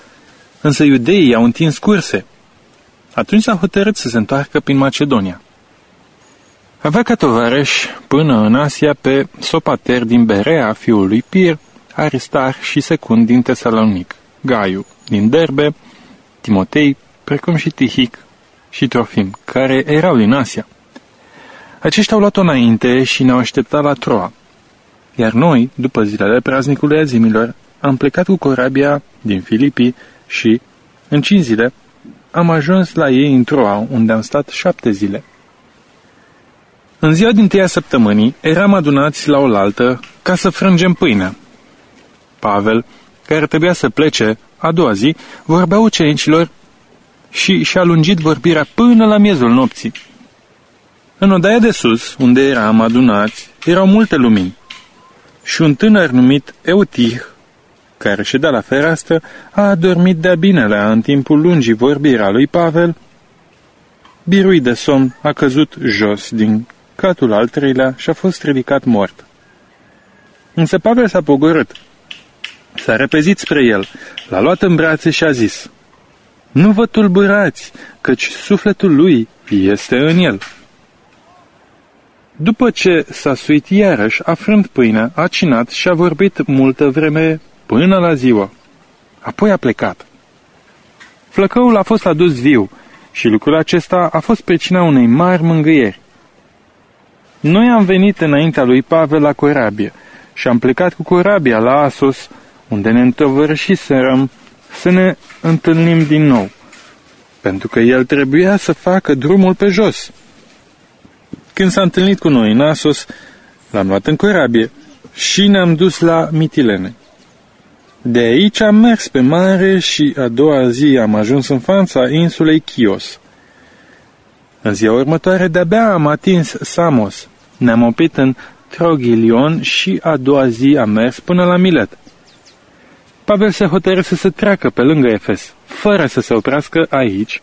însă iudeii au întins curse. Atunci s-a hotărât să se întoarcă prin Macedonia. Avea ca tovarăș până în Asia pe Sopater din Berea, fiul lui Pir, Aristar și Secund din Tesalonic, Gaiu din Derbe, Timotei, precum și Tihic și Trofim, care erau din Asia. Aceștia au luat-o înainte și ne-au așteptat la Troa. Iar noi, după zilele praznicului azimilor, am plecat cu corabia din Filipii și, în cinci zile, am ajuns la ei în Troa, unde am stat șapte zile. În ziua din tâia săptămânii, eram adunați la oaltă ca să frângem pâinea. Pavel, care trebuia să plece a doua zi, vorbea ucenicilor și și-a lungit vorbirea până la miezul nopții. În odaia de sus, unde eram adunați, erau multe lumini. Și un tânăr numit Eutih, care ședea la fereastră, a adormit de-a binelea în timpul lungii vorbirea lui Pavel. Birui de somn a căzut jos din catul al treilea și a fost ridicat mort. Însă Pavel s-a pogorât. S-a repezit spre el, l-a luat în brațe și a zis, Nu vă tulburați, căci sufletul lui este în el. După ce s-a suit iarăși, afrând pâinea, a cinat și a vorbit multă vreme până la ziua. Apoi a plecat. Flăcăul a fost adus viu și lucrul acesta a fost cina unei mari mângâieri. Noi am venit înaintea lui Pavel la corabie și am plecat cu corabia la Asos, unde ne întovărășiserăm să ne întâlnim din nou, pentru că el trebuia să facă drumul pe jos. Când s-a întâlnit cu noi în Asos, l-am luat în corabie și ne-am dus la Mitilene. De aici am mers pe mare și a doua zi am ajuns în fața insulei Chios. În ziua următoare de-abia am atins Samos. Ne-am oprit în Trogilion și a doua zi am mers până la Milet. Pavel se hotără să se treacă pe lângă Efes, fără să se oprească aici,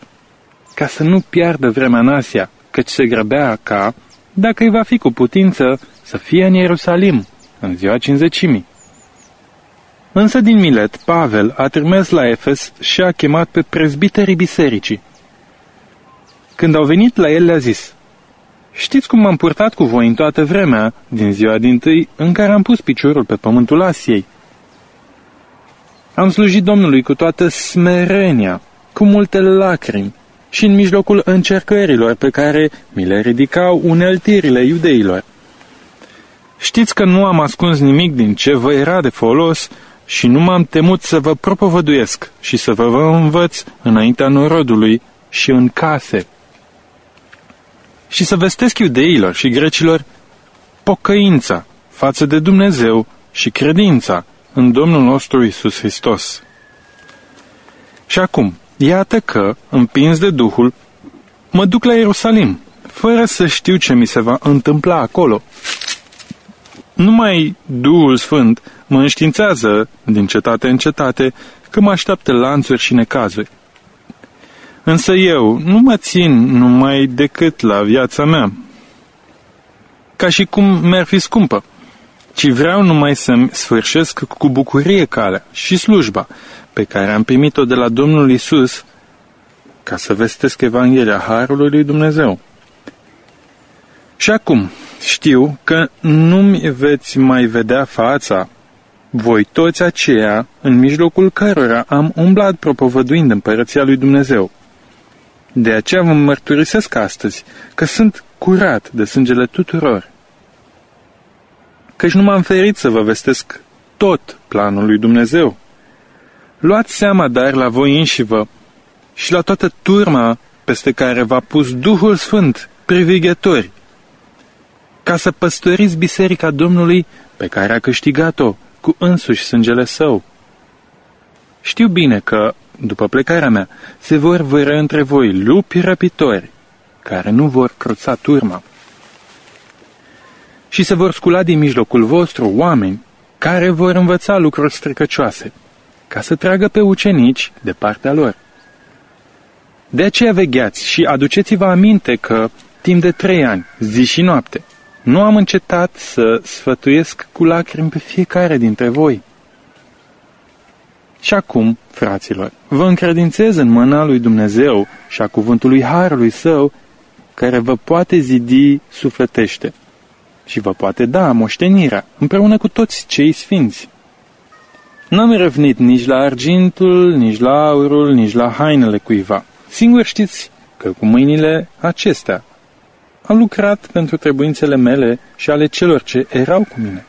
ca să nu piardă vremea în Asia, căci se grăbea ca, dacă îi va fi cu putință, să fie în Ierusalim, în ziua cinzecimii. Însă din Milet, Pavel a trimis la Efes și a chemat pe prezbiterii bisericii. Când au venit la el, le-a zis, Știți cum m-am purtat cu voi în toată vremea, din ziua din tâi, în care am pus piciorul pe pământul Asiei? Am slujit Domnului cu toată smerenia, cu multe lacrimi, și în mijlocul încercărilor pe care mi le ridicau uneltirile iudeilor. Știți că nu am ascuns nimic din ce vă era de folos și nu m-am temut să vă propovăduiesc și să vă, vă învăț înaintea norodului și în case. Și să vestesc iudeilor și grecilor pocăința față de Dumnezeu și credința în Domnul nostru Isus Hristos. Și acum, iată că, împins de Duhul, mă duc la Ierusalim, fără să știu ce mi se va întâmpla acolo. Numai Duhul Sfânt mă înștiințează din cetate în cetate că mă așteaptă lanțuri și necazuri. Însă eu nu mă țin numai decât la viața mea, ca și cum mi-ar fi scumpă, ci vreau numai să-mi sfârșesc cu bucurie calea și slujba pe care am primit-o de la Domnul Isus ca să vestesc Evanghelia Harului lui Dumnezeu. Și acum știu că nu-mi veți mai vedea fața, voi toți aceia în mijlocul cărora am umblat propovăduind împărăția lui Dumnezeu. De aceea vă mărturisesc astăzi că sunt curat de sângele tuturor. Căci nu m-am ferit să vă vestesc tot planul lui Dumnezeu. Luați seama dar la voi înși-vă și la toată turma peste care v-a pus Duhul Sfânt, privighetori, ca să păstoriți biserica Domnului pe care a câștigat-o cu însuși sângele său. Știu bine că, după plecarea mea, se vor vără între voi lupi răpitori, care nu vor cruța turma. Și se vor scula din mijlocul vostru oameni care vor învăța lucruri stricăcioase, ca să tragă pe ucenici de partea lor. De aceea vegheați și aduceți-vă aminte că, timp de trei ani, zi și noapte, nu am încetat să sfătuiesc cu lacrimi pe fiecare dintre voi. Și acum, fraților, vă încredințez în mâna lui Dumnezeu și a cuvântului Harului Său, care vă poate zidi sufletește și vă poate da moștenirea împreună cu toți cei sfinți. N-am răvnit nici la argintul, nici la aurul, nici la hainele cuiva. Singur știți că cu mâinile acestea am lucrat pentru trebuințele mele și ale celor ce erau cu mine.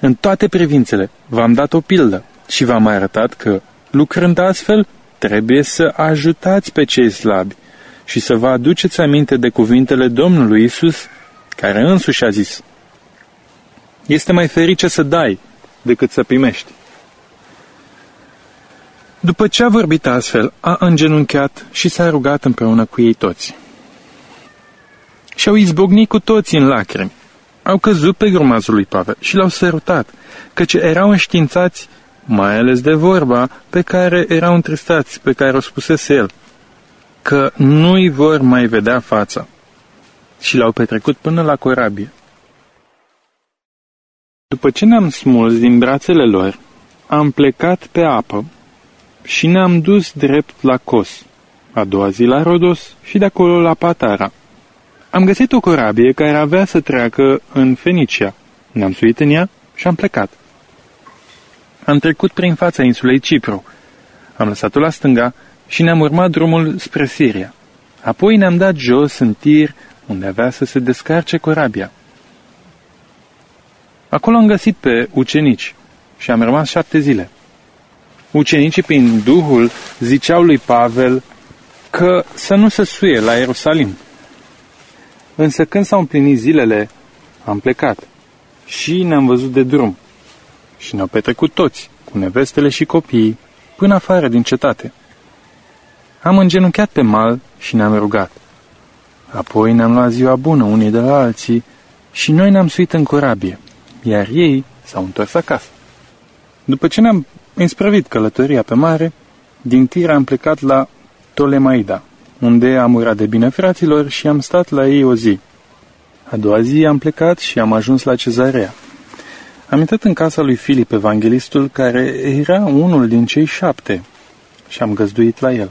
În toate privințele v-am dat o pildă și v-am arătat că, lucrând astfel, trebuie să ajutați pe cei slabi și să vă aduceți aminte de cuvintele Domnului Isus, care însuși a zis, Este mai ferice să dai decât să primești. După ce a vorbit astfel, a îngenunchiat și s-a rugat împreună cu ei toți și-au izbucnit cu toții în lacrimi. Au căzut pe grumazul lui Pavel și l-au sărutat, căci erau înștiințați, mai ales de vorba pe care erau întristați, pe care o spusese el, că nu-i vor mai vedea fața. Și l-au petrecut până la corabie. După ce ne-am smuls din brațele lor, am plecat pe apă și ne-am dus drept la Cos, a doua zi la Rodos și de acolo la Patara. Am găsit o corabie care avea să treacă în Fenicia. Ne-am suit în ea și am plecat. Am trecut prin fața insulei Cipru. Am lăsat-o la stânga și ne-am urmat drumul spre Siria. Apoi ne-am dat jos în tir, unde avea să se descarce corabia. Acolo am găsit pe ucenici și am rămas șapte zile. Ucenicii, prin Duhul, ziceau lui Pavel că să nu se suie la Ierusalim. Însă când s-au împlinit zilele, am plecat și ne-am văzut de drum și ne-au petrecut toți, cu nevestele și copiii, până afară din cetate. Am îngenunchiat pe mal și ne-am rugat. Apoi ne-am luat ziua bună unii de la alții și noi ne-am suit în corabie, iar ei s-au întors acasă. După ce ne-am însprăvit călătoria pe mare, din tir am plecat la Tolemaida, unde am urat de bine fraților și am stat la ei o zi. A doua zi am plecat și am ajuns la cezarea. Am intrat în casa lui Filip, evanghelistul, care era unul din cei șapte, și am găzduit la el.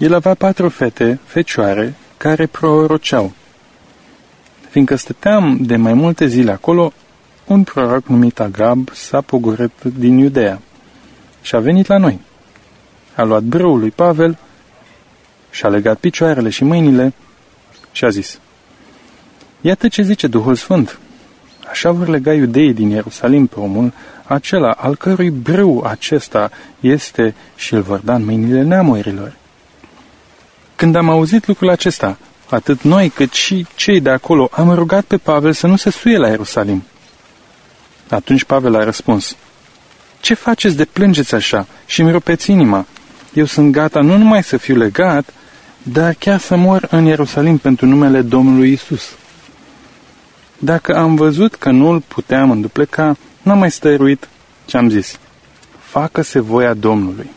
El avea patru fete, fecioare, care proroceau. Fiindcă stăteam de mai multe zile acolo, un proroc numit Agab s-a pogorât din Iudea și a venit la noi. A luat brâul lui Pavel și-a legat picioarele și mâinile și a zis, Iată ce zice Duhul Sfânt. Așa vor lega iudeii din Ierusalim pe omul acela al cărui brâu acesta este și îl vor da în mâinile neamurilor. Când am auzit lucrul acesta, atât noi cât și cei de acolo am rugat pe Pavel să nu se suie la Ierusalim. Atunci Pavel a răspuns, Ce faceți de plângeți așa și îmi rupeți inima? Eu sunt gata nu numai să fiu legat, dar chiar să mor în Ierusalim pentru numele Domnului Isus. Dacă am văzut că nu-l puteam îndupleca, n-am mai stăruit ce am zis. Facă-se voia Domnului.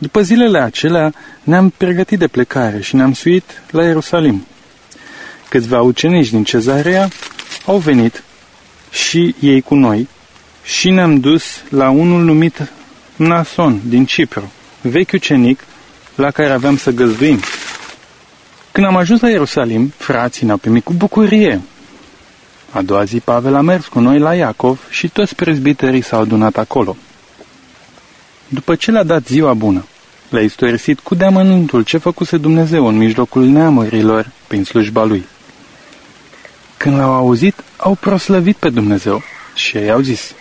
După zilele acelea ne-am pregătit de plecare și ne-am suit la Ierusalim. Câțiva ucenici din cezarea au venit și ei cu noi și ne-am dus la unul numit Nason din Cipru, vechi ucenic la care aveam să găzduim. Când am ajuns la Ierusalim, frații ne-au primit cu bucurie. A doua zi Pavel a mers cu noi la Iacov și toți prezbiterii s-au adunat acolo. După ce le-a dat ziua bună, le-a istorisit cu deamănuntul ce făcuse Dumnezeu în mijlocul neamurilor prin slujba lui. Când l-au auzit, au proslăvit pe Dumnezeu și ei au zis,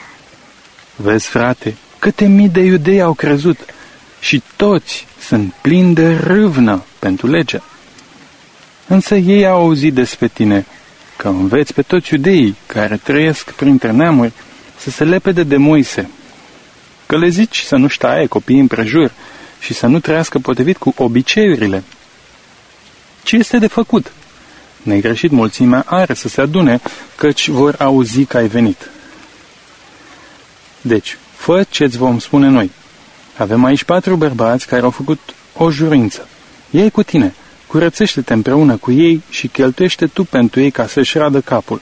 Vezi, frate, câte mii de iudei au crezut și toți sunt plini de râvnă pentru lege. Însă ei au auzit despre tine că înveți pe toți iudeii care trăiesc printre neamuri să se lepede de Moise, că le zici să nu-și ștaie copiii împrejur și să nu trăiască potrivit cu obiceiurile. Ce este de făcut? Negreșit mulțimea are să se adune, căci vor auzi că ai venit. Deci, fă ce-ți vom spune noi. Avem aici patru bărbați care au făcut o jurință. Ei cu tine, curățește-te împreună cu ei și cheltuiește tu pentru ei ca să-și radă capul.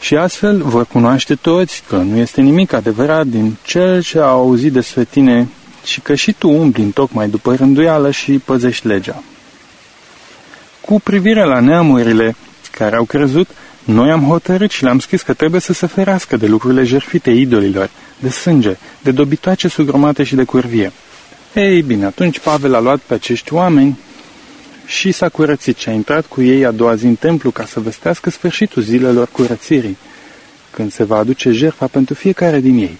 Și astfel vor cunoaște toți că nu este nimic adevărat din cel ce au auzit despre tine și că și tu umbli tocmai după rânduială și păzești legea. Cu privire la neamurile care au crezut, noi am hotărât și le-am scris că trebuie să se ferească de lucrurile jerfite idolilor, de sânge, de dobitoace sugromate și de curvie. Ei bine, atunci Pavel a luat pe acești oameni și s-a curățit și a intrat cu ei a doua zi în templu ca să vestească sfârșitul zilelor curățirii, când se va aduce jertfa pentru fiecare din ei.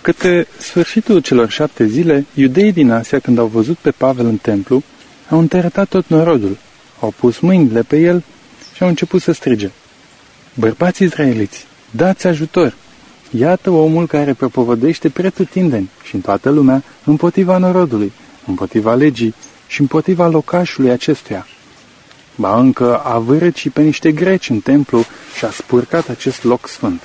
Către sfârșitul celor șapte zile, iudeii din Asia, când au văzut pe Pavel în templu, au întărătat tot norodul, au pus mâinile pe el și au început să strige. Bărbați izraeliți, dați ajutor! Iată omul care propovădește pretutindeni și în toată lumea împotriva norodului, împotriva legii și împotriva locașului acestuia. Ba încă a vârât și pe niște greci în templu și a spurcat acest loc sfânt.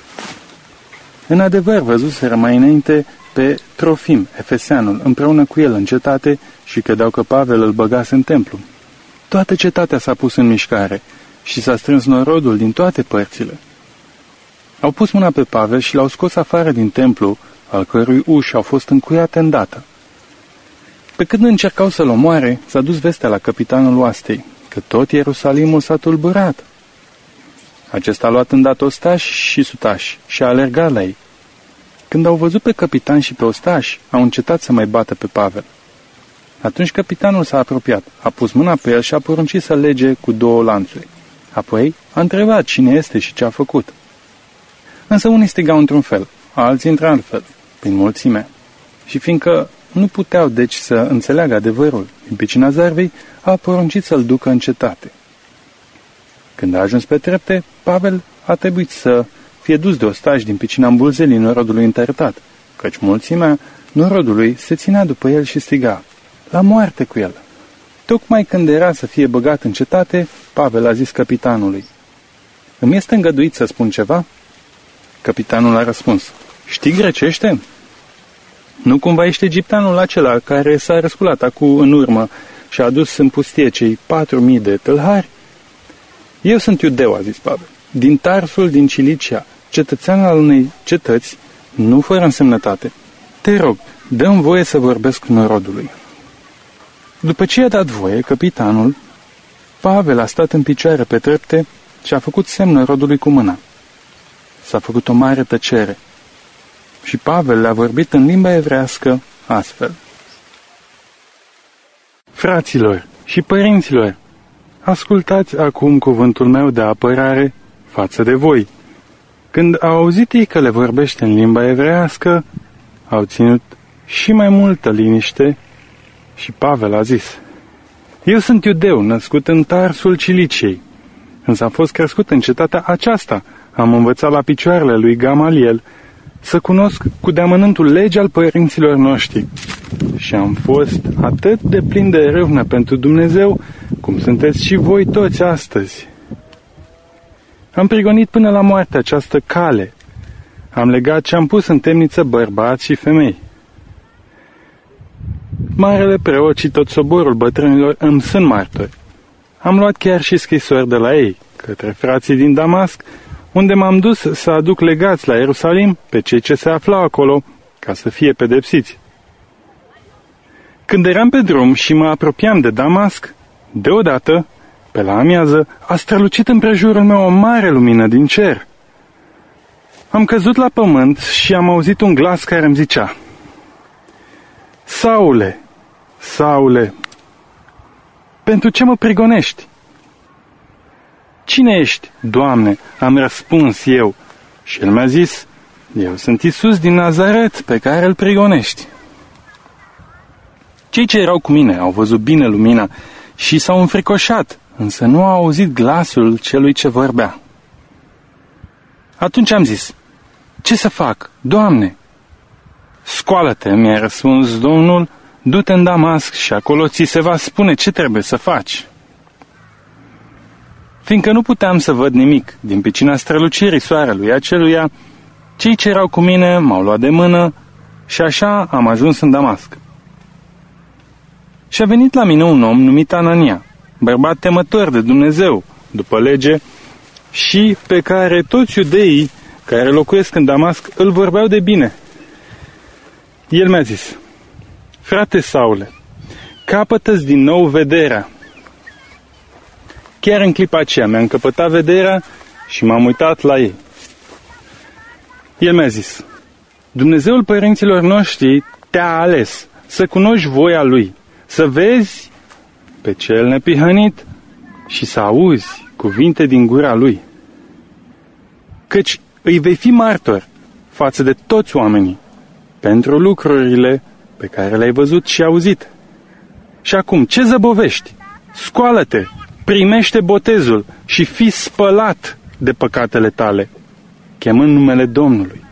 În adevăr, văzuseră mai înainte pe Trofim, Efeseanul, împreună cu el în cetate și credeau că Pavel îl băgase în templu. Toată cetatea s-a pus în mișcare și s-a strâns norodul din toate părțile. Au pus mâna pe Pavel și l-au scos afară din templu, al cărui uși au fost încuiate îndată. Pe când încercau să-l omoare, s-a dus vestea la capitanul oastei, că tot Ierusalimul s-a tulburat. Acesta a luat îndată ostași și sutași și a alergat la ei. Când au văzut pe capitan și pe ostași, au încetat să mai bată pe Pavel. Atunci capitanul s-a apropiat, a pus mâna pe el și a poruncit să lege cu două lanțuri. Apoi a întrebat cine este și ce a făcut. Însă unii strigau într-un fel, alții într-altfel, prin mulțime. Și fiindcă nu puteau deci să înțeleagă adevărul din picina zarvei, a poruncit să-l ducă în cetate. Când a ajuns pe trepte, Pavel a trebuit să fie dus de ostași din picina îmbulzelii norodului întărtat, căci mulțimea norodului se ținea după el și striga, la moarte cu el. Tocmai când era să fie băgat în cetate, Pavel a zis capitanului, Îmi este îngăduit să spun ceva?" Capitanul a răspuns, Știi grecește?" Nu cumva ești egipteanul acela care s-a răsculat acum în urmă și a adus în pustie cei patru mii de tâlhari?" Eu sunt iudeu," a zis Pavel, din Tarsul din Cilicia, cetățean al unei cetăți, nu fără însemnătate. Te rog, dă-mi voie să vorbesc norodului." După ce i-a dat voie, capitanul, Pavel a stat în picioare pe trepte și a făcut semnul rodului cu mâna. S-a făcut o mare tăcere și Pavel le-a vorbit în limba evrească astfel. Fraților și părinților, ascultați acum cuvântul meu de apărare față de voi. Când au auzit ei că le vorbește în limba evrească, au ținut și mai multă liniște și Pavel a zis, Eu sunt iudeu, născut în Tarsul Ciliciei, însă am fost crescut în cetatea aceasta. Am învățat la picioarele lui Gamaliel să cunosc cu deamănântul lege al părinților noștri. Și am fost atât de plin de râvnă pentru Dumnezeu, cum sunteți și voi toți astăzi. Am prigonit până la moarte această cale. Am legat și am pus în temniță bărbați și femei. Marele preot și tot soborul bătrânilor îmi sunt martori. Am luat chiar și scrisori de la ei, către frații din Damasc, unde m-am dus să aduc legați la Ierusalim pe cei ce se aflau acolo, ca să fie pedepsiți. Când eram pe drum și mă apropiam de Damasc, deodată, pe la amiază, a strălucit împrejurul meu o mare lumină din cer. Am căzut la pământ și am auzit un glas care îmi zicea, Saule, Saule, pentru ce mă prigonești? Cine ești, Doamne? Am răspuns eu. Și el mi-a zis, eu sunt Isus din Nazaret, pe care îl prigonești. Cei ce erau cu mine au văzut bine lumina și s-au înfricoșat, însă nu au auzit glasul celui ce vorbea. Atunci am zis, ce să fac, Doamne? Scoală-te, mi-a răspuns Domnul, du-te în Damasc și acolo ți se va spune ce trebuie să faci. Fiindcă nu puteam să văd nimic din picina strălucirii soarelui aceluia, cei ce erau cu mine m-au luat de mână și așa am ajuns în Damasc. Și a venit la mine un om numit Anania, bărbat temător de Dumnezeu, după lege, și pe care toți iudeii care locuiesc în Damasc îl vorbeau de bine. El mi-a zis, frate Saule, capătă din nou vederea. Chiar în clipa aceea mi-a încăpătat vederea și m-am uitat la ei. El mi-a zis, Dumnezeul părinților noștri te-a ales să cunoști voia Lui, să vezi pe cel nepihănit și să auzi cuvinte din gura Lui. Căci îi vei fi martor față de toți oamenii pentru lucrurile pe care le-ai văzut și auzit. Și acum, ce zăbovești? Scoală-te, primește botezul și fi spălat de păcatele tale, chemând numele Domnului.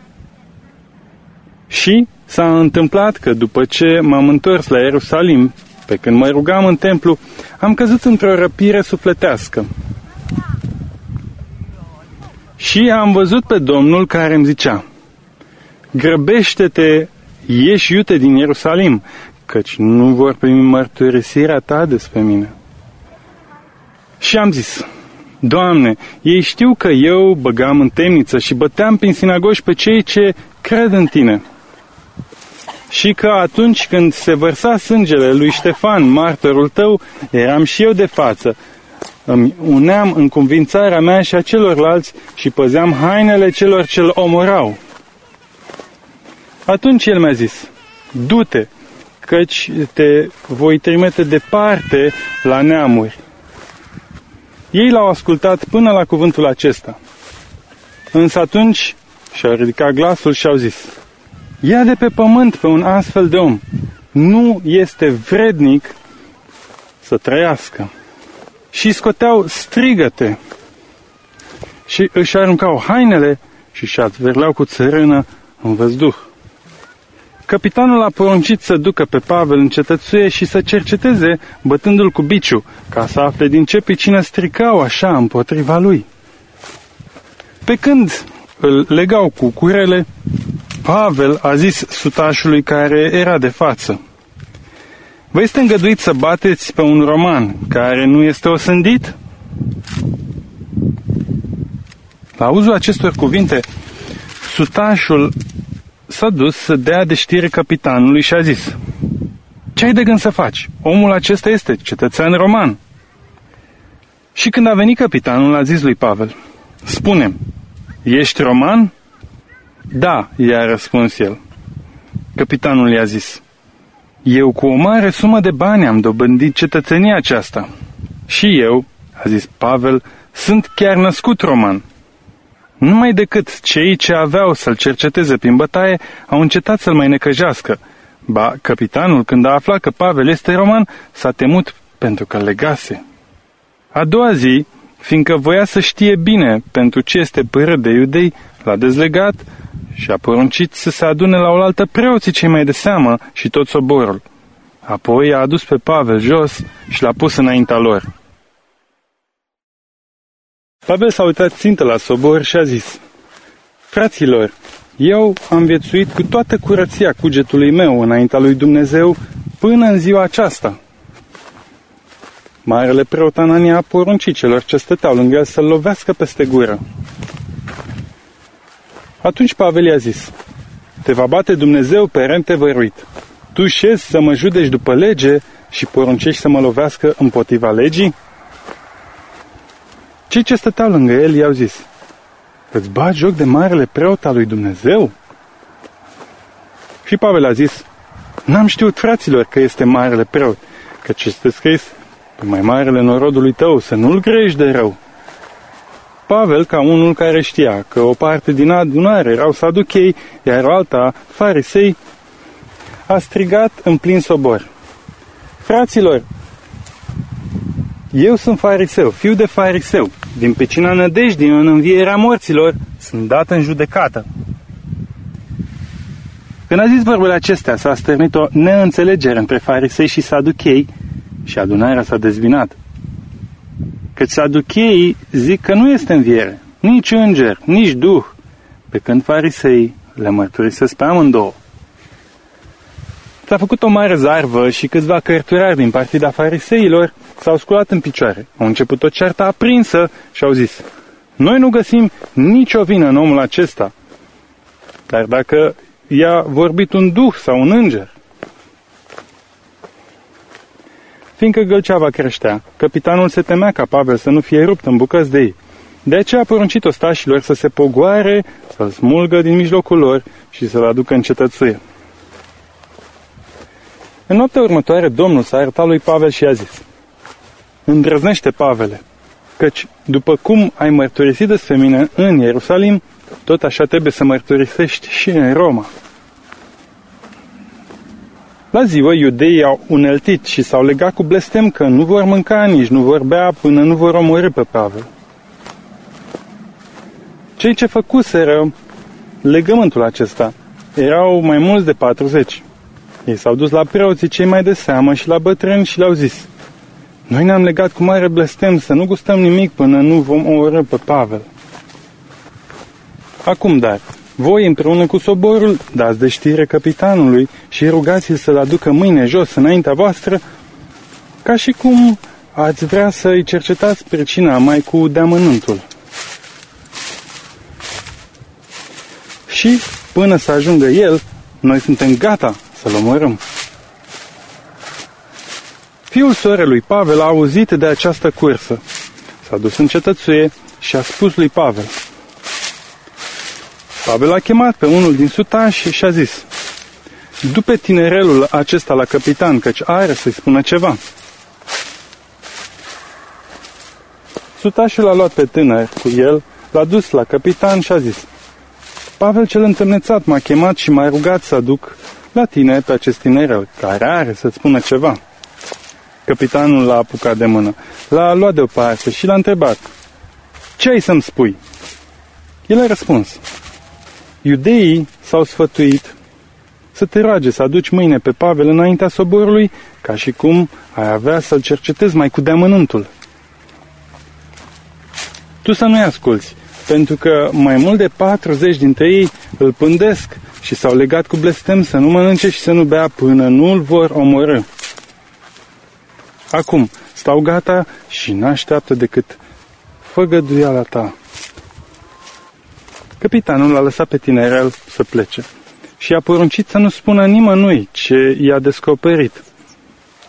Și s-a întâmplat că după ce m-am întors la Ierusalim, pe când mă rugam în templu, am căzut într-o răpire sufletească. Și am văzut pe Domnul care îmi zicea, grăbește-te, ieși iute din Ierusalim, căci nu vor primi mărturisirea ta despre mine. Și am zis, Doamne, ei știu că eu băgam în temniță și băteam prin sinagogi pe cei ce cred în Tine. Și că atunci când se vărsa sângele lui Ștefan, martorul tău, eram și eu de față. Îmi uneam în convințarea mea și a celorlalți și păzeam hainele celor ce-l omorau. Atunci el mi-a zis, du-te, căci te voi trimite departe la neamuri. Ei l-au ascultat până la cuvântul acesta. Însă atunci și-au ridicat glasul și au zis, Ia de pe pământ pe un astfel de om. Nu este vrednic să trăiască. Și scoteau strigăte și își aruncau hainele și și adverleau cu țărână în văzduh. Capitanul a poruncit să ducă pe Pavel în cetățuie și să cerceteze, bătându-l cu biciu, ca să afle din ce picină stricau așa împotriva lui. Pe când îl legau cu curele, Pavel a zis sutașului care era de față, Vă este îngăduit să bateți pe un roman care nu este osândit? La auzul acestor cuvinte, sutașul s-a dus să dea de știre capitanului și a zis, Ce ai de gând să faci? Omul acesta este cetățean roman. Și când a venit capitanul, a zis lui Pavel, spune ești roman? Da, i-a răspuns el. Capitanul i-a zis, eu cu o mare sumă de bani am dobândit cetățenia aceasta. Și eu, a zis Pavel, sunt chiar născut roman. Numai decât cei ce aveau să-l cerceteze prin bătaie au încetat să-l mai necăjească. Ba, capitanul, când a aflat că Pavel este roman, s-a temut pentru că legase. A doua zi, fiindcă voia să știe bine pentru ce este părât de iudei, l-a dezlegat și a poruncit să se adune la oaltă preoții cei mai de seamă și tot soborul. Apoi a adus pe Pavel jos și l-a pus înaintea lor. Pavel s-a uitat țintă la sobor și a zis, Fraților, eu am viețuit cu toată curăția cugetului meu înaintea lui Dumnezeu până în ziua aceasta. Marele preot Anania a poruncit celor ce stăteau lângă el să-l lovească peste gură. Atunci Pavel i-a zis, Te va bate Dumnezeu, perente văruit. Tu șezi să mă judeci după lege și poruncești să mă lovească împotriva legii? Cei ce stăteau lângă el i-au zis, Îți bagi joc de marele preot al lui Dumnezeu? Și Pavel a zis, N-am știut, fraților, că este marele preot, căci este scris, pe mai marele norodului tău, să nu-l grești de rău. Pavel, ca unul care știa că o parte din adunare erau saduchei, iar alta farisei, a strigat în plin sobor. Fraților, eu sunt fariseu, fiu de fariseu. Din pecina nădejdii în învierea morților, sunt dat în judecată. Când a zis vorbele acestea, s-a stârnit o neînțelegere între farisei și saduchei și adunarea s-a dezbinat. Căci saducheii zic că nu este înviere, nici înger, nici duh, pe când farisei le mărturisesc pe amândouă. S-a făcut o mare zarvă și câțiva cărturari din partida fariseilor s-au sculat în picioare. Au început o ceartă aprinsă și au zis, noi nu găsim nicio vină în omul acesta. Dar dacă i-a vorbit un duh sau un înger, fiindcă gălceava creștea, capitanul se temea ca Pavel să nu fie rupt în bucăți de ei. De aceea a poruncit ostașilor să se pogoare, să-l smulgă din mijlocul lor și să-l aducă în cetățuie. În noaptea următoare, Domnul s-a arătat lui Pavel și a zis, Îndrăznește, Pavele, căci după cum ai mărturisit despre mine în Ierusalim, tot așa trebuie să mărturisești și în Roma. La ziua, iudeii au uneltit și s-au legat cu blestem că nu vor mânca, nici nu vor bea, până nu vor omorâ pe Pavel. Cei ce făcuseră legământul acesta erau mai mulți de 40. Ei s-au dus la preoții cei mai de seamă și la bătrâni și le-au zis, Noi ne-am legat cu mare blestem să nu gustăm nimic până nu vom omorâ pe Pavel. Acum, dar, voi împreună cu soborul dați de știre capitanului și rugați-l să-l aducă mâine jos înaintea voastră, ca și cum ați vrea să-i cercetați pricina mai cu deamănântul. Și, până să ajungă el, noi suntem gata să-l omorâm. Fiul sorelui Pavel a auzit de această cursă. S-a dus în cetățuie și a spus lui Pavel. Pavel a chemat pe unul din sutași și a zis, După tinerelul acesta la capitan, căci are să-i spună ceva. Sutașul a luat pe tânăr cu el, l-a dus la capitan și a zis, Pavel cel întâlnețat m-a chemat și m-a rugat să aduc la tine pe acest tinerel, care are să-ți spună ceva. Capitanul l-a apucat de mână, l-a luat deoparte și l-a întrebat, Ce ai să-mi spui? El a răspuns, Iudeii s-au sfătuit să te roage să aduci mâine pe Pavel înaintea soborului, ca și cum ai avea să-l cercetezi mai cu deamănântul. Tu să nu-i asculți, pentru că mai mult de 40 dintre ei îl pândesc și s-au legat cu blestem să nu mănânce și să nu bea până nu îl vor omorâ. Acum, stau gata și n-așteaptă decât făgăduiala ta. Capitanul a lăsat pe tinerel să plece și a poruncit să nu spună nimănui ce i-a descoperit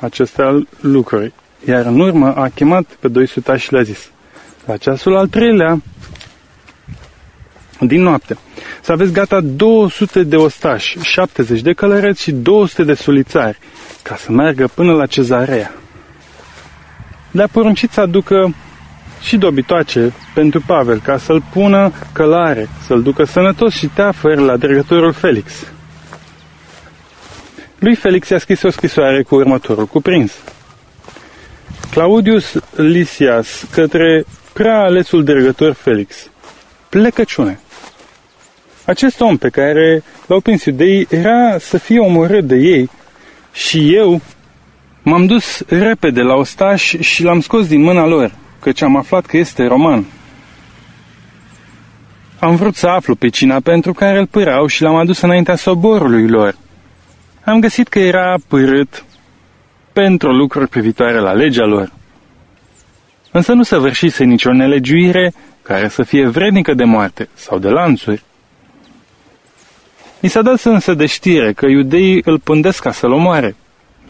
aceste lucruri. Iar în urmă a chemat pe doi sutași și le-a zis, la ceasul al treilea din noapte, să aveți gata 200 de ostași, 70 de călăreți și 200 de sulițari, ca să meargă până la cezarea. Le-a poruncit să aducă și dobitoace pentru Pavel, ca să-l pună călare, să-l ducă sănătos și teafăr la dregătorul Felix. Lui Felix i-a scris o scrisoare cu următorul cuprins. Claudius Lysias către prea alesul dregător Felix. Plecăciune. Acest om pe care l-au prins iudeii era să fie omorât de ei și eu m-am dus repede la ostaș și l-am scos din mâna lor căci am aflat că este roman. Am vrut să aflu pe cina pentru care îl pârau și l-am adus înaintea soborului lor. Am găsit că era pârât pentru lucruri privitoare la legea lor. Însă nu săvârșise nicio nelegiuire care să fie vrednică de moarte sau de lanțuri. I s-a dat însă de știre că iudeii îl pândesc ca să-l omoare.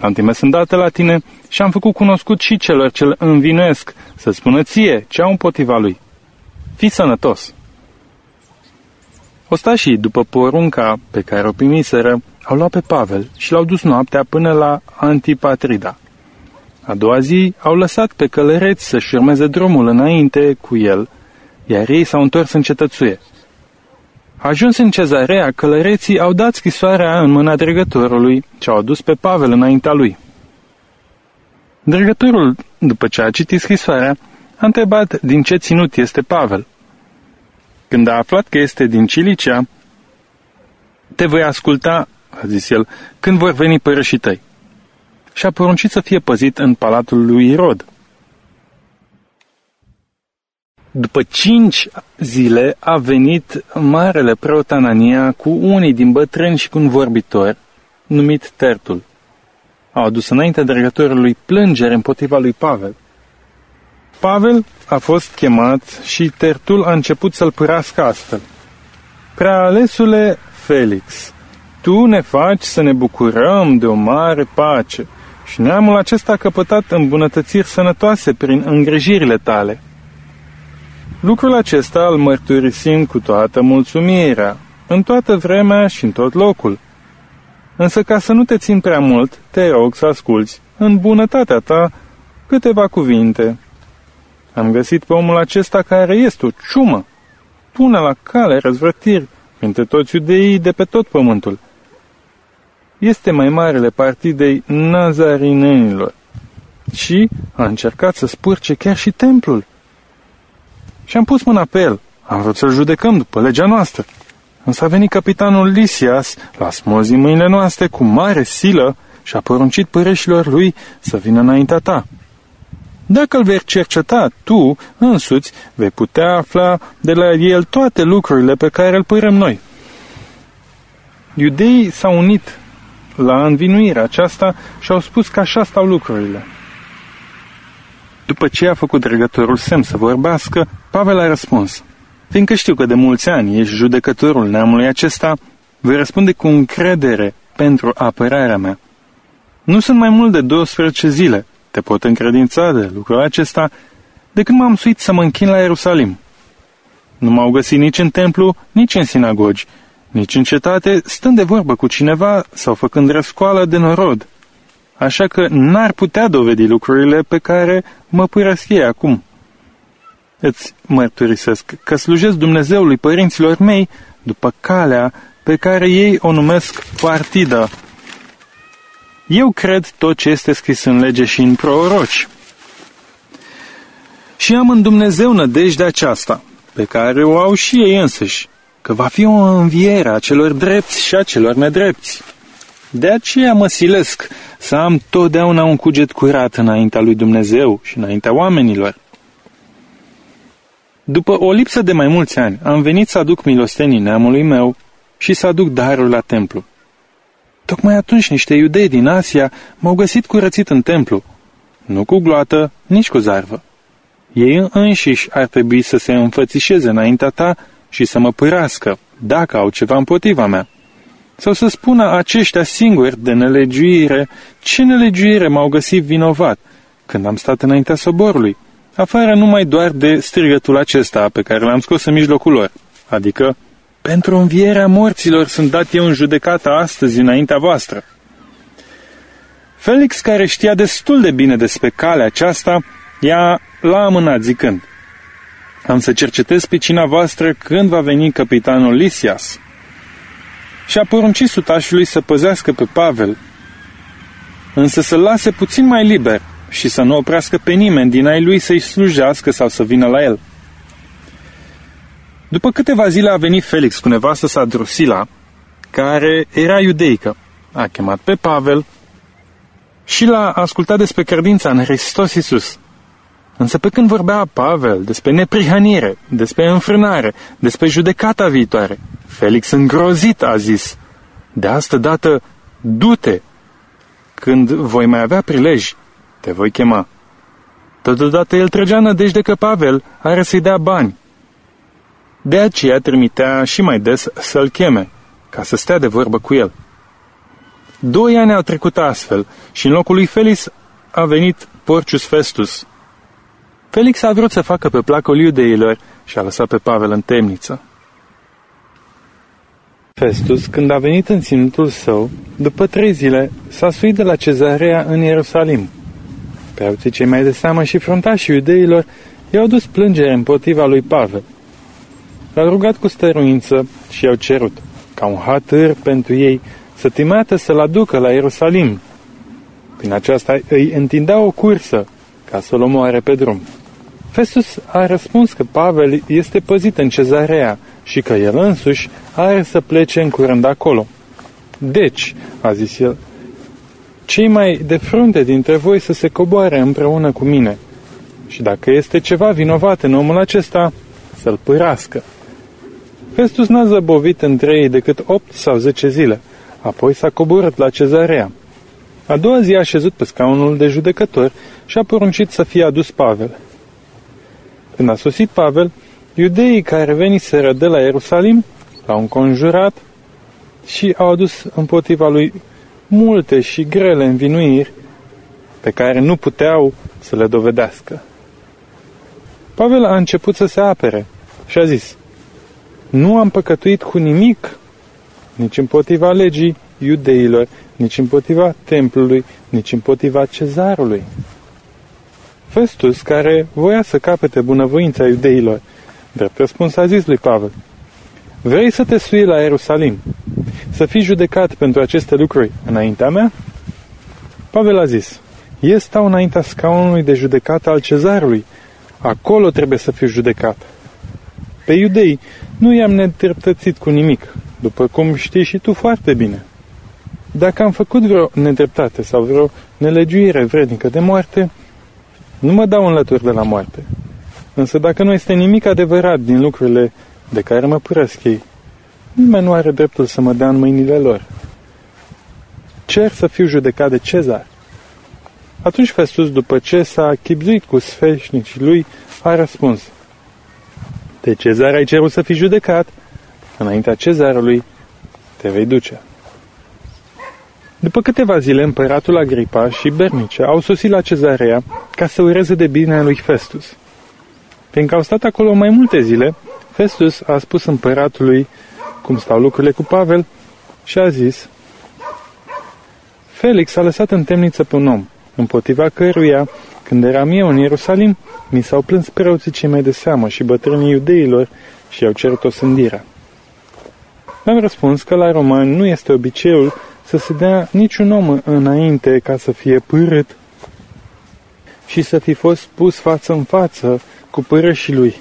L-am trimis îndată la tine și am făcut cunoscut și celor ce-l învinuiesc să spună ție ce au împotriva lui. Fii sănătos! Ostașii, după porunca pe care o primiseră, au luat pe Pavel și l-au dus noaptea până la Antipatrida. A doua zi au lăsat pe călăreți să-și urmeze drumul înainte cu el, iar ei s-au întors în cetățuie. Ajuns în cezarea, călăreții au dat scrisoarea în mâna dregătorului și au adus pe Pavel înaintea lui. Dregătorul, după ce a citit scrisoarea, a întrebat din ce ținut este Pavel. Când a aflat că este din Cilicia, te voi asculta, a zis el, când vor veni părășii tăi. Și a poruncit să fie păzit în palatul lui Irod. După cinci zile a venit marele preot Anania cu unii din bătrâni și cu un vorbitor, numit Tertul. Au adus înaintea dregătorului plângere împotriva lui Pavel. Pavel a fost chemat și Tertul a început să-l pârască astfel. Prealesule Felix, tu ne faci să ne bucurăm de o mare pace și neamul acesta a căpătat îmbunătățiri sănătoase prin îngrijirile tale. Lucrul acesta îl mărturisim cu toată mulțumirea, în toată vremea și în tot locul. Însă ca să nu te țin prea mult, te rog să asculți, în bunătatea ta, câteva cuvinte. Am găsit pe omul acesta care este o ciumă. Pune la cale răzvrătiri printre toți iudeii de pe tot pământul. Este mai marele partidei nazarinenilor și a încercat să spurce chiar și templul. Și am pus mâna pe el. Am vrut să-l judecăm după legea noastră. Însă a venit capitanul Lisias, la smozi mâinile noastre cu mare silă și a poruncit păreșilor lui să vină înaintea ta. Dacă îl vei cerceta tu însuți, vei putea afla de la el toate lucrurile pe care îl părăm noi. Iudeii s-au unit la învinuirea aceasta și au spus că așa stau lucrurile. După ce a făcut dregătorul semn să vorbească, Pavel a răspuns, Fiindcă știu că de mulți ani ești judecătorul neamului acesta, voi răspunde cu încredere pentru apărarea mea. Nu sunt mai mult de 12 zile, te pot încredința de lucrul acesta, de când m-am suit să mă închin la Ierusalim. Nu m-au găsit nici în templu, nici în sinagogi, nici în cetate, stând de vorbă cu cineva sau făcând răscoală de norod. Așa că n-ar putea dovedi lucrurile pe care mă părăsc ei acum. Îți mărturisesc că slujesc Dumnezeului părinților mei după calea pe care ei o numesc partidă. Eu cred tot ce este scris în lege și în proroci. Și am în Dumnezeu nădejdea aceasta, pe care o au și ei însăși, că va fi o înviere a celor drepți și a celor nedrepți. De aceea mă silesc să am totdeauna un cuget curat înaintea lui Dumnezeu și înaintea oamenilor. După o lipsă de mai mulți ani, am venit să aduc milostenii neamului meu și să aduc darul la templu. Tocmai atunci niște iudei din Asia m-au găsit curățit în templu, nu cu gloată, nici cu zarvă. Ei înșiși ar trebui să se înfățișeze înaintea ta și să mă pârască, dacă au ceva împotriva mea. Sau să spună aceștia singuri de nelegiuire ce nelegiuire m-au găsit vinovat când am stat înaintea soborului, afară numai doar de strigătul acesta pe care l-am scos în mijlocul lor, adică pentru învierea morților sunt dat eu în judecată astăzi înaintea voastră. Felix, care știa destul de bine despre calea aceasta, i-a l-a amânat zicând, Am să cercetez pe cina voastră când va veni capitanul Lisias. Și a poruncit sutașului să păzească pe Pavel, însă să-l lase puțin mai liber și să nu oprească pe nimeni din ai lui să-i slujească sau să vină la el. După câteva zile a venit Felix cu nevastă sa Drusila, care era iudeică. A chemat pe Pavel și l-a ascultat despre credința în Hristos Iisus. Însă pe când vorbea Pavel despre neprihănire, despre înfrânare, despre judecata viitoare, Felix îngrozit a zis, de asta dată, du-te! Când voi mai avea prilej, te voi chema. Totodată el trăgea nădejde că Pavel are să-i dea bani. De aceea trimitea și mai des să-l cheme, ca să stea de vorbă cu el. Doi ani au trecut astfel și în locul lui Felix a venit Porcius Festus. Felix a vrut să facă pe placul iudeilor și a lăsat pe Pavel în temniță. Festus, când a venit în ținutul său, după trei zile, s-a suit de la cezarea în Ierusalim. Preoții cei mai de seamă și fruntașii iudeilor i-au dus plângere împotriva lui Pavel. L-au rugat cu stăruință și i-au cerut, ca un hatâr pentru ei, să timată să-l aducă la Ierusalim. Prin aceasta îi întindea o cursă ca să-l omoare pe drum. Festus a răspuns că Pavel este păzit în cezarea și că el însuși are să plece în curând acolo. Deci, a zis el, cei mai de frunte dintre voi să se coboare împreună cu mine. Și dacă este ceva vinovat în omul acesta, să-l pârască. Festus n-a zăbovit între ei decât opt sau zece zile. Apoi s-a coborât la cezarea. A doua zi a șezut pe scaunul de judecător și a poruncit să fie adus Pavel. Când a sosit Pavel, iudeii care veniseră de la Ierusalim l-au înconjurat și au adus împotriva lui multe și grele învinuiri pe care nu puteau să le dovedească. Pavel a început să se apere și a zis, Nu am păcătuit cu nimic, nici împotriva legii iudeilor, nici împotriva templului, nici împotriva cezarului. Festus, care voia să capete bunăvoința iudeilor, drept răspuns a zis lui Pavel, Vrei să te sui la Ierusalim, să fii judecat pentru aceste lucruri înaintea mea? Pavel a zis, Eu stau înaintea scaunului de judecată al cezarului, acolo trebuie să fiu judecat. Pe iudei nu i-am nedreptățit cu nimic, după cum știi și tu foarte bine. Dacă am făcut vreo nedreptate sau vreo nelegiuire vrednică de moarte, nu mă dau înlături de la moarte. Însă dacă nu este nimic adevărat din lucrurile de care mă părăsc ei, nimeni nu are dreptul să mă dea în mâinile lor. Cer să fiu judecat de cezar. Atunci Festus, după ce s-a chipzuit cu sfeșnicii lui, a răspuns, De cezar ai cerut să fii judecat, înaintea cezarului te vei duce. După câteva zile, împăratul Agripa și Bernice au sosit la cezarea ca să ureze de bine a lui Festus. Fiindcă au stat acolo mai multe zile, Festus a spus împăratului cum stau lucrurile cu Pavel și a zis Felix a lăsat în temniță pe un om, împotriva căruia, când eram eu în Ierusalim, mi s-au plâns preoții cei mai de seamă și bătrânii iudeilor și au cerut o sândirea. Am răspuns că la romani nu este obiceiul să se dea niciun om înainte ca să fie pârât și să fi fost pus față în față cu părășii lui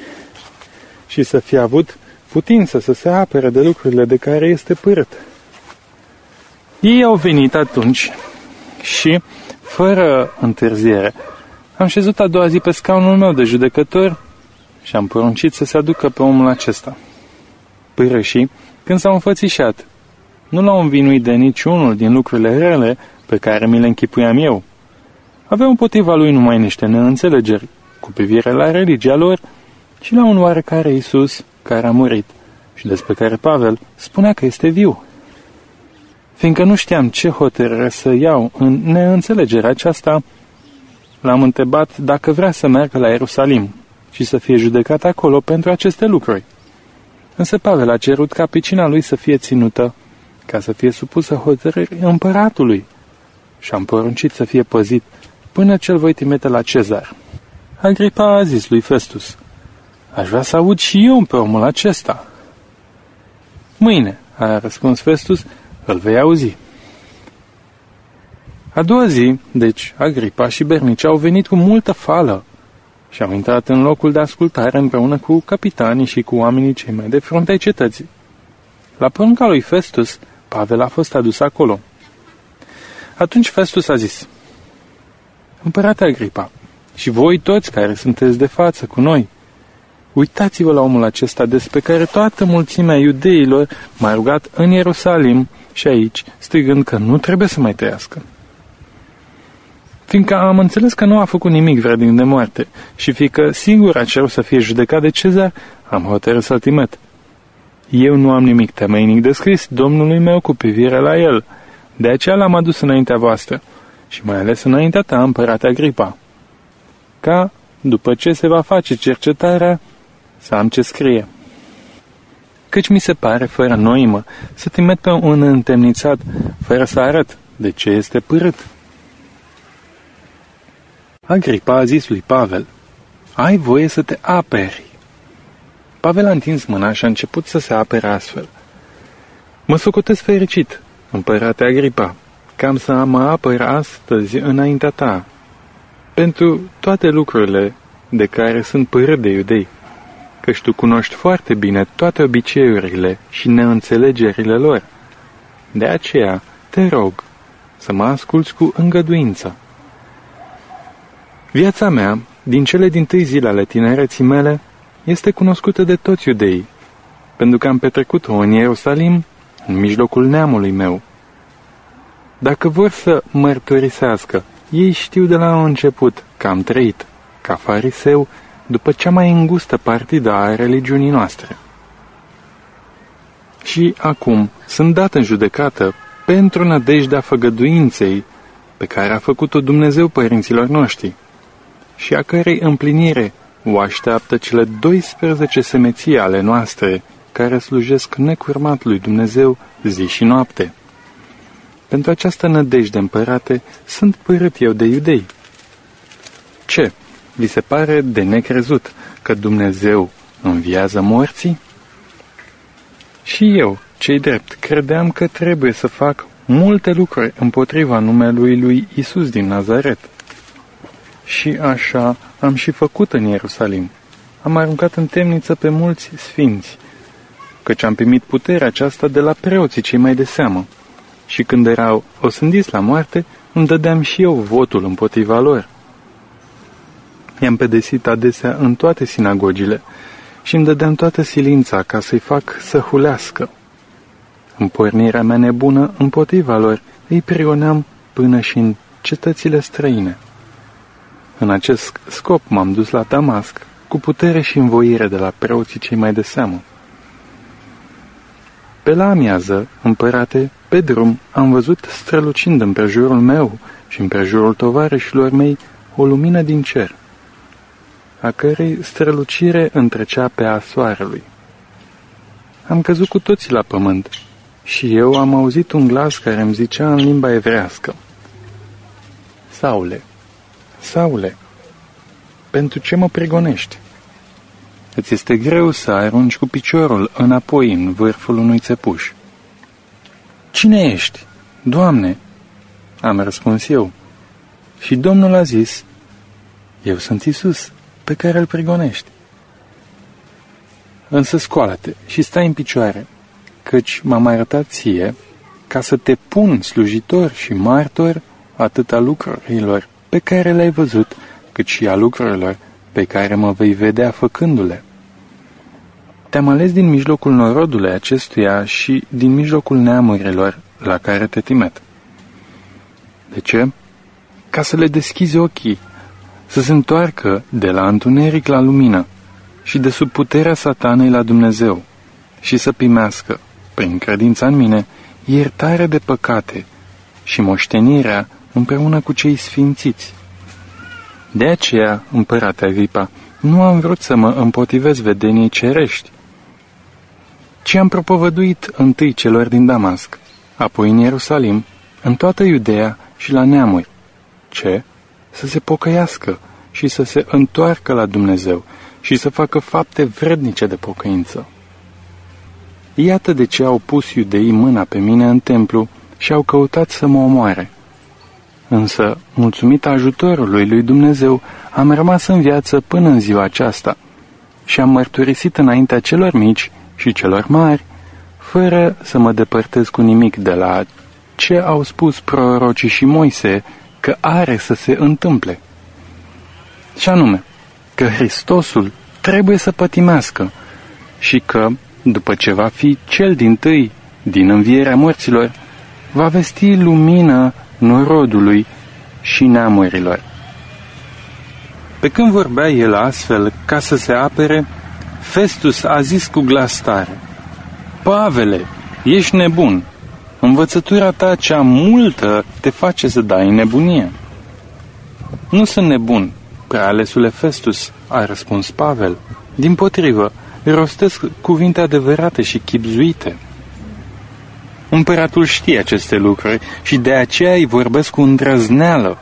și să fi avut putință să se apere de lucrurile de care este părât. Ei au venit atunci și, fără întârziere, am șezut a doua zi pe scaunul meu de judecător și am poruncit să se aducă pe omul acesta. Părășii, când s-au înfățișat, nu l-au învinuit de niciunul din lucrurile rele pe care mi le închipuiam eu. Aveau împotriva lui numai niște neînțelegeri cu privire la religia lor și la un oarecare Isus care a murit și despre care Pavel spunea că este viu. Fiindcă nu știam ce hotărâre să iau în neînțelegerea aceasta, l-am întrebat dacă vrea să meargă la Ierusalim și să fie judecat acolo pentru aceste lucruri. Însă Pavel a cerut ca picina lui să fie ținută ca să fie supusă hotărârii împăratului și am poruncit să fie păzit până ce-l voi trimite la cezar. Agripa a zis lui Festus, aș vrea să aud și eu pe omul acesta. Mâine, a răspuns Festus, îl vei auzi. A doua zi, deci, Agripa și Bernice au venit cu multă fală și au intrat în locul de ascultare împreună cu capitanii și cu oamenii cei mai de frunte ai cetății. La porunca lui Festus, Pavel a fost adus acolo. Atunci Festus a zis, Împărate Agripa, și voi toți care sunteți de față cu noi. Uitați-vă la omul acesta despre care toată mulțimea iudeilor m-a rugat în Ierusalim și aici, strigând că nu trebuie să mai trăiască. Fiindcă am înțeles că nu a făcut nimic vrednic de moarte și fiindcă singur a cerut să fie judecat de cezar, am hotărât să-l timet. Eu nu am nimic temeinic de scris Domnului meu cu privire la el, de aceea l-am adus înaintea voastră și mai ales înaintea ta, împărate Agripa. Ca, după ce se va face cercetarea, să am ce scrie. Căci mi se pare, fără noimă, să te met pe un întemnițat, fără să arăt de ce este pârât. Agripa a zis lui Pavel, ai voie să te aperi. Pavel a întins mâna și a început să se apere astfel. Mă socotesc fericit, împărate Agripa, cam să mă apăr astăzi înaintea ta, pentru toate lucrurile de care sunt părât de iudei căci tu cunoști foarte bine toate obiceiurile și neînțelegerile lor. De aceea, te rog să mă asculți cu îngăduință. Viața mea, din cele din tâi zile ale tinereții mele, este cunoscută de toți iudeii, pentru că am petrecut-o în Ierusalim, în mijlocul neamului meu. Dacă vor să mărturisească, ei știu de la început că am trăit, ca fariseu, după cea mai îngustă partidă a religiunii noastre. Și acum sunt dat în judecată pentru nădejdea făgăduinței pe care a făcut-o Dumnezeu părinților noștri și a cărei împlinire o așteaptă cele 12 semeții ale noastre care slujesc necurmat lui Dumnezeu zi și noapte. Pentru această nădejde împărate sunt părât eu de iudei. Ce? Vi se pare de necrezut că Dumnezeu înviază morții? Și eu, cei drept, credeam că trebuie să fac multe lucruri împotriva numelui lui Isus din Nazaret. Și așa am și făcut în Ierusalim. Am aruncat în temniță pe mulți sfinți, căci am primit puterea aceasta de la preoții cei mai de seamă. Și când erau osândiți la moarte, îmi dădeam și eu votul împotriva lor. I-am pedesit adesea în toate sinagogile și îmi dădeam toată silința ca să-i fac să hulească. În pornirea mea nebună împotriva lor îi prioneam până și în cetățile străine. În acest scop m-am dus la Damasc, cu putere și învoire de la preoții cei mai de seamă. Pe la amiază, împărate, pe drum, am văzut strălucind împrejurul meu și împrejurul tovarășilor mei o lumină din cer a cărei strălucire întrecea pe a soarelui. Am căzut cu toții la pământ și eu am auzit un glas care îmi zicea în limba evrească, Saule, Saule, pentru ce mă pregonești? Îți este greu să arunci cu piciorul înapoi în vârful unui țepuș. Cine ești? Doamne, am răspuns eu. Și Domnul a zis, Eu sunt Isus, pe care îl prigonești. Însă scoală-te și stai în picioare, căci m-am arătat ție ca să te pun slujitor și martor atât a lucrurilor pe care le-ai văzut, cât și a lucrurilor pe care mă vei vedea făcându-le. Te-am ales din mijlocul norodului acestuia și din mijlocul neamurilor la care te timet. De ce? Ca să le deschizi ochii să se întoarcă de la întuneric la lumină și de sub puterea satanei la Dumnezeu și să primească, prin credința în mine, iertare de păcate și moștenirea împreună cu cei sfințiți. De aceea, împărate Agripa, nu am vrut să mă împotivez vedeniei cerești, ci am propovăduit întâi celor din Damasc, apoi în Ierusalim, în toată Iudea și la neamuri. Ce? să se pocăiască și să se întoarcă la Dumnezeu și să facă fapte vrednice de pocăință. Iată de ce au pus iudeii mâna pe mine în templu și au căutat să mă omoare. Însă, mulțumit ajutorului lui Dumnezeu, am rămas în viață până în ziua aceasta și am mărturisit înaintea celor mici și celor mari, fără să mă depărtez cu nimic de la ce au spus prorocii și Moise că are să se întâmple. și anume că Hristosul trebuie să pătimească și că, după ce va fi cel din tâi din învierea morților, va vesti lumină norodului și neamurilor. Pe când vorbea el astfel, ca să se apere, Festus a zis cu glas tare, Pavele, ești nebun, învățătura ta cea multă te face să dai nebunie. Nu sunt nebun, prealesule Festus, a răspuns Pavel. Din potrivă, rostesc cuvinte adevărate și chipzuite. Împăratul știe aceste lucruri și de aceea îi vorbesc cu îndrăzneală,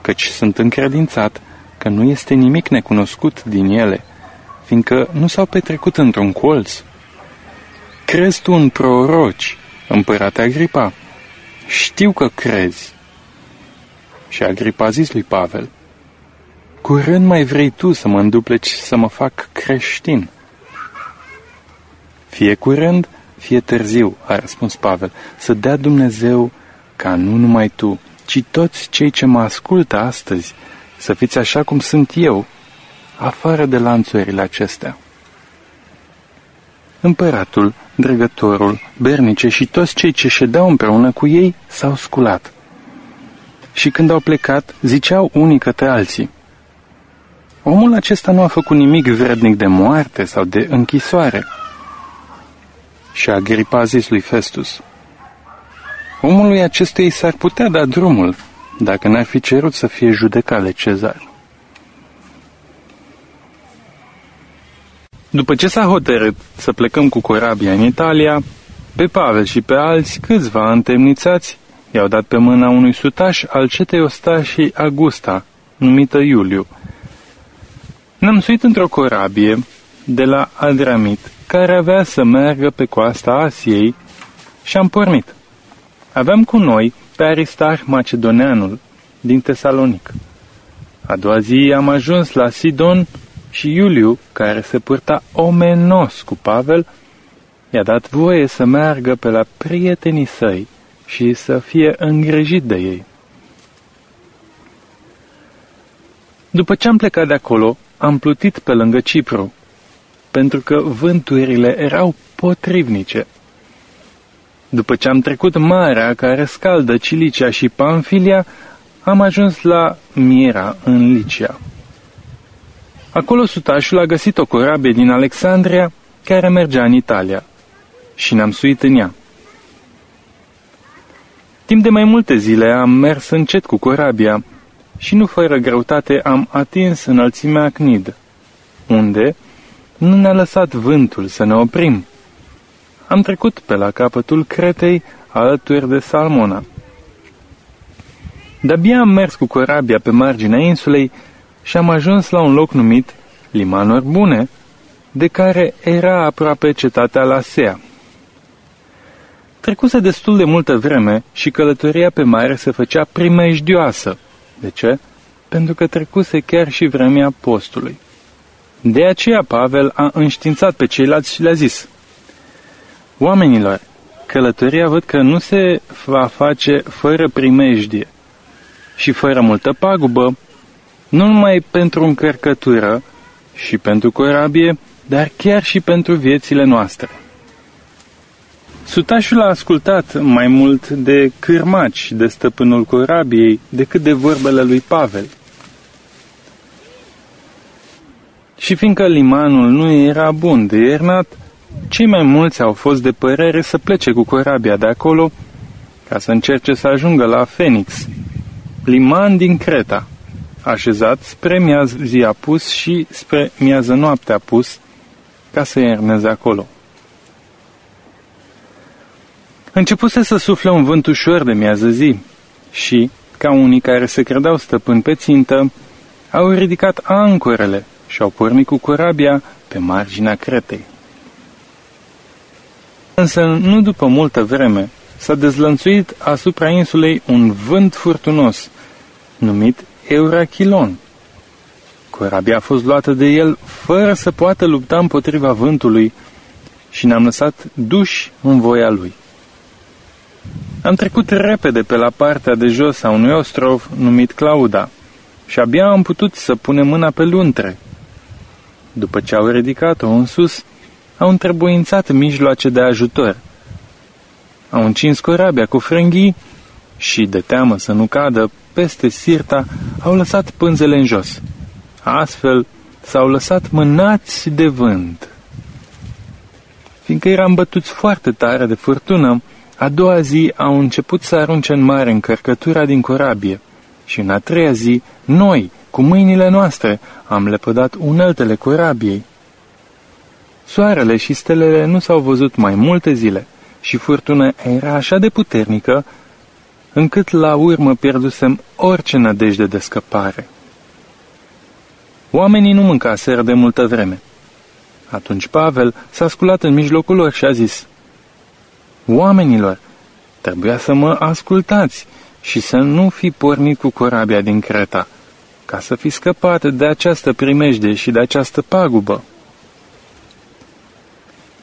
căci sunt încredințat că nu este nimic necunoscut din ele, fiindcă nu s-au petrecut într-un colț. Crezi tu în proroci, împărate Agripa? Știu că crezi. Și Agripa a zis lui Pavel, Curând mai vrei tu să mă îndupleci să mă fac creștin. Fie curând, fie târziu, a răspuns Pavel, să dea Dumnezeu ca nu numai tu, ci toți cei ce mă ascultă astăzi, să fiți așa cum sunt eu, afară de lanțurile acestea. Împăratul, dregătorul, bernice și toți cei ce ședeau împreună cu ei s-au sculat. Și când au plecat, ziceau unii către alții, Omul acesta nu a făcut nimic vrednic de moarte sau de închisoare. Și Agripa a zis lui Festus, Omului acestuia s-ar putea da drumul, dacă n-ar fi cerut să fie judecat de cezar. După ce s-a hotărât să plecăm cu corabia în Italia, pe Pavel și pe alți câțiva întemnițați i-au dat pe mâna unui sutaș al cetei ostașii Augusta, numită Iuliu. Ne-am suit într-o corabie de la Adramit, care avea să meargă pe coasta Asiei și am pornit. Aveam cu noi pe Aristarh Macedoneanul din Tesalonic. A doua zi am ajuns la Sidon și Iuliu, care se purta omenos cu Pavel, i-a dat voie să meargă pe la prietenii săi și să fie îngrijit de ei. După ce am plecat de acolo, am plutit pe lângă Cipru, pentru că vânturile erau potrivnice. După ce am trecut marea care scaldă Cilicia și Pamfilia, am ajuns la Miera, în Licia. Acolo sutașul a găsit o corabie din Alexandria care mergea în Italia și ne-am suit în ea. Timp de mai multe zile am mers încet cu corabia și nu fără greutate am atins înălțimea Cnid, unde nu ne-a lăsat vântul să ne oprim. Am trecut pe la capătul Cretei alături de Salmona. De-abia am mers cu corabia pe marginea insulei și am ajuns la un loc numit Limanuri Bune, de care era aproape cetatea Lasea. Trecuse destul de multă vreme și călătoria pe mare se făcea primejdioasă. De ce? Pentru că trecuse chiar și vremea postului. De aceea Pavel a înștiințat pe ceilalți și le-a zis, Oamenilor, călătoria văd că nu se va face fără primejdie și fără multă pagubă, nu numai pentru încărcătură și pentru corabie, dar chiar și pentru viețile noastre. Sutașul a ascultat mai mult de cârmaci de stăpânul corabiei decât de vorbele lui Pavel. Și fiindcă limanul nu era bun de iernat, cei mai mulți au fost de părere să plece cu corabia de acolo ca să încerce să ajungă la Phoenix, liman din Creta, așezat spre miaz zi apus și spre miază noapte apus, ca să ierneze acolo. Începuse să sufle un vânt ușor de miază zi și, ca unii care se credeau stăpâni pe țintă, au ridicat ancorele și au pornit cu corabia pe marginea Cretei. Însă, nu după multă vreme, s-a dezlănțuit asupra insulei un vânt furtunos, numit Eurachilon. Corabia a fost luată de el fără să poată lupta împotriva vântului și ne-am lăsat duși în voia lui. Am trecut repede pe la partea de jos a unui ostrov numit Clauda și abia am putut să punem mâna pe luntre. După ce au ridicat-o în sus, au întrebuințat mijloace de ajutor. Au încins corabia cu frânghii și, de teamă să nu cadă peste sirta, au lăsat pânzele în jos. Astfel, s-au lăsat mânați de vânt. Fiindcă eram bătuți foarte tare de furtună, a doua zi au început să arunce în mare încărcătura din corabie și în a treia zi, noi, cu mâinile noastre, am lepădat uneltele corabiei. Soarele și stelele nu s-au văzut mai multe zile și furtuna era așa de puternică încât la urmă pierdusem orice nădejde de scăpare. Oamenii nu mâncaseră de multă vreme. Atunci Pavel s-a sculat în mijlocul lor și a zis, Oamenilor, trebuia să mă ascultați și să nu fi pornit cu corabia din Creta, ca să fi scăpat de această primejde și de această pagubă.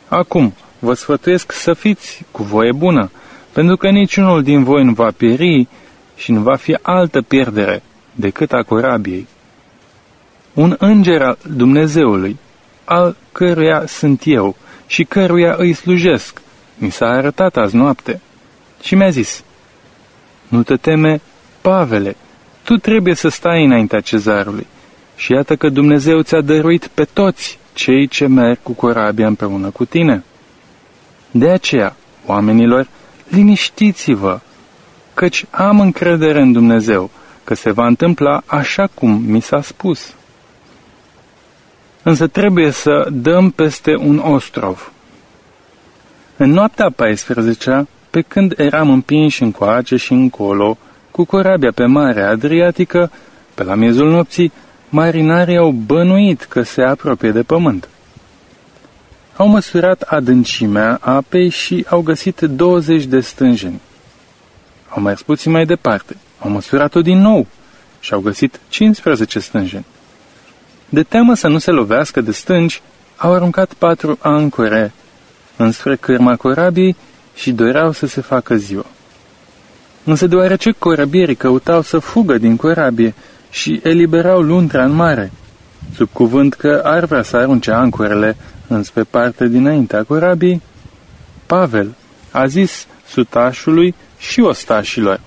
Acum, vă sfătuiesc să fiți cu voie bună, pentru că niciunul din voi nu va pieri și nu va fi altă pierdere decât a corabiei. Un înger al Dumnezeului, al căruia sunt eu și căruia îi slujesc, mi s-a arătat azi noapte și mi-a zis, Nu te teme, Pavele, tu trebuie să stai înaintea cezarului și iată că Dumnezeu ți-a dăruit pe toți cei ce merg cu corabia împreună cu tine. De aceea, oamenilor, liniștiți-vă, căci am încredere în Dumnezeu că se va întâmpla așa cum mi s-a spus. Însă trebuie să dăm peste un ostrov. În noaptea 14 pe când eram împinși încoace și încolo, cu corabia pe Marea Adriatică, pe la miezul nopții, marinarii au bănuit că se apropie de pământ. Au măsurat adâncimea apei și au găsit 20 de stânjeni. Au mers puțin mai departe, au măsurat-o din nou și au găsit 15 stânjeni. De teamă să nu se lovească de stângi, au aruncat patru ancore înspre cârma corabiei și doreau să se facă ziua. Însă deoarece corabierii căutau să fugă din corabie și eliberau luntra în mare, sub cuvânt că ar vrea să arunce ancorele înspre partea dinaintea corabiei, Pavel a zis sutașului și ostașilor.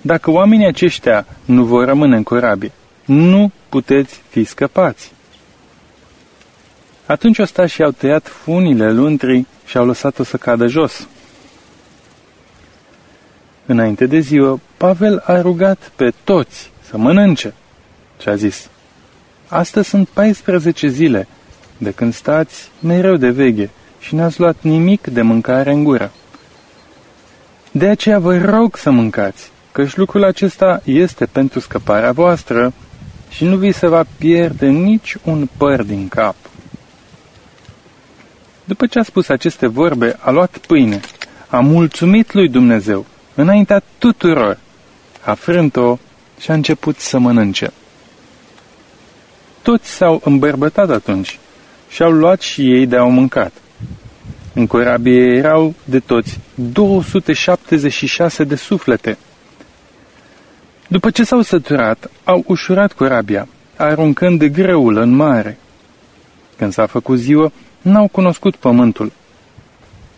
Dacă oamenii aceștia nu vor rămâne în corabie, nu puteți fi scăpați. Atunci ostașii au tăiat funile luntrii și au lăsat-o să cadă jos. Înainte de ziua, Pavel a rugat pe toți să mănânce și a zis, Astăzi sunt 14 zile de când stați mereu de veghe și n-ați luat nimic de mâncare în gură. De aceea vă rog să mâncați, căci lucrul acesta este pentru scăparea voastră și nu vi se va pierde nici un păr din cap. După ce a spus aceste vorbe, a luat pâine, a mulțumit lui Dumnezeu, înaintea tuturor, a frânt-o și a început să mănânce. Toți s-au îmbărbătat atunci și au luat și ei de-au mâncat. În corabie erau de toți 276 de suflete. După ce s-au săturat, au ușurat corabia, aruncând de greul în mare. Când s-a făcut ziua, n-au cunoscut pământul.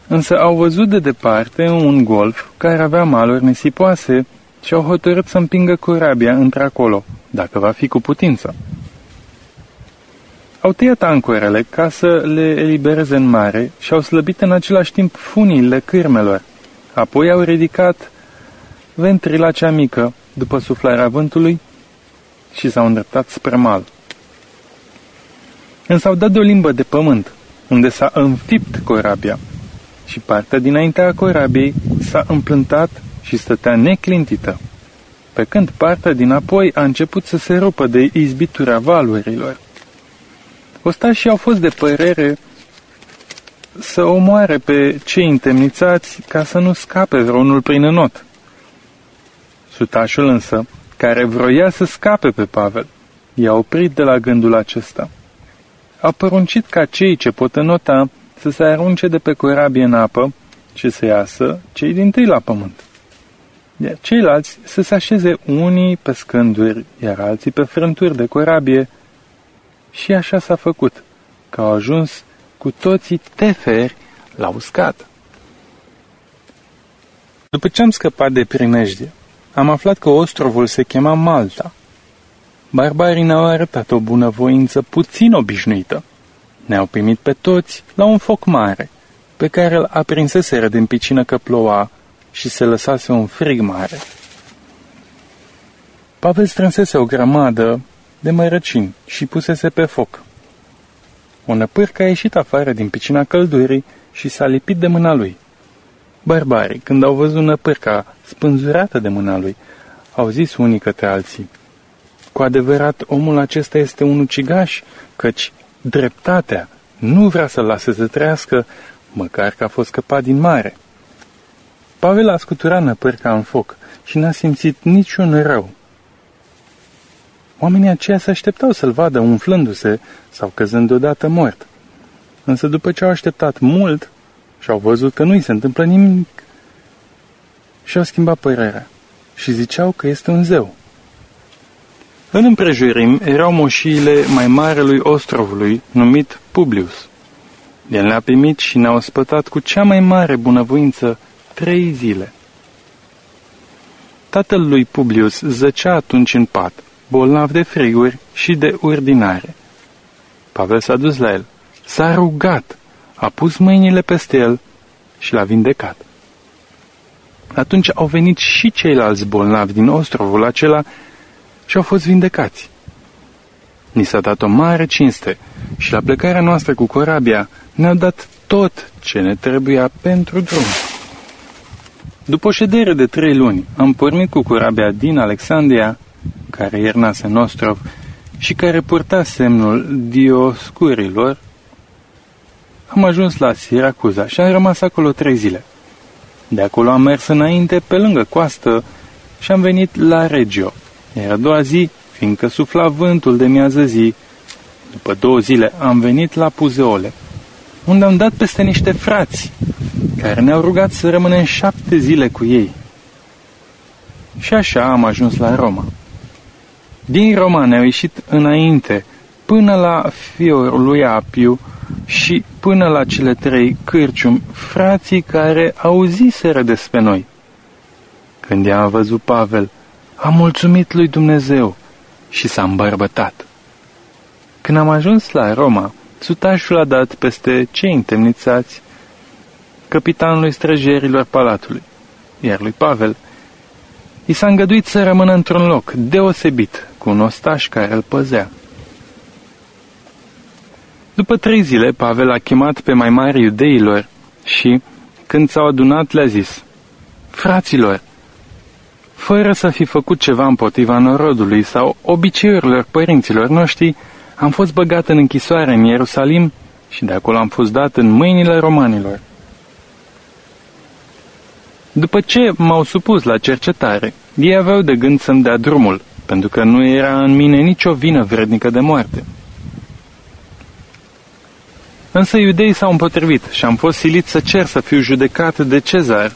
Însă au văzut de departe un golf care avea maluri nisipoase și au hotărât să împingă corabia într-acolo, dacă va fi cu putință. Au tăiat ancorele ca să le elibereze în mare și au slăbit în același timp funile cârmelor. Apoi au ridicat ventrila cea mică după suflarea vântului și s-au îndreptat spre mal. Însă au dat de o limbă de pământ unde s-a înfipt corabia și partea dinaintea corabiei s-a împlântat și stătea neclintită, pe când partea dinapoi a început să se rupă de izbitura valurilor. Ostașii au fost de părere să omoare pe cei întemnițați ca să nu scape vreunul prin înot. Sutașul însă, care vroia să scape pe Pavel, i-a oprit de la gândul acesta a poruncit ca cei ce pot înota să se arunce de pe corabie în apă și să iasă cei din tâi la pământ. iar ceilalți să se așeze unii pe scânduri, iar alții pe frânturi de corabie. Și așa s-a făcut, că au ajuns cu toții teferi la uscat. După ce am scăpat de primejdie, am aflat că ostrovul se chema Malta. Barbarii ne-au arătat o bunăvoință puțin obișnuită. Ne-au primit pe toți la un foc mare, pe care îl aprinseseră din picină că ploua și se lăsase un frig mare. Pavel strânsese o grămadă de mărăcini și pusese pe foc. O năpârcă a ieșit afară din picina căldurii și s-a lipit de mâna lui. Barbarii, când au văzut năpârca spânzurată de mâna lui, au zis unii către alții, Cu adevărat, omul acesta este un ucigaș, căci dreptatea nu vrea să-l lase să trăiască, măcar că a fost scăpat din mare. Pavel a scuturat năpârca în foc și n-a simțit niciun rău. Oamenii aceia se așteptau să-l vadă umflându-se sau căzând deodată mort. Însă după ce au așteptat mult și au văzut că nu-i se întâmplă nimic, și-au schimbat părerea și ziceau că este un zeu. În împrejurim erau moșiile mai marelui ostrovului, numit Publius. El ne-a primit și ne-a ospătat cu cea mai mare bunăvoință trei zile. Tatăl lui Publius zăcea atunci în pat, bolnav de friguri și de urdinare. Pavel s-a dus la el, s-a rugat, a pus mâinile peste el și l-a vindecat. Atunci au venit și ceilalți bolnavi din ostrovul acela și au fost vindecați. Ni s-a dat o mare cinste și la plecarea noastră cu corabia ne-au dat tot ce ne trebuia pentru drum. După o ședere de trei luni, am pornit cu corabia din Alexandria, care iernase în ostrov și care purta semnul Dioscurilor, am ajuns la Siracuza și am rămas acolo trei zile. De acolo am mers înainte pe lângă coastă și am venit la Regio. Iar a doua zi, fiindcă sufla vântul de miază zi, după două zile am venit la Puzeole, unde am dat peste niște frați, care ne-au rugat să rămânem șapte zile cu ei. Și așa am ajuns la Roma. Din Roma ne-au ieșit înainte, până la fiorul lui Apiu și până la cele trei cârciumi, frații care auziseră despre noi. Când i-am văzut Pavel, a mulțumit lui Dumnezeu și s-a îmbărbătat. Când am ajuns la Roma, sutașul a dat peste cei întemnițați capitanului străjerilor palatului, iar lui Pavel i s-a îngăduit să rămână într-un loc deosebit cu un ostaș care îl păzea. După trei zile, Pavel a chemat pe mai mari iudeilor și, când s-au adunat, le-a zis, Fraților, fără să fi făcut ceva împotriva norodului sau obiceiurilor părinților noștri, am fost băgat în închisoare în Ierusalim și de acolo am fost dat în mâinile romanilor. După ce m-au supus la cercetare, ei aveau de gând să-mi dea drumul, pentru că nu era în mine nicio vină vrednică de moarte. Însă iudeii s-au împotrivit și am fost silit să cer să fiu judecat de cezar,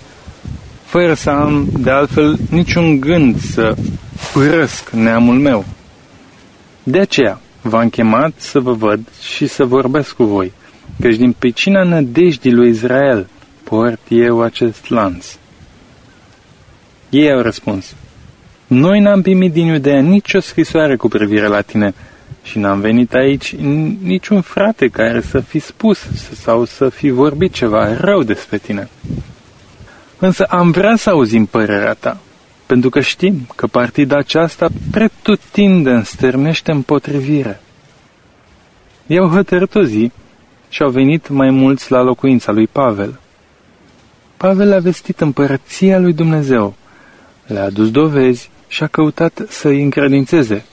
fără să am, de altfel, niciun gând să urăsc neamul meu. De aceea v-am chemat să vă văd și să vorbesc cu voi, căci din pecina nădejdii lui Israel port eu acest lanț. Ei au răspuns, noi n-am primit din Iudea nicio scrisoare cu privire la tine și n-am venit aici niciun frate care să fi spus sau să fi vorbit ceva rău despre tine. Însă am vrea să auzim părerea ta, pentru că știm că partida aceasta pretutindă stârnește împotrivire. I-au hotărât o zi și au venit mai mulți la locuința lui Pavel. Pavel a vestit împărăția lui Dumnezeu, le-a adus dovezi și a căutat să îi încredințeze.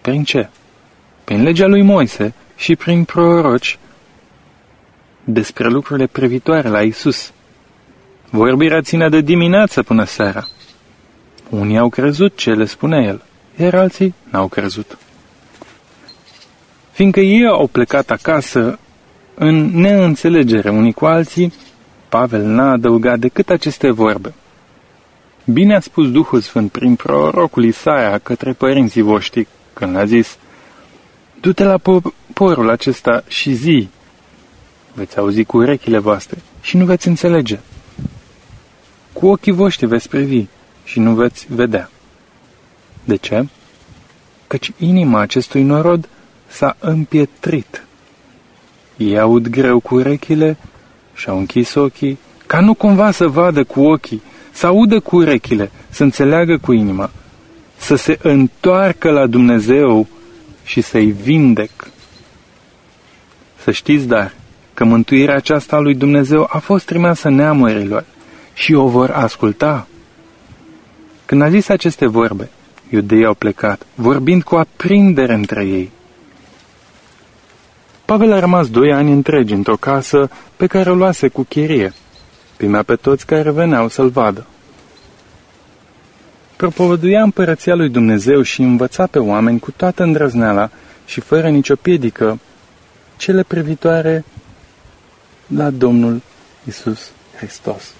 Prin ce? Prin legea lui Moise și prin proroci despre lucrurile privitoare la Isus. Vorbirea ține de dimineață până seara. Unii au crezut ce le spune el, iar alții n-au crezut. Fiindcă ei au plecat acasă în neînțelegere unii cu alții, Pavel n-a adăugat decât aceste vorbe. Bine a spus Duhul Sfânt prin prorocul Isaia către părinții voștri când a zis Du-te la poporul acesta și zi, veți auzi cu urechile voastre și nu veți înțelege. Cu ochii voștri veți privi și nu veți vedea. De ce? Căci inima acestui norod s-a împietrit. Ei aud greu cu urechile și au închis ochii, ca nu cumva să vadă cu ochii, să audă cu urechile, să înțeleagă cu inima, să se întoarcă la Dumnezeu și să-i vindec. Să știți, dar, că mântuirea aceasta a lui Dumnezeu a fost trimasă neamurilor și o vor asculta. Când a zis aceste vorbe, iudeii au plecat, vorbind cu aprindere între ei. Pavel a rămas doi ani întregi într-o casă pe care o luase cu chirie. Primea pe toți care veneau să-l vadă. Propovăduia împărăția lui Dumnezeu și învăța pe oameni cu toată îndrăzneala și fără nicio piedică cele privitoare la Domnul Isus Hristos.